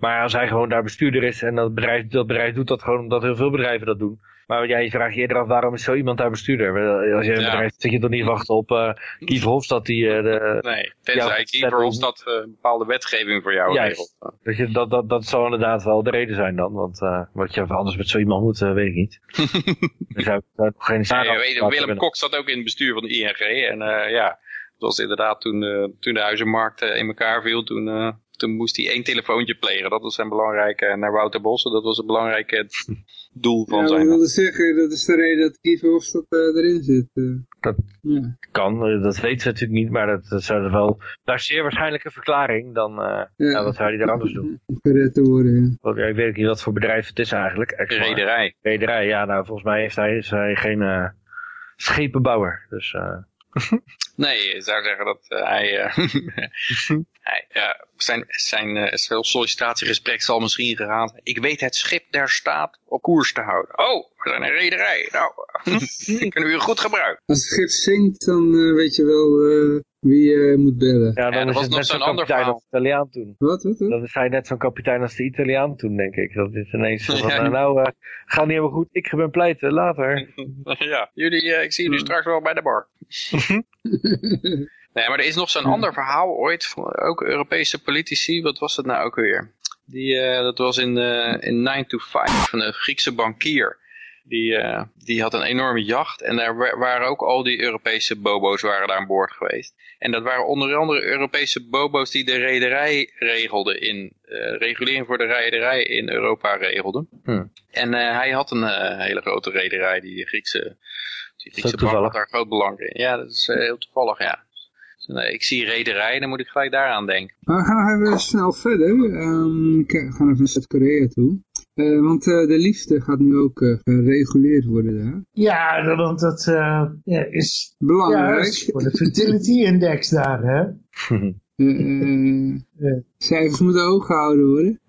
maar als hij gewoon daar bestuurder is en dat bedrijf, dat bedrijf doet dat gewoon omdat heel veel bedrijven dat doen. Maar ja, je vraagt je eerder af waarom is zo iemand daar bestuurder? Als je een Ja. bedrijf zit je toch niet wachten op eh Guy Verhofstadt die eh, de, Nee, tenzij Ja, Guy Verhofstadt eh, een bepaalde wetgeving voor jou Juist. regelt. Dat, je, dat, dat, dat zou inderdaad wel de reden zijn dan. Want eh, wat je anders met zo iemand moet, eh, weet ik niet. Dan zou daar nog geen weet, Willem Kok zat ook in het bestuur van de ING en eh, ja, het was inderdaad toen, eh, toen de huizenmarkt eh, in elkaar viel, toen, eh, toen moest hij één telefoontje plegen. Dat was zijn belangrijke, naar Wouter Bossen, dat was het belangrijke doel van Ja, ik zijn... wilde zeggen, dat is de reden dat Guy Verhofstadt eh, erin zit. eh. Dat- ja. Kan, eh, dat weten ze natuurlijk niet, maar dat, dat zou wel... Daar is zeer waarschijnlijk een verklaring, dan eh, Ja. wat zou hij er anders doen? Om gered te worden, ja. Want, ja, ik weet niet wat voor bedrijf het is eigenlijk. Exmar. Rederij. Rederij, ja, nou volgens mij heeft hij, is hij geen eh, schepenbouwer. Dus eh, Nee, ik zou zeggen dat eh, hij, eh, zijn, zijn eh, sollicitatiegesprek zal misschien gegaan. Ik weet het schip der staat op koers te houden. Oh, we zijn een rederij. Nou, die kunnen we goed gebruiken. Als het schip zinkt, dan eh, weet je wel eh, wie je moet bellen. ja, dan is was het nog net zo'n kapitein als de Italiaan toen. Wat, wat, wat? Dan is hij net zo'n kapitein als de Italiaan toen, denk ik. Dat is ineens van, Ja. nou, eh gaat niet helemaal goed, ik ben pleiten, later. ja, jullie, eh, ik zie jullie straks wel bij de bar. Nee, maar er is nog zo'n ander verhaal ooit, van ook Europese politici, wat was dat nou ook weer? Die, eh, dat was in, eh in 9 to 5, van een Griekse bankier. Die, eh, die had een enorme jacht en daar wa- waren ook al die Europese bobo's waren daar aan boord geweest. En dat waren onder andere Europese bobo's die de rederij regelden in, regulering voor de rederij in Europa regelden. Hmm. En hij had een hele grote rederij, die Griekse, die Griekse bank had daar groot belang in. Ja, dat is heel toevallig, ja. Nee, ik zie rederij, dan moet ik gelijk daaraan denken. Maar we gaan nog even snel verder. Ehm, we gaan even naar Zuid-Korea toe. Eh, want eh, de liefde gaat nu ook eh, gereguleerd worden daar. Ja, want dat eh, ja, is Belangrijk. voor de fertility index daar, hè? Cijfers moeten hoog gehouden worden.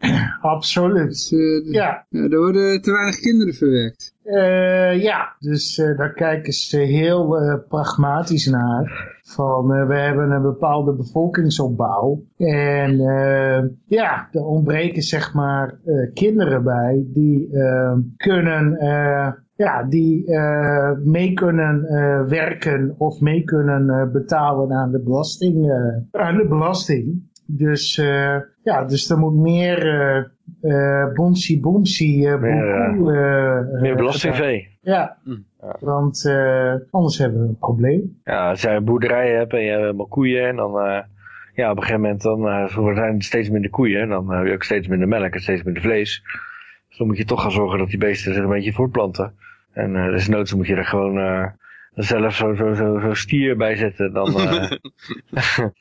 Absoluut. Dus, Ja, ja, er worden te weinig kinderen verwerkt. eh, ja. dus eh, daar kijken ze heel pragmatisch naar. Van, eh, we hebben een bepaalde bevolkingsopbouw. En eh, ja, er ontbreken zeg maar eh, kinderen bij die kunnen... eh, ja, die eh, mee kunnen eh, werken of mee kunnen eh, betalen aan de belasting. eh, aan de belasting. Dus uh, ja, dus er moet meer uh, uh, boomsie boomsie uh, meer, uh, meer belastingvee. Ja, Hm. Want anders hebben we een probleem. Ja, als jij een boerderij hebt en je hebt helemaal koeien en dan ja, op een gegeven moment dan uh, zijn er steeds minder koeien en dan heb je ook steeds minder melk en steeds minder vlees. Dus dan moet je toch gaan zorgen dat die beesten zich een beetje voortplanten. En dus noods moet je er gewoon zelf zo'n zo, zo, zo stier bij zetten. Dan, uh...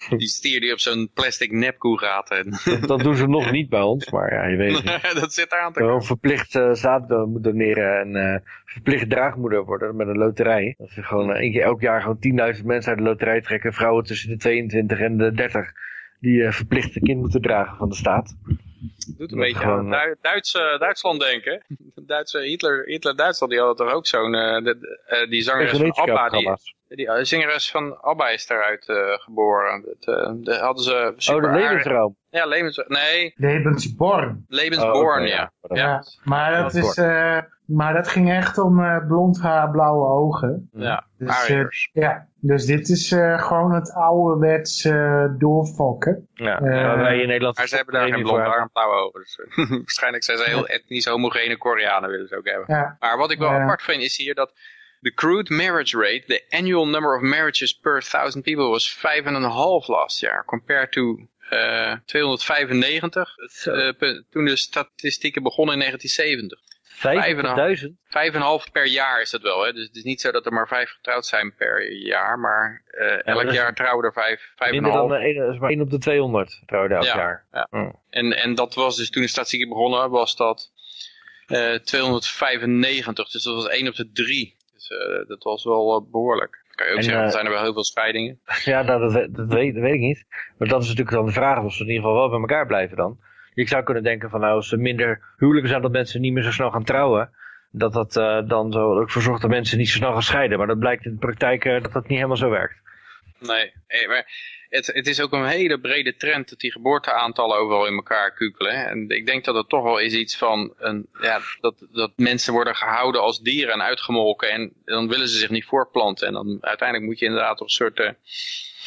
die stier die op zo'n plastic nepkoe gaat. En... dat, dat, doen ze nog niet bij ons, maar ja, je weet het dat zit aan te Gewoon verplicht uh, zaad moet doneren en verplicht draagmoeder worden met een loterij. Dat ze gewoon één keer elk jaar gewoon 10.000 mensen uit de loterij trekken. Vrouwen tussen de 22 en de 30 die verplicht een kind moeten dragen van de staat. Doet een beetje gewoon, aan Du Duits, uh, Duitsland denken. Duitse, Hitler, Hitler Duitsland, die hadden toch ook zo'n, uh, die zangeres van ABBA, die, die uh, zangeres van ABBA is daaruit geboren. Dat, de, hadden ze super oh, de levensraam. Ja, levens, nee. Levensborn. Levensborn, oh, okay, ja. ja. ja. Maar dat is, uh, maar dat ging echt om uh, blond haar, blauwe ogen. Ja, dus, uh, ja, dus dit is uh, gewoon het ouderwets uh, doorfokken. Ja, uh, wij in Nederland... Maar ze hebben daar geen blond haar en blauwe ogen. Dus, waarschijnlijk zijn ze heel etnisch homogene Koreanen willen ze ook hebben. Ja. Maar wat ik wel apart vind is hier dat the crude marriage rate, the annual number of marriages per thousand people was 5,5 last year. Compared to uh, 295 uh, toen de statistieken begonnen in 1970. 5000? Vijf en half per jaar is dat wel. Hè? Dus het is niet zo dat er maar vijf getrouwd zijn per jaar. Maar uh, ja, elk jaar trouwen er vijf, vijf en half. Dan een, is maar 1 op de 200 trouwen elk ja, jaar. Ja. Oh. En, en dat was dus toen de statistiek begonnen was dat uh, 295. Dus dat was 1 op de 3. Dus uh, dat was wel behoorlijk. Kan je ook en, zeggen, er zijn er wel heel veel scheidingen. Ja, nou, dat, dat, weet, dat weet ik niet. Maar dat is natuurlijk dan de vraag of ze in ieder geval wel bij elkaar blijven dan. Je zou kunnen denken van nou, als er minder huwelijken zijn dat mensen niet meer zo snel gaan trouwen. Dat dat uh, dan zo ook voor zorgt dat mensen niet zo snel gaan scheiden. Maar dat blijkt in de praktijk uh, dat dat niet helemaal zo werkt. Nee, nee maar het, het is ook een hele brede trend dat die geboorteaantallen overal in elkaar kukelen. En ik denk dat het toch wel is iets van, een, ja, dat, dat mensen worden gehouden als dieren en uitgemolken. En dan willen ze zich niet voortplanten. En dan uiteindelijk moet je inderdaad op een soort... Uh,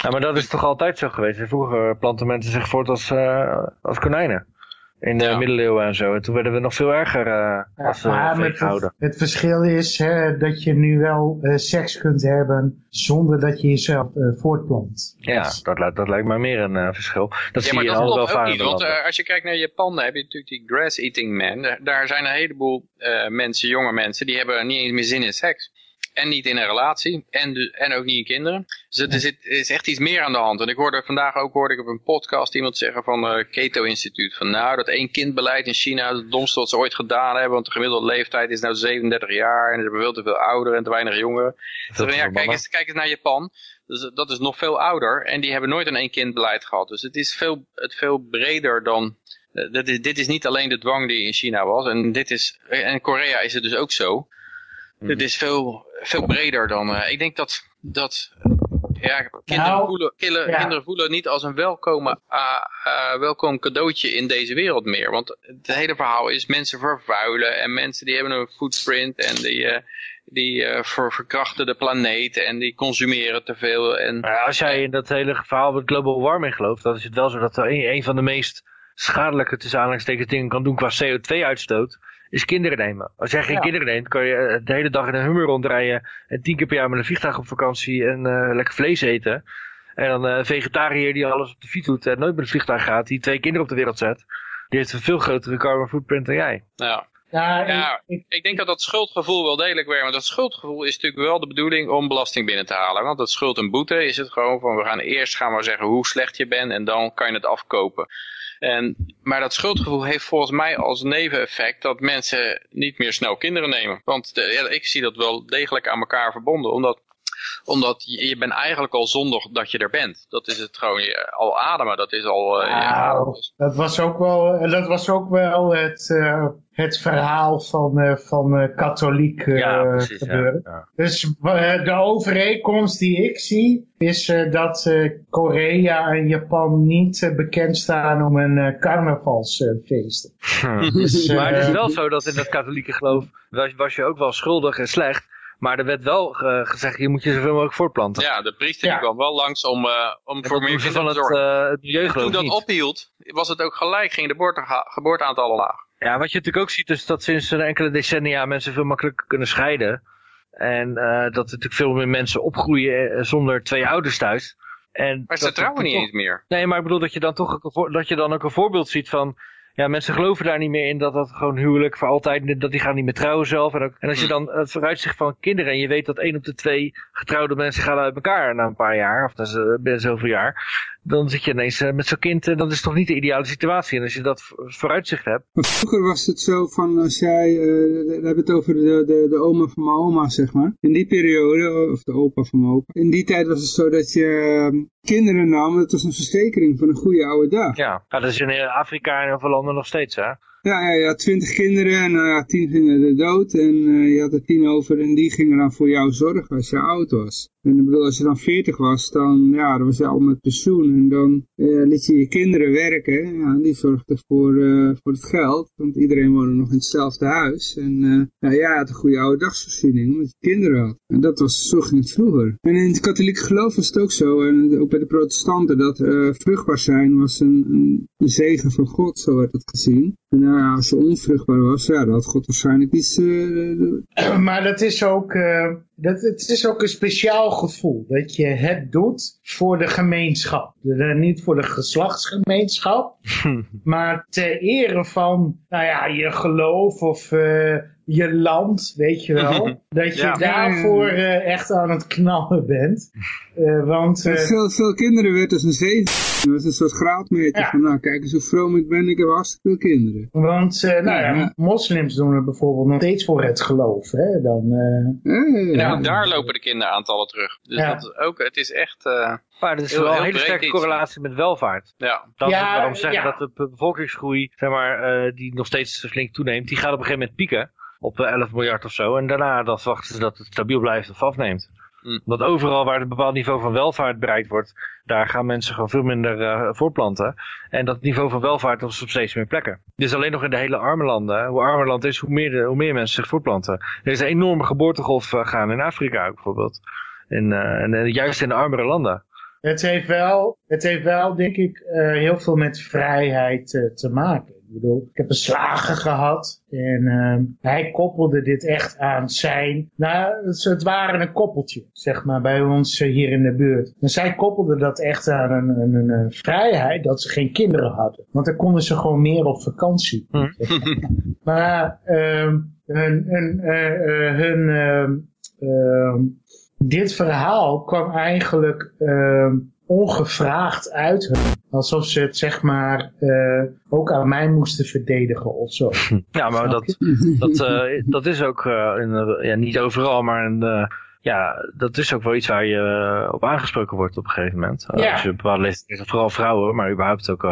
ja, maar dat is toch altijd zo geweest. Vroeger planten mensen zich voort als, uh, als konijnen. In de Ja. middeleeuwen en zo. En toen werden we nog veel erger eh als Ja, uh, met houden. het, het verschil is hè, dat je nu wel eh, seks kunt hebben zonder dat je jezelf eh, voortplant. Ja, Dus- dat, lijkt- dat lijkt mij meer een eh, verschil. Dat Ja, zie maar je ook niet, welvarende want eh, als je kijkt naar Japan, dan heb je natuurlijk die grass-eating man. Daar- Daar zijn een heleboel eh, mensen, jonge mensen, die hebben niet eens meer zin in seks. En niet in een relatie. En, de- en ook niet in kinderen. Dus het is, het is echt iets meer aan de hand. En ik hoorde vandaag ook hoorde ik op een podcast iemand zeggen van het Keto Instituut. Van nou, dat één kindbeleid in China is het domste wat ze ooit gedaan hebben. Want de gemiddelde leeftijd is nou 37 jaar. En ze hebben veel te veel ouderen en te weinig jongeren. Dus ja, kijk eens, kijk eens naar Japan. Dus dat is nog veel ouder. En die hebben nooit een één kind beleid gehad. Dus het is veel, het veel breder dan... eh, dit, is, dit is niet alleen de dwang die in China was. En, dit is, en in Korea is het dus ook zo. Dit is veel, veel breder dan... eh, ik denk dat... dat ja, kinderen, Nou, voelen, killen- ja. kinderen voelen het niet als een welkome, ah, ah, welkom cadeautje in deze wereld meer. Want het hele verhaal is mensen vervuilen en mensen die hebben een footprint en die, eh, die eh, ver- verkrachten de planeet en die consumeren te veel. En, ja, als jij in dat hele verhaal met global warming gelooft, dan is het wel zo dat er een, een van de meest schadelijke tussen aanhalingstekens dingen kan doen qua CO2-uitstoot, is kinderen nemen. Als jij geen Ja. kinderen neemt, kan je eh, de hele dag in een hummer rondrijden en tien keer per jaar met een vliegtuig op vakantie en eh, lekker vlees eten. En dan eh, een vegetariër die alles op de fiets doet en nooit met een vliegtuig gaat, die twee kinderen op de wereld zet, die heeft een veel grotere carbon footprint dan jij. ja. Ja, Ja, ik, ik- Ik denk dat dat schuldgevoel wel degelijk werkt. Want dat schuldgevoel is natuurlijk wel de bedoeling om belasting binnen te halen. Want dat schuld en boete is het gewoon van we gaan eerst gaan we zeggen hoe slecht je bent en dan kan je het afkopen. En, maar dat schuldgevoel heeft volgens mij als neveneffect dat mensen niet meer snel kinderen nemen. Want de- ja, ik zie dat wel degelijk aan elkaar verbonden. Omdat, omdat je, je bent eigenlijk al zondig dat je er bent. Dat is het gewoon, je, al ademen, dat is al... eh, ja, dat was ook wel, dat was ook wel het, eh, het verhaal van, eh, van eh, katholiek eh, ja, precies. Ja, gebeuren. ja. Dus eh, de overeenkomst die ik zie is eh, dat eh, Korea en Japan niet eh, bekend staan om een eh, carnavalsfeest. Dus, Maar het is eh, wel zo dat in dat katholieke geloof was, was je ook wel schuldig en slecht. Maar er werd wel eh, gezegd, je moet je zoveel mogelijk voortplanten. ja, de priester Ja. die kwam wel langs om, eh, om En voor meer van te het, zorgen. eh het milieugeloof Toen dat niet. ophield, was het ook gelijk, ging de geboorte, geboorteaantallen laag. Ja, wat je natuurlijk ook ziet is dat sinds een enkele decennia mensen veel makkelijker kunnen scheiden. En eh, dat er natuurlijk veel meer mensen opgroeien zonder twee ouders thuis. En Maar ze trouwen niet toch- eens meer. Nee, maar ik bedoel dat je dan toch dat je dan ook een voorbeeld ziet van... Ja, mensen geloven daar niet meer in dat dat gewoon huwelijk voor altijd... dat die gaan niet meer trouwen zelf. En, ook, en als je dan het vooruitzicht van kinderen... en je weet dat één op de twee getrouwde mensen gaan uit elkaar na een paar jaar... of dat is, eh, binnen zoveel jaar... dan zit je ineens eh, met zo'n kind... en dat is toch niet de ideale situatie. En als je dat voor- vooruitzicht hebt... Maar vroeger was het zo van als jij, eh, we hebben het over de, de, de oma van mijn oma zeg maar. In die periode, of de opa van mijn opa. In die tijd was het zo dat je eh, kinderen nam, dat was een verzekering van een goede oude dag. Ja, ja dat is in eh, Afrika en heel veel landen nog steeds, hè? Ja, ja, je had twintig kinderen en nou tien gingen dood en eh, je had er tien over en die gingen dan voor jou zorgen als je oud was. En ik bedoel, als je dan veertig was, dan, ja, dan was je al met pensioen en dan eh, liet je je kinderen werken. En die zorgden voor, eh, voor het geld, want iedereen woonde nog in hetzelfde huis. En eh, ja, jij had een goede oude dagsvoorziening, omdat je kinderen had. En dat was, zo ging het vroeger. En in het katholieke geloof was het ook zo, en ook bij de protestanten, dat vruchtbaar zijn was een, een, zegen van God, zo werd het gezien. En nou ja, als je onvruchtbaar was, ja, dan had God waarschijnlijk iets... eh, Maar dat is ook, eh, dat, het is ook een speciaal gevoel. Dat je het doet voor de gemeenschap. Niet voor de geslachtsgemeenschap. maar ter ere van, nou ja, je geloof of eh, je land, weet je wel. dat je Ja. daarvoor eh, echt aan het knallen bent. Eh, want... Veel, veel kinderen werd als een zegen. Dat was een soort graadmeter Ja. van, nou kijk eens hoe vroom ik ben, ik heb hartstikke veel kinderen. want eh, nou ja, Ja. moslims doen het bijvoorbeeld nog steeds voor het geloof. Hè? Dan, ja. ook daar lopen de kinderaantallen terug. Dus Ja. dat is ook, het is echt, eh, Maar er is Heel- wel een hele sterke iets. correlatie met welvaart. ja. Dat Ja, is waarom ze zeggen ja. dat de be- bevolkingsgroei, zeg maar, eh, die nog steeds flink toeneemt, die gaat op een gegeven moment pieken op eh, 11 miljard of zo. En daarna dan verwachten ze dat het stabiel blijft of afneemt. Hm. Want overal waar een bepaald niveau van welvaart bereikt wordt, daar gaan mensen gewoon veel minder eh, voorplanten. En dat niveau van welvaart is op steeds meer plekken. Dus alleen nog in de hele arme landen, hoe armer land is, hoe meer, de, hoe meer mensen zich voortplanten. Er is een enorme geboortegolf uh, gaan in Afrika ook bijvoorbeeld. In, uh, en uh, juist in de armere landen. Het heeft wel, het heeft wel denk ik, uh, heel veel met vrijheid uh, te maken. Ik bedoel, ik heb een slager gehad en ehm, hij koppelde dit echt aan zijn, nou, het, waren een koppeltje, zeg maar, bij ons eh, hier in de buurt. En zij koppelde dat echt aan een, een, een, vrijheid dat ze geen kinderen hadden. Want dan konden ze gewoon meer op vakantie. Hm. maar ehm, hun, hun, eh, eh, hun ehm, dit verhaal kwam eigenlijk ongevraagd uit hun. Alsof ze het zeg maar eh, ook aan mij moesten verdedigen of zo. Ja, maar dat, dat, eh, dat is ook eh, in, ja, niet overal, maar in, eh, ja, dat is ook wel iets waar je op aangesproken wordt op een gegeven moment. Ja. Als je bepaalde leeftijd, vooral vrouwen, maar überhaupt ook,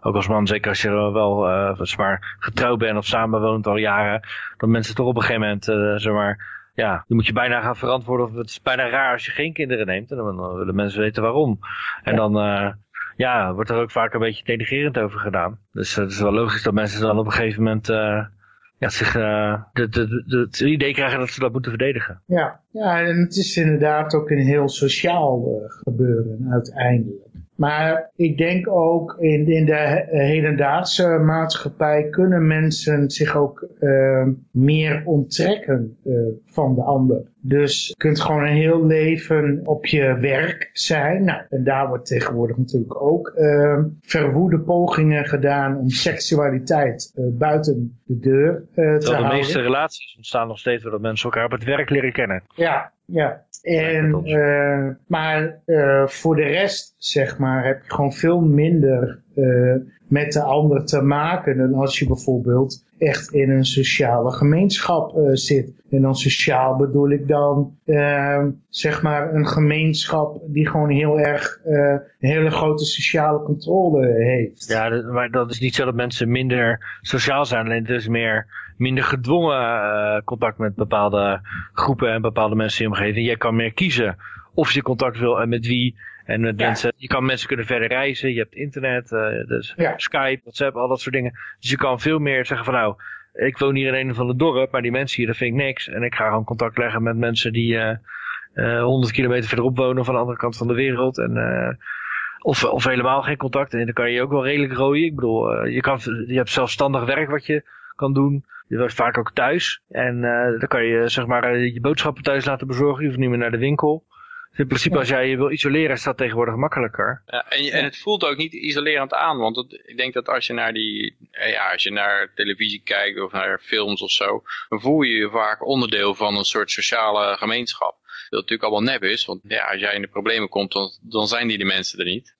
ook als man, zeker als je wel eh, maar, getrouwd bent of samenwoont al jaren, dat mensen toch op een gegeven moment, eh, zeg maar, ja, je moet je bijna gaan verantwoorden. Of het is bijna raar als je geen kinderen neemt. En dan, dan willen mensen weten waarom. En dan, eh, ja, wordt er ook vaak een beetje denigerend over gedaan. Dus eh, het is wel logisch dat mensen dan op een gegeven moment, eh, ja, zich, eh, de, de, de, het idee krijgen dat ze dat moeten verdedigen. Ja, ja en het is inderdaad ook een heel sociaal gebeuren uiteindelijk. Maar ik denk ook in, in de he- hedendaagse maatschappij kunnen mensen zich ook eh, meer onttrekken eh, van de ander. Dus je kunt gewoon een heel leven op je werk zijn. Nou, en daar wordt tegenwoordig natuurlijk ook eh, verwoede pogingen gedaan om seksualiteit eh, buiten de deur eh, te Terwijl de houden. meeste relaties ontstaan nog steeds doordat mensen elkaar op het werk leren kennen. Ja, ja. En, eh, maar eh, voor de rest, zeg maar, heb je gewoon veel minder eh, met de ander te maken dan als je bijvoorbeeld echt in een sociale gemeenschap zit. En dan sociaal bedoel ik dan, zeg maar, een gemeenschap die gewoon heel erg een hele grote sociale controle heeft. Ja, maar dat is niet zo dat mensen minder sociaal zijn. Alleen het is meer minder gedwongen eh, contact met bepaalde groepen en bepaalde mensen in je omgeving. Jij kan meer kiezen of je contact wil en met wie. En met Ja. mensen, je kan mensen kunnen verder reizen. Je hebt internet, eh, dus Ja. Skype, WhatsApp, al dat soort dingen. Dus je kan veel meer zeggen van nou, ik woon hier in een van de dorp, maar die mensen hier, dat vind ik niks. En ik ga gewoon contact leggen met mensen die eh eh 100 kilometer verderop wonen van de andere kant van de wereld. En eh, of, of helemaal geen contact. En dan kan je je ook wel redelijk rooien. Ik bedoel, eh, je, kan, je hebt zelfstandig werk wat je kan doen. Je werkt vaak ook thuis. En eh, dan kan je zeg maar eh, je boodschappen thuis laten bezorgen. Je hoeft niet meer naar de winkel. Dus in principe als jij je wil isoleren is dat tegenwoordig makkelijker. Ja, en, je- en het voelt ook niet isolerend aan, want het- ik denk dat als je naar die, eh, ja, als je naar televisie kijkt of naar films of zo, dan voel je je vaak onderdeel van een soort sociale gemeenschap. Dat natuurlijk allemaal nep is, want ja, als jij in de problemen komt, dan, dan zijn die de mensen er niet.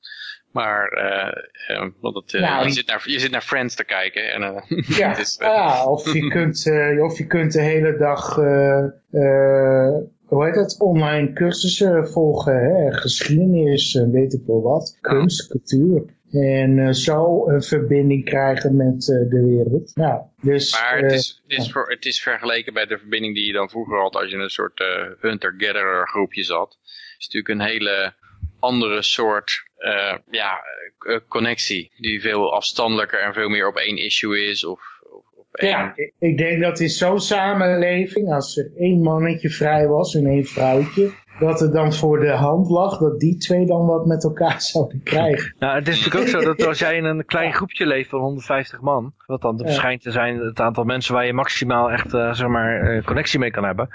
Maar, eh, eh, want het, eh, Nou, je, zit naar, je zit naar Friends te kijken en eh, Ja, het is, ja of, je kunt, eh, of je kunt de hele dag, eh, eh, hoe heet het, online cursussen volgen. Hè? Geschiedenis, en weet ik wel wat, kunst, cultuur. En eh, zo een verbinding krijgen met eh, de wereld. Nou, dus, Maar het is, het, is voor, het is vergeleken bij de verbinding die je dan vroeger had als je in een soort eh, hunter-gatherer groepje zat. Het is natuurlijk een hele andere soort eh, ja, eh, connectie. Die veel afstandelijker en veel meer op één issue is. Of, of op één... ja, ik- denk dat in zo'n samenleving, als er één mannetje vrij was en één vrouwtje, dat het dan voor de hand lag dat die twee dan wat met elkaar zouden krijgen. Nou, het is natuurlijk ook zo dat als jij in een klein groepje leeft van 150 man, wat dan Ja. schijnt te zijn het aantal mensen waar je maximaal echt eh, zeg maar, connectie mee kan hebben.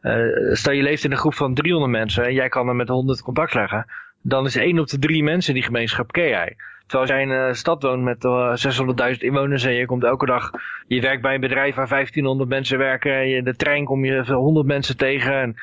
Eh, stel je leeft in een groep van 300 mensen en jij kan er met 100 contact leggen, dan is één op de drie mensen die gemeenschap ken jij. Terwijl als jij in een stad woont met eh, 600.000 inwoners en je komt elke dag, je werkt bij een bedrijf waar 1500 mensen werken, je, de trein kom je 100 mensen tegen en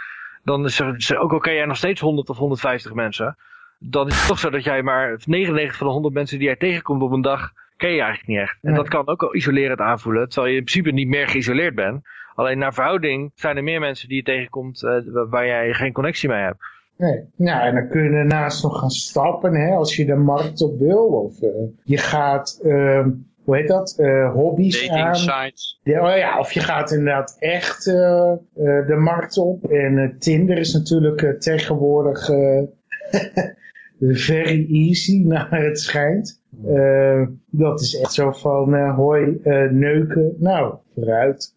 dan is er, ook al ken jij nog steeds 100 of 150 mensen, dan is het toch zo dat jij maar 99 van de 100 mensen die jij tegenkomt op een dag, ken je eigenlijk niet echt. En Nee. dat kan ook al isolerend aanvoelen, terwijl je in principe niet meer geïsoleerd bent. Alleen naar verhouding zijn er meer mensen die je tegenkomt eh, waar jij geen connectie mee hebt. Nee. Nou, en dan kun je daarnaast nog gaan stappen, hè, als je de markt op wil. Of eh, je gaat, ehm, hoe heet dat, eh, hobby's Dating aan. sites. Ja, oh ja, of je gaat inderdaad echt eh, de markt op. En Tinder is natuurlijk tegenwoordig very easy, naar het schijnt. Dat is echt zo van, eh, hoi, eh, neuken. Nou, vooruit.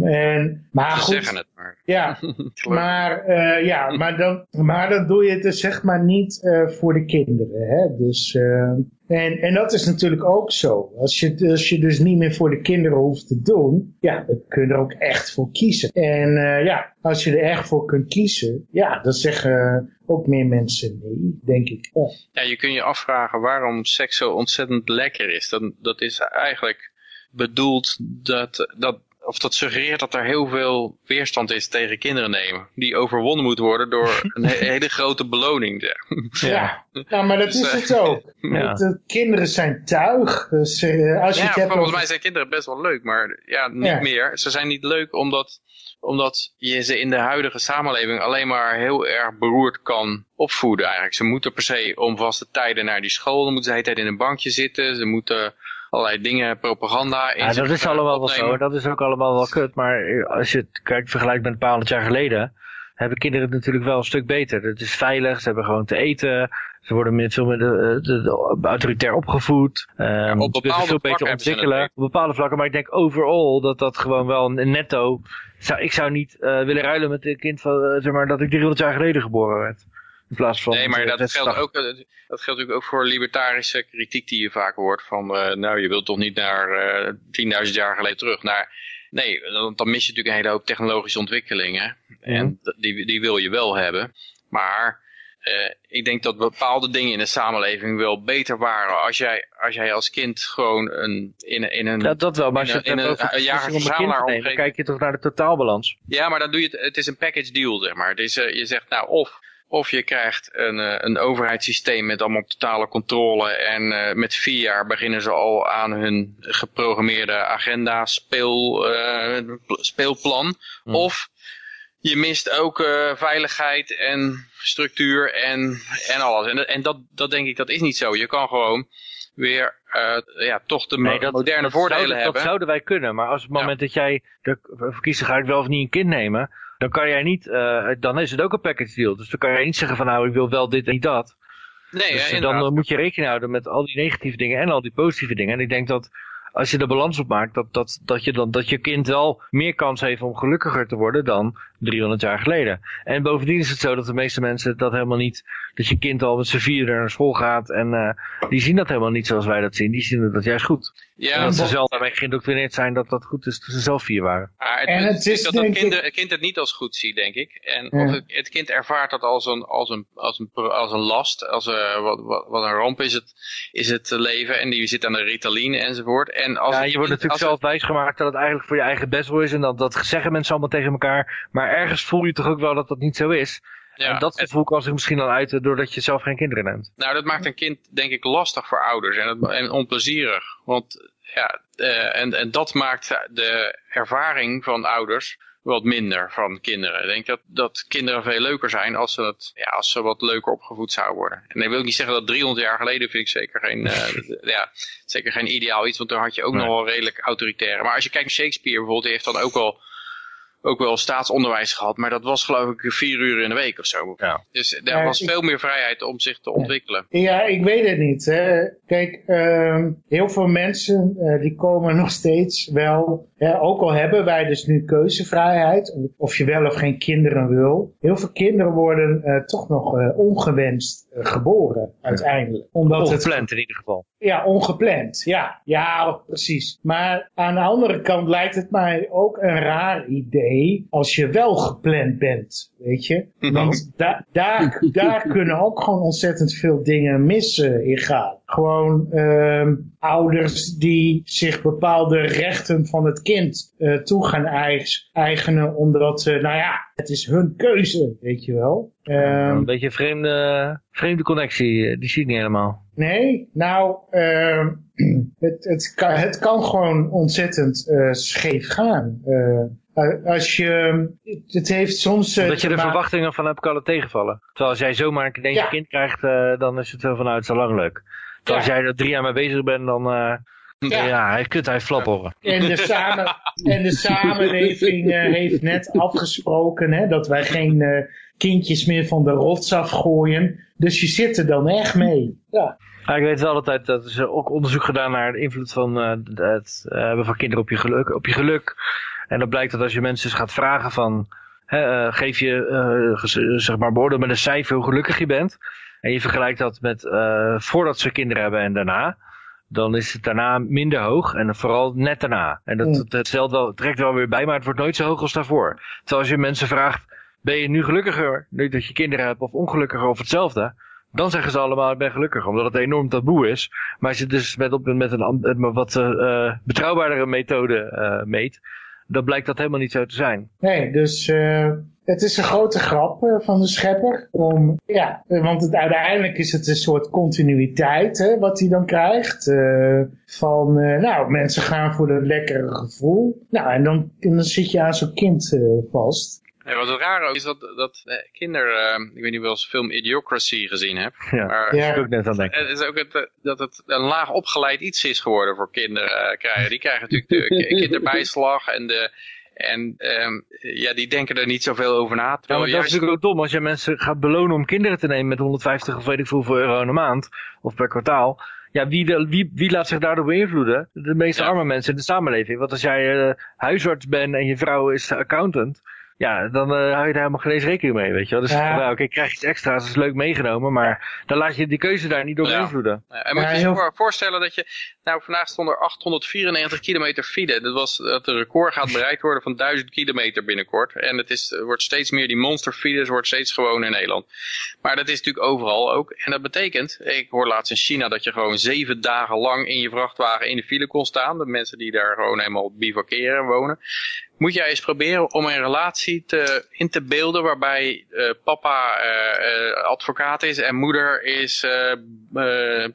En, maar Ze goed. zeggen het maar. Ja, maar, eh, ja, maar, dan, maar dan doe je het dus zeg maar niet eh, voor de kinderen. Hè? Dus, eh, en, en dat is natuurlijk ook zo. Als je, als je dus niet meer voor de kinderen hoeft te doen, ja, dan kun je er ook echt voor kiezen. En ja, als je er echt voor kunt kiezen, ja, dan zeggen ook meer mensen nee, denk ik. Ja, ja je kunt je afvragen waarom seks zo ontzettend lekker is. Dat, dat is eigenlijk bedoeld dat, dat of dat suggereert dat er heel veel weerstand is tegen kinderen nemen. Die overwonnen moet worden door een hele grote beloning. Ja, ja maar dat dus, is het ook. Ja. De kinderen zijn tuig. Dus, uh, als je ja, volgens mij zijn kinderen best wel leuk, maar ja, niet meer. Ze zijn niet leuk omdat, omdat je ze in de huidige samenleving alleen maar heel erg beroerd kan opvoeden eigenlijk. Ze moeten per se om vaste tijden naar die school. Dan moeten ze de hele tijd in een bankje zitten. Ze moeten allerlei dingen, propaganda. Ja, dat is allemaal wel zo. Dat is ook allemaal wel kut. Maar als je het kijkt, vergelijkt met een paar honderd jaar geleden, hebben kinderen het natuurlijk wel een stuk beter. Het is veilig, ze hebben gewoon te eten. Ze worden met veel meer de, de, autoritair opgevoed. Um, op bepaalde veel beter ontwikkelen. Op bepaalde vlakken. Maar ik denk overal dat dat gewoon wel een netto... Zou, ik zou niet uh, willen ruilen met een kind van, uh, zeg maar, dat ik 300 jaar geleden geboren werd. In plaats van nee, maar dat geldt, ook, eh, dat geldt natuurlijk ook voor libertarische kritiek die je vaak hoort. Van, uh, nou, je wilt toch niet naar uh, eh, 10.000 jaar geleden terug. Naar, nee, dan, dan, mis je natuurlijk een hele hoop technologische ontwikkelingen. En die, die wil je wel hebben. Maar uh, ik denk dat bepaalde dingen in de samenleving wel beter waren als jij als, jij als kind gewoon een, in, in een... Dat, dat wel, maar als je in een, een, jager kijk je toch naar de totaalbalans. Ja, maar dan doe je het, het is een package deal, zeg maar. Het is, uh, je zegt nou of of je krijgt een, eh, een overheidssysteem met allemaal totale controle en uh, met vier jaar beginnen ze al aan hun geprogrammeerde agenda speel, uh, speelplan. Hmm. Of je mist ook uh, veiligheid en structuur en, en alles. En, en dat, dat denk ik, dat is niet zo. Je kan gewoon weer uh, ja, toch de nee, dat, moderne voordelen hebben. Dat zouden wij kunnen, maar als het moment dat jij de verkiezen ga ik wel of niet een kind nemen, dan kan jij niet, uh, dan is het ook een package deal. Dus dan kan jij niet zeggen van nou ik wil wel dit en niet dat. Nee, dus dan moet je rekening houden met al die negatieve dingen en al die positieve dingen. En ik denk dat als je de balans opmaakt, dat, dat, dat, je dan, dat je kind wel meer kans heeft om gelukkiger te worden dan 300 jaar geleden. En bovendien is het zo dat de meeste mensen dat helemaal niet, dat je kind al met z'n vierde naar school gaat en uh, die zien dat helemaal niet zoals wij dat zien. Die zien dat juist goed. Ja, en dat ze zelf daarmee geïndoctrineerd zijn dat dat goed is dat ze zelf vier waren. het, en het is dat het kind, kind het niet als goed ziet, denk ik. En of het, het, kind ervaart dat als een, als een, als een, als een last, als een, eh, wat, wat, wat een ramp is het, is het leven. En die zit aan de Ritalin enzovoort. En als ja, je wordt natuurlijk zelf wijsgemaakt dat het eigenlijk voor je eigen best wel is. En dat, dat zeggen mensen allemaal tegen elkaar. Maar ergens voel je toch ook wel dat dat niet zo is. Ja, en dat gevoel kan zich misschien al uiten doordat je zelf geen kinderen neemt. Nou, dat maakt een kind denk ik lastig voor ouders en, en onplezierig. Want ja, uh, en, en dat maakt de ervaring van ouders wat minder van kinderen. Ik denk dat, dat kinderen veel leuker zijn als ze, het, ja, als ze wat leuker opgevoed zouden worden. En ik wil niet zeggen dat 300 jaar geleden vind ik zeker geen, uh, ja, zeker geen ideaal iets, want daar had je ook nog wel redelijk autoritaire. Maar als je kijkt naar Shakespeare bijvoorbeeld, die heeft dan ook wel ook wel staatsonderwijs gehad, maar dat was geloof ik vier uur in de week of zo. Ja. Dus er was veel meer vrijheid om zich te ontwikkelen. Ja, ik weet het niet. Hè. Kijk, uh, heel veel mensen uh, die komen nog steeds wel, ook al hebben wij dus nu keuzevrijheid, of je wel of geen kinderen wil. Heel veel kinderen worden uh, toch nog uh, ongewenst geboren uiteindelijk. Omdat ongepland het, in ieder geval. Ja, ongepland. Ja, ja, precies. Maar aan de andere kant lijkt het mij ook een raar idee als je wel gepland bent, weet je. Mhm. Want da daar, daar kunnen ook gewoon ontzettend veel dingen missen in gaan. Gewoon uh, ouders die zich bepaalde rechten van het kind uh, toe gaan eigenen, omdat, uh, nou ja, het is hun keuze, weet je wel. Um, een beetje een vreemde, vreemde connectie, eh, die zie ik niet helemaal. Nee, nou, uh, het, het, kan, het kan gewoon ontzettend uh, scheef gaan. Als je, het heeft soms... Dat je de verwachtingen van hebt kan tegenvallen. Terwijl als jij zomaar een ja. kind krijgt, dan is het zo van, nou, al lang leuk. Als jij er drie jaar mee bezig bent, dan... Uh, ja. ja, hij kunt hij flapperen. En de, samen, en de samenleving uh, heeft net afgesproken hè, dat wij geen uh, kindjes meer van de rots afgooien. Dus je zit er dan echt mee. Ja. Ja, ik weet wel altijd dat er ook onderzoek gedaan naar de invloed van uh, het hebben van kinderen op je geluk. Op je geluk. En dan blijkt dat als je mensen gaat vragen van hè, eh, geef je, eh, zeg maar, beoordeel met een cijfer hoe gelukkig je bent. En je vergelijkt dat met eh, voordat ze kinderen hebben en daarna. Dan is het daarna minder hoog en vooral net daarna. En dat, Mm. dat, dat stelt wel, trekt wel weer bij, maar het wordt nooit zo hoog als daarvoor. Terwijl als je mensen vraagt, ben je nu gelukkiger nu dat je kinderen hebt of ongelukkiger of hetzelfde? Dan zeggen ze allemaal, ik ben gelukkig, omdat het enorm taboe is. Maar als je dus met, op, met een met wat eh, betrouwbaardere methode meet, dan blijkt dat helemaal niet zo te zijn. Nee, dus het is een grote grap eh, van de schepper. Om, ja, want het, uiteindelijk is het een soort continuïteit hè, wat hij dan krijgt. eh, van, eh, nou, mensen gaan voor dat lekkere gevoel. Nou, en dan, en dan zit je aan zo'n kind eh, vast. En wat het raar ook is dat, dat eh, kinderen, eh, ik weet niet of je wel eens de film Idiocracy gezien hebt, Ja, maar Ja. ik ook net aan denken. het is ook het, dat het een laag opgeleid iets is geworden voor kinderen krijgen. Die krijgen natuurlijk de ki- kinderbijslag en de... En ehm, ja, die denken er niet zoveel over na. Ja, maar dat is natuurlijk ook dom. Als je mensen gaat belonen om kinderen te nemen met 150 of weet ik veel hoeveel euro in een maand. Of per kwartaal. Ja, wie, de, wie, wie laat zich daardoor beïnvloeden? De meeste Ja. arme mensen in de samenleving. Want als jij eh, huisarts bent en je vrouw is de accountant. Ja, dan eh, hou je daar helemaal geen eens rekening mee, weet je wel. Dus Ja. nou, oké, ik krijg iets extra's, dat is leuk meegenomen. Maar dan laat je die keuze daar niet door beïnvloeden. Ja, en moet Ja, je je heel- voor- voorstellen dat je, nou vandaag stond er 894 kilometer file. Dat was dat de record gaat bereikt worden van 1000 kilometer binnenkort. En het is, wordt steeds meer, die monsterfiles wordt steeds gewoon in Nederland. Maar dat is natuurlijk overal ook. En dat betekent, ik hoor laatst in China dat je gewoon zeven dagen lang in je vrachtwagen in de file kon staan. De mensen die daar gewoon helemaal bivakeren en wonen. Moet jij eens proberen om een relatie te, in te beelden waarbij eh, papa eh, eh, advocaat is en moeder is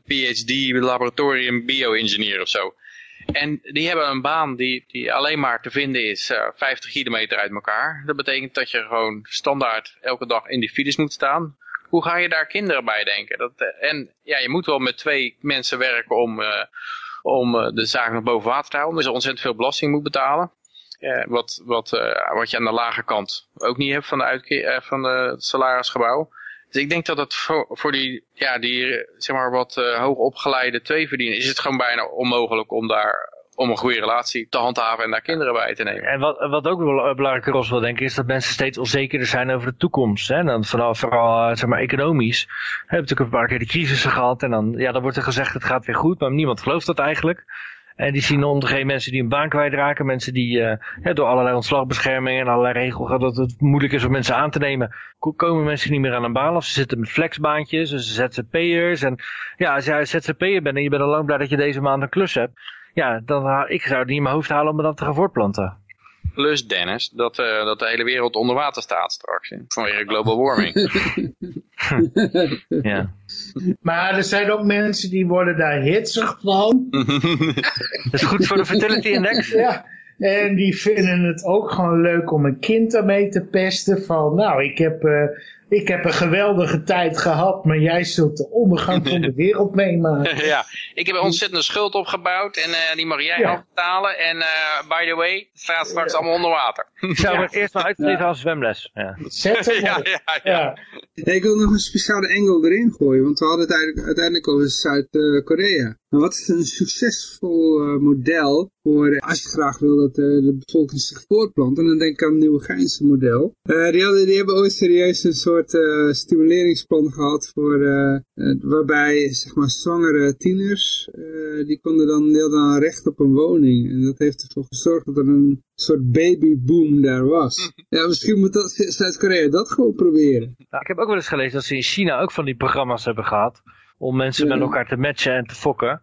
PhD laboratorium bio-engineer of zo. En die hebben een baan die, die alleen maar te vinden is eh 50 kilometer uit elkaar. Dat betekent dat je gewoon standaard elke dag in die files moet staan. Hoe ga je daar kinderen bij denken? Dat, eh, en ja, je moet wel met twee mensen werken om, eh, om eh, de zaak nog boven water te houden. Dus ontzettend veel belasting moet betalen. Eh, wat, wat, eh, wat je aan de lage kant ook niet hebt van, de uitke- eh, van het salarisgebouw. Ik denk dat het voor, die, ja, die zeg maar, wat eh hoogopgeleide tweeverdieners is het gewoon bijna onmogelijk om daar om een goede relatie te handhaven en daar kinderen bij te nemen. En wat, wat ook wel een belangrijke rol wil denken, is dat mensen steeds onzekerder zijn over de toekomst. Hè? Dan vooral, eh, zeg maar, economisch. We hebben natuurlijk een paar keer de crisissen gehad en dan, ja, dan wordt er gezegd het gaat weer goed, maar niemand gelooft dat eigenlijk. En die zien om geen mensen die een baan kwijtraken, mensen die eh, ja, door allerlei ontslagbescherming en allerlei regels dat het moeilijk is om mensen aan te nemen, ko- komen mensen niet meer aan een baan of ze zitten met flexbaantjes, dus ZZP'ers. En ja, als jij ZZP'er bent en je bent al lang blij dat je deze maand een klus hebt, ja, dan ha- ik zou het niet in mijn hoofd halen om me dat te gaan voortplanten. Plus, Dennis, dat, eh, dat de hele wereld onder water staat straks. hè, Vanwege global warming. Ja. Maar er zijn ook mensen die worden daar hitsig van. Dat is goed voor de fertility index. Ja. En die vinden het ook gewoon leuk om een kind daarmee te pesten. Van nou, ik heb, eh, ik heb een geweldige tijd gehad, maar jij zult de ondergang van de wereld meemaken. ja, ik heb een ontzettende schuld opgebouwd en eh, die mag jij Ja. afbetalen. En eh, by the way, het staat straks allemaal onder water. Ik zou het eerst maar uitgeven als zwemles. Ja. Zet hem ja, op. ja, ja. Ja. Nee, ik wil nog een speciale engel erin gooien, want we hadden het uiteindelijk, uiteindelijk over Zuid-Korea. Maar wat is een succesvol eh, model voor, eh, als je graag wil dat eh, de bevolking zich voortplant, en dan denk ik aan het Nieuwegeinse model. Eh, die, hadden, die hebben ooit serieus een soort stimuleringsplan gehad voor, waarbij zeg maar zwangere tieners, die konden dan, die dan recht op een woning. En dat heeft ervoor gezorgd dat er een soort babyboom daar was. Ja, misschien moet dat Zuid-Korea dat gewoon proberen. Nou, ik heb ook wel eens gelezen dat ze in China ook van die programma's hebben gehad. Om mensen Ja. met elkaar te matchen en te fokken.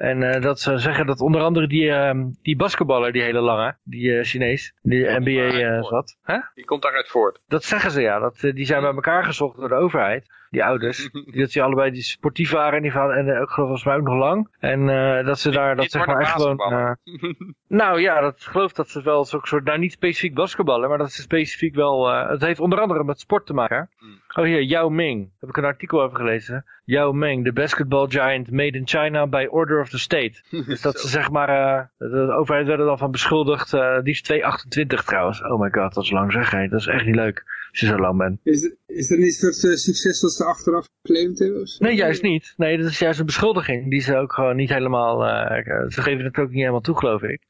En eh, dat ze zeggen dat onder andere die, ehm, die basketballer, die hele lange, die eh, Chinees, die NBA eh, zat. Hè? Die komt daaruit voort. Dat zeggen ze ja. Dat, die zijn bij elkaar gezocht door de overheid. Die ouders. Die, dat ze allebei die sportief waren en die van, en ook geloof volgens mij ook nog lang. En eh, dat ze daar, dat zeg maar een echt gewoon... eh, nou ja, dat geloof dat ze wel zo'n soort, nou niet specifiek basketballen, maar dat ze specifiek wel, het heeft onder andere met sport te maken. Oh hier, Yao Ming. Daar heb ik een artikel over gelezen. Yao Ming, de basketball giant made in China by order of the state. dus dat ze zeg maar, eh, de overheid werd er dan van beschuldigd, die is 228 trouwens. Oh my god, dat is lang zeg, hè. dat is echt niet leuk als je zo lang bent. Is, het- is dat niet een soort eh, succes wat ze achteraf geclaimd hebben? Nee, juist niet. Nee, dat is juist een beschuldiging die ze ook gewoon niet helemaal, eh, ze geven het ook niet helemaal toe geloof ik.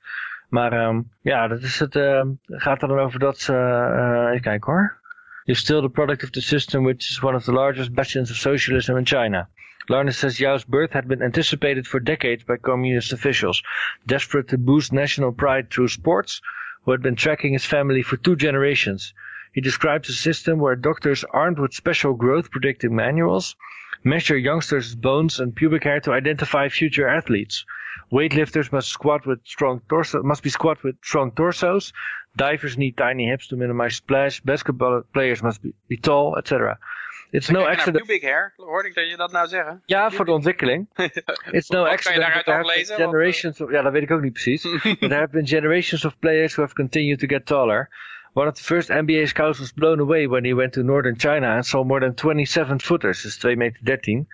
Maar ehm, ja, dat is het, uh, gaat er dan over dat ze, uh, even kijken hoor. You're still the product of the system which is one of the largest bastions of socialism in China. Larness says Yao's birth had been anticipated for decades by communist officials, desperate to boost national pride through sports, who had been tracking his family for two generations. He describes a system where doctors armed with special growth predicting manuals measure youngsters' bones and pubic hair to identify future athletes. Weightlifters must squat with strong torso must be squat with strong torsos. Divers need tiny hips to minimize splash. Basketball players must be, be tall, etc. It's no accident. pubic hair, hoorde ik dat je dat nou zeggen? Ja, voor de ontwikkeling. It's no Wat kan je accident daaruit have been eh, generations of, ja, dat weet ik ook niet precies. but there have been generations of players who have continued to get taller. One of the first NBA scouts was blown away when he went to northern China and saw more than 27 footers, dus 2 meter 13.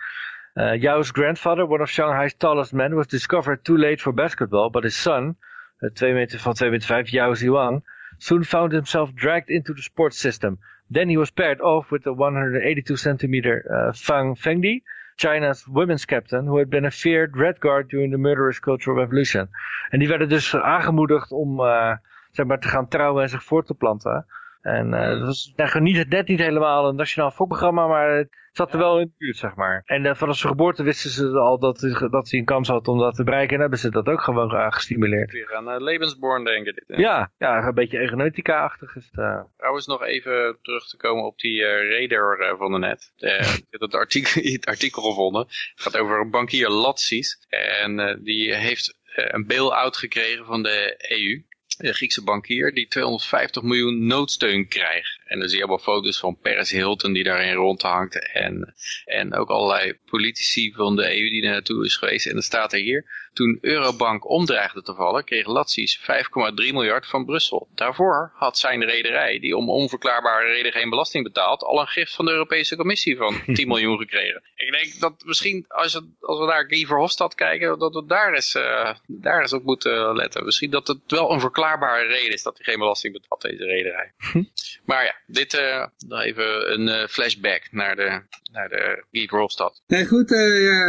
Uh, Yao's grandfather, one of Shanghai's tallest men, was discovered too late for basketball, but his son, uh, 2 meter van 2 meter 5, Yao soon found himself dragged into the sports system. Then he was paired off with the 182 centimeter uh, Fang Fengdi, China's women's captain, who had been a feared red guard during the murderous Cultural Revolution. En die werden dus aangemoedigd om uh, zeg maar, te gaan trouwen en zich voort te planten. En uh, dat was nou, niet, net niet helemaal een nationaal fokprogramma, maar het zat er wel in de buurt, zeg maar. En uh, vanaf zijn geboorte wisten ze al dat, dat hij een kans had om dat te bereiken. En hebben ze dat ook gewoon uh, gestimuleerd. Weer aan uh, levensborn denken dit. Hè? Ja, ja, een beetje eugenetica-achtig is het. Trouwens nog even terug te komen op die radar van de net. ik heb het artikel, het artikel gevonden. Het gaat over een bankier Latsis. En die heeft een bail-out gekregen van de EU Griekse bankier, die 250 miljoen noodsteun krijgt. En dan zie je allemaal foto's van Paris Hilton die daarin rondhangt. En, en ook allerlei politici van de EU die er naartoe is geweest. En dan staat er hier, toen Eurobank omdreigde te vallen, kreeg Latsis 5,3 miljard van Brussel. Daarvoor had zijn rederij, die om onverklaarbare reden geen belasting betaalt, al een gift van de Europese Commissie van 10 miljoen gekregen. Ik denk dat misschien, als, het, als we naar Guy Verhofstadt kijken, dat we daar eens, uh, daar eens op moeten letten. Misschien dat het wel een verklaarbare reden is dat hij geen belasting betaalt, deze rederij. maar ja, dit uh, nog even een uh, flashback naar de, naar de Guy Verhofstadt. Nee, goed, uh, ja,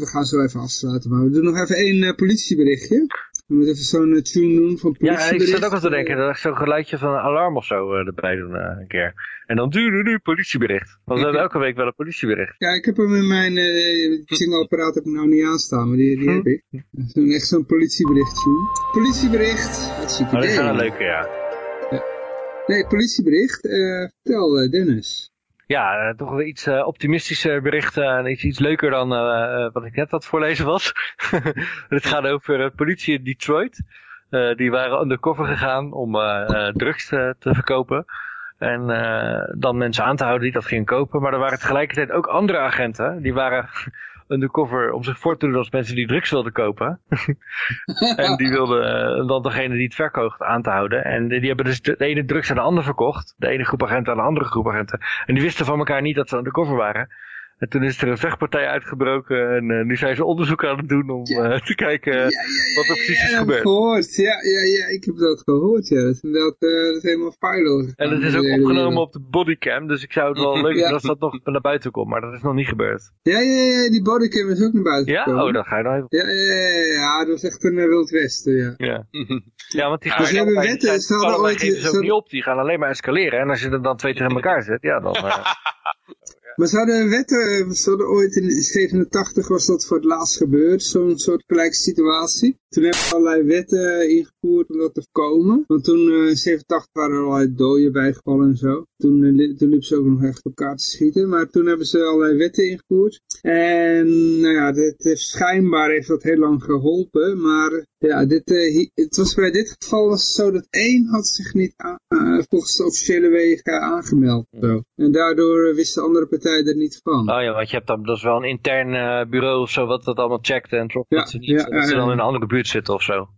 we gaan zo even afsluiten, maar we doen nog even één politieberichtje. We moeten even zo'n tune doen van politiebericht. Ja, ik zat ook al te denken, dat ik zo'n geluidje van een alarm of zo erbij doen een keer. En dan duurde nu politiebericht. Want we hebben elke week wel een politiebericht. Ja, ik heb hem in mijn uh, singleapparaat heb ik nou niet aanstaan, maar die, die heb ik. Zo'n echt zo'n politiebericht tune. Politiebericht, wat ik Oh, dat is wel een leuke, ja. Nee, politiebericht. Uh, vertel uh, Dennis. Ja, uh, toch wel iets optimistischer bericht en iets, iets leuker dan wat ik net had voorlezen was. Het gaat over politie in Detroit. die waren undercover gegaan om drugs te verkopen. En dan mensen aan te houden die dat gingen kopen. Maar er waren tegelijkertijd ook andere agenten. Die waren undercover om zich voor te doen als mensen die drugs wilden kopen. en die wilden uh, dan degene die het verkoopt aan te houden. En die hebben dus de ene drugs aan de ander verkocht. De ene groep agenten aan de andere groep agenten. En die wisten van elkaar niet dat ze undercover waren. En toen is er een vechtpartij uitgebroken en uh, nu zijn ze onderzoek aan het doen om ja. uh, te kijken ja, ja, wat er precies is gebeurd. Gehoord. Ja, ja, ja, ik heb dat gehoord, ja. Dat is, dat, uh, dat is helemaal feilloos. En het is ook opgenomen op de bodycam, dus ik zou het wel leuk vinden als dat nog naar buiten komt, maar dat is nog niet gebeurd. Ja, ja, ja, die bodycam is ook naar buiten ja? gekomen. Oh, dan ga je nou even... Ja, ja, ja, ja, dat is echt een Wild Westen, ja. Ja, ja want die gaan... ze hebben wetten, ze hadden ooit... Ze ook niet op, die gaan alleen maar escaleren. En als je er dan twee tegen elkaar zet, ja, dan... Maar ze hadden wetten, ze hadden ooit in 87 was dat voor het laatst gebeurd, zo'n soort gelijke situatie. Toen hebben ze allerlei wetten ingevoerd om dat te voorkomen. Want toen uh, in 87 waren er allerlei doden bijgevallen en zo. Toen, uh, toen liepen ze ook nog echt op elkaar te schieten. Maar toen hebben ze allerlei wetten ingevoerd. En nou ja, dit, heeft, schijnbaar heeft dat heel lang geholpen. Maar ja, dit, uh, het was bij dit geval was het zo dat één had zich niet volgens de officiële wegen aangemeld. Zo. En daardoor wist de andere partij er niet van. Oh ja, want je hebt dan, dat is wel een intern bureau of zo wat dat allemaal checkt en trok ja, dat ze, niet, ja, dat ze dan in een andere buurt zitten of zo.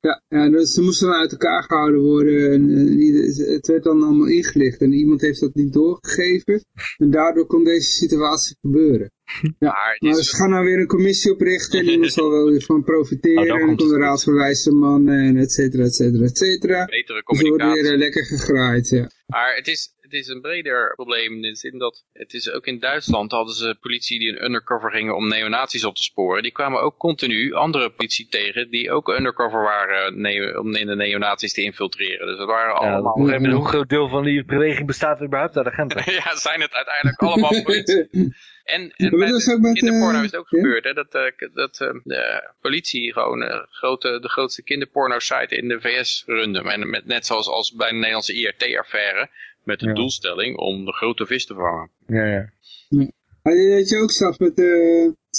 Ja, ja dus ze moesten dan uit elkaar gehouden worden en uh, het werd dan allemaal ingelicht en iemand heeft dat niet doorgegeven en daardoor kon deze situatie gebeuren. Ja, maar, maar ze gaan nou weer een commissie oprichten en iemand zal wel weer van profiteren oh, en dan komt de raad van wijze mannen en et cetera, et cetera, et cetera. Betere dus wordt communicatie. weer lekker gegraaid, ja. Maar het is, het is een breder probleem in de zin dat het is ook in Duitsland hadden ze politie die een undercover gingen om neonazies op te sporen. Die kwamen ook continu andere politie tegen die ook undercover waren om in de neonazies te infiltreren. Dus dat waren allemaal... Ja, hoe groot deel van die beweging bestaat überhaupt uit agenten? ja, zijn het uiteindelijk allemaal politie. En, en bij de kinderporno eh, is het ook gebeurd, hè, dat, eh, dat eh, de politie gewoon eh, grote, de grootste kinderporno-site in de VS runde. En met, net zoals als bij de Nederlandse IRT-affaire, met de Ja. doelstelling om de grote vis te vangen. Ja, ja. Maar je ook straks met de,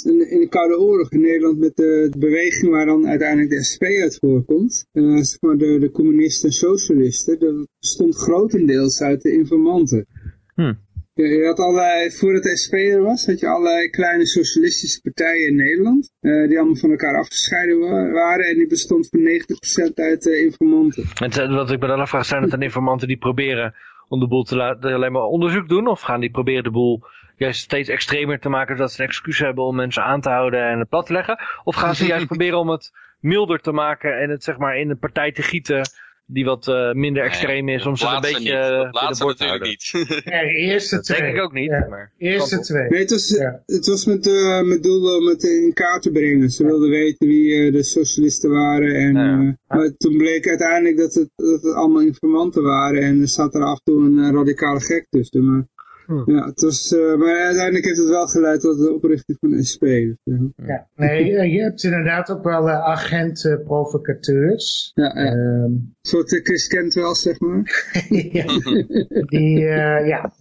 in, in de Koude Oorlog in Nederland met de, de beweging waar dan uiteindelijk de SP uit voorkomt. Eh, zeg maar de, de communisten en socialisten. Dat bestond grotendeels uit de informanten. Hm. Je, je had allerlei, voordat de SP er was, had je allerlei kleine socialistische partijen in Nederland. eh, die allemaal van elkaar afgescheiden wa- waren. En die bestond voor 90% uit eh, informanten. En te- wat ik me dan afvraag, zijn het dan informanten die proberen om de boel te laten alleen maar onderzoek doen? Of gaan die proberen de boel juist steeds extremer te maken, zodat ze een excuus hebben om mensen aan te houden en het plat te leggen? Of gaan ze juist proberen om het milder te maken en het zeg maar in een partij te gieten die wat eh, minder extreem is, om ze een laatste beetje niet. eh, Dat te natuurlijk houden? niet. Ja, de eerste Dat twee. denk ik ook niet, Ja, maar... Eerste twee. Nee, het was, Ja. het was met, eh met doel om het in kaart te brengen. Ze wilden weten wie eh, de socialisten waren. En, Ja. eh, maar toen bleek uiteindelijk dat het, dat het allemaal informanten waren. En er zat er af en toe een eh, radicale gek tussen. Maar. Ja, het was, eh, maar uiteindelijk heeft het wel geleid tot de oprichting van de SP. Dus, ja. Ja. Nee, eh, je hebt inderdaad ook wel uh, agenten-provocateurs. Ja, ja. Ehm, Een soort Chris Cantwell, zeg maar. ja. Die, uh, ja.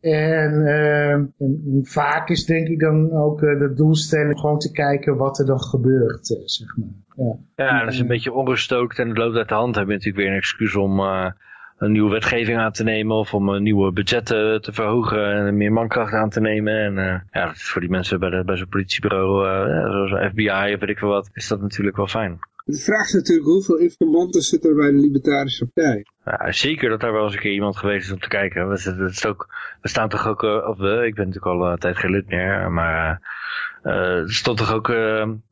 En, uh, en, vaak is denk ik dan ook uh, de doelstelling gewoon te kijken wat er dan gebeurt, uh, zeg maar. Ja, ja dat is een beetje onrustookt en het loopt uit de hand. Heb je natuurlijk weer een excuus om uh, een nieuwe wetgeving aan te nemen of om een nieuwe budgetten te verhogen en meer mankracht aan te nemen. En uh, ja, dat voor die mensen bij, de, bij zo'n politiebureau, uh, zoals FBI of weet ik veel wat, is dat natuurlijk wel fijn. De vraag is natuurlijk hoeveel informanten zitten er bij de Libertarische Partij? Ja, zeker dat daar wel eens een keer iemand geweest is om te kijken. We, het is ook, we staan toch ook, of we, ik ben natuurlijk al een tijd geen lid meer, maar uh, er stond toch ook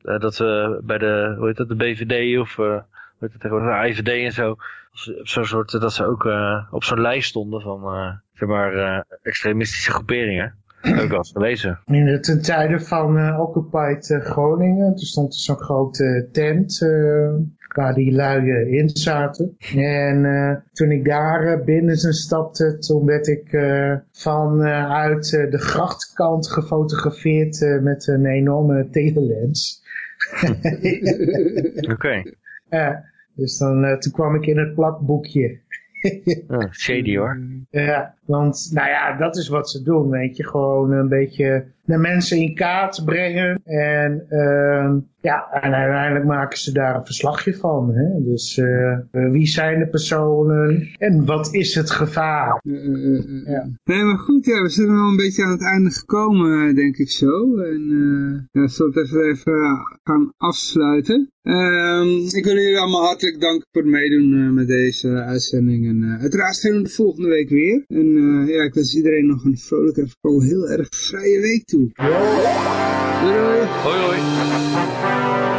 dat we bij de, hoe heet dat, de BVD of hoe heet het tegenwoordig, de IVD en zo, zo'n soort, dat ze ook uh, op zo'n lijst stonden van, uh, zeg maar, uh, extremistische groeperingen. Heb ik al gelezen. In de, ten tijde van uh, Occupied uh, Groningen, toen stond er zo'n grote tent uh, waar die lui in zaten. En toen ik daar binnen stapte, toen werd ik vanuit de grachtkant gefotografeerd met een enorme telelens. Oké. Okay. Dus dan, toen kwam ik in het plakboekje. oh, shady hoor. Ja, want nou ja, dat is wat ze doen, weet je. Gewoon een beetje de mensen in kaart brengen. En uh, ja, en uiteindelijk maken ze daar een verslagje van. Hè? Dus uh, wie zijn de personen en wat is het gevaar? Uh, ja. Nee, maar goed, ja, we zijn wel een beetje aan het einde gekomen, denk ik zo. En ja, zal het even, even gaan afsluiten. Um, ik wil jullie allemaal hartelijk danken voor het meedoen met deze uitzending. En uiteraard zijn we de volgende week weer. En ja, ik wens iedereen nog een vrolijke en vooral heel erg vrije week toe. Doei. Doei. Hoi hoi.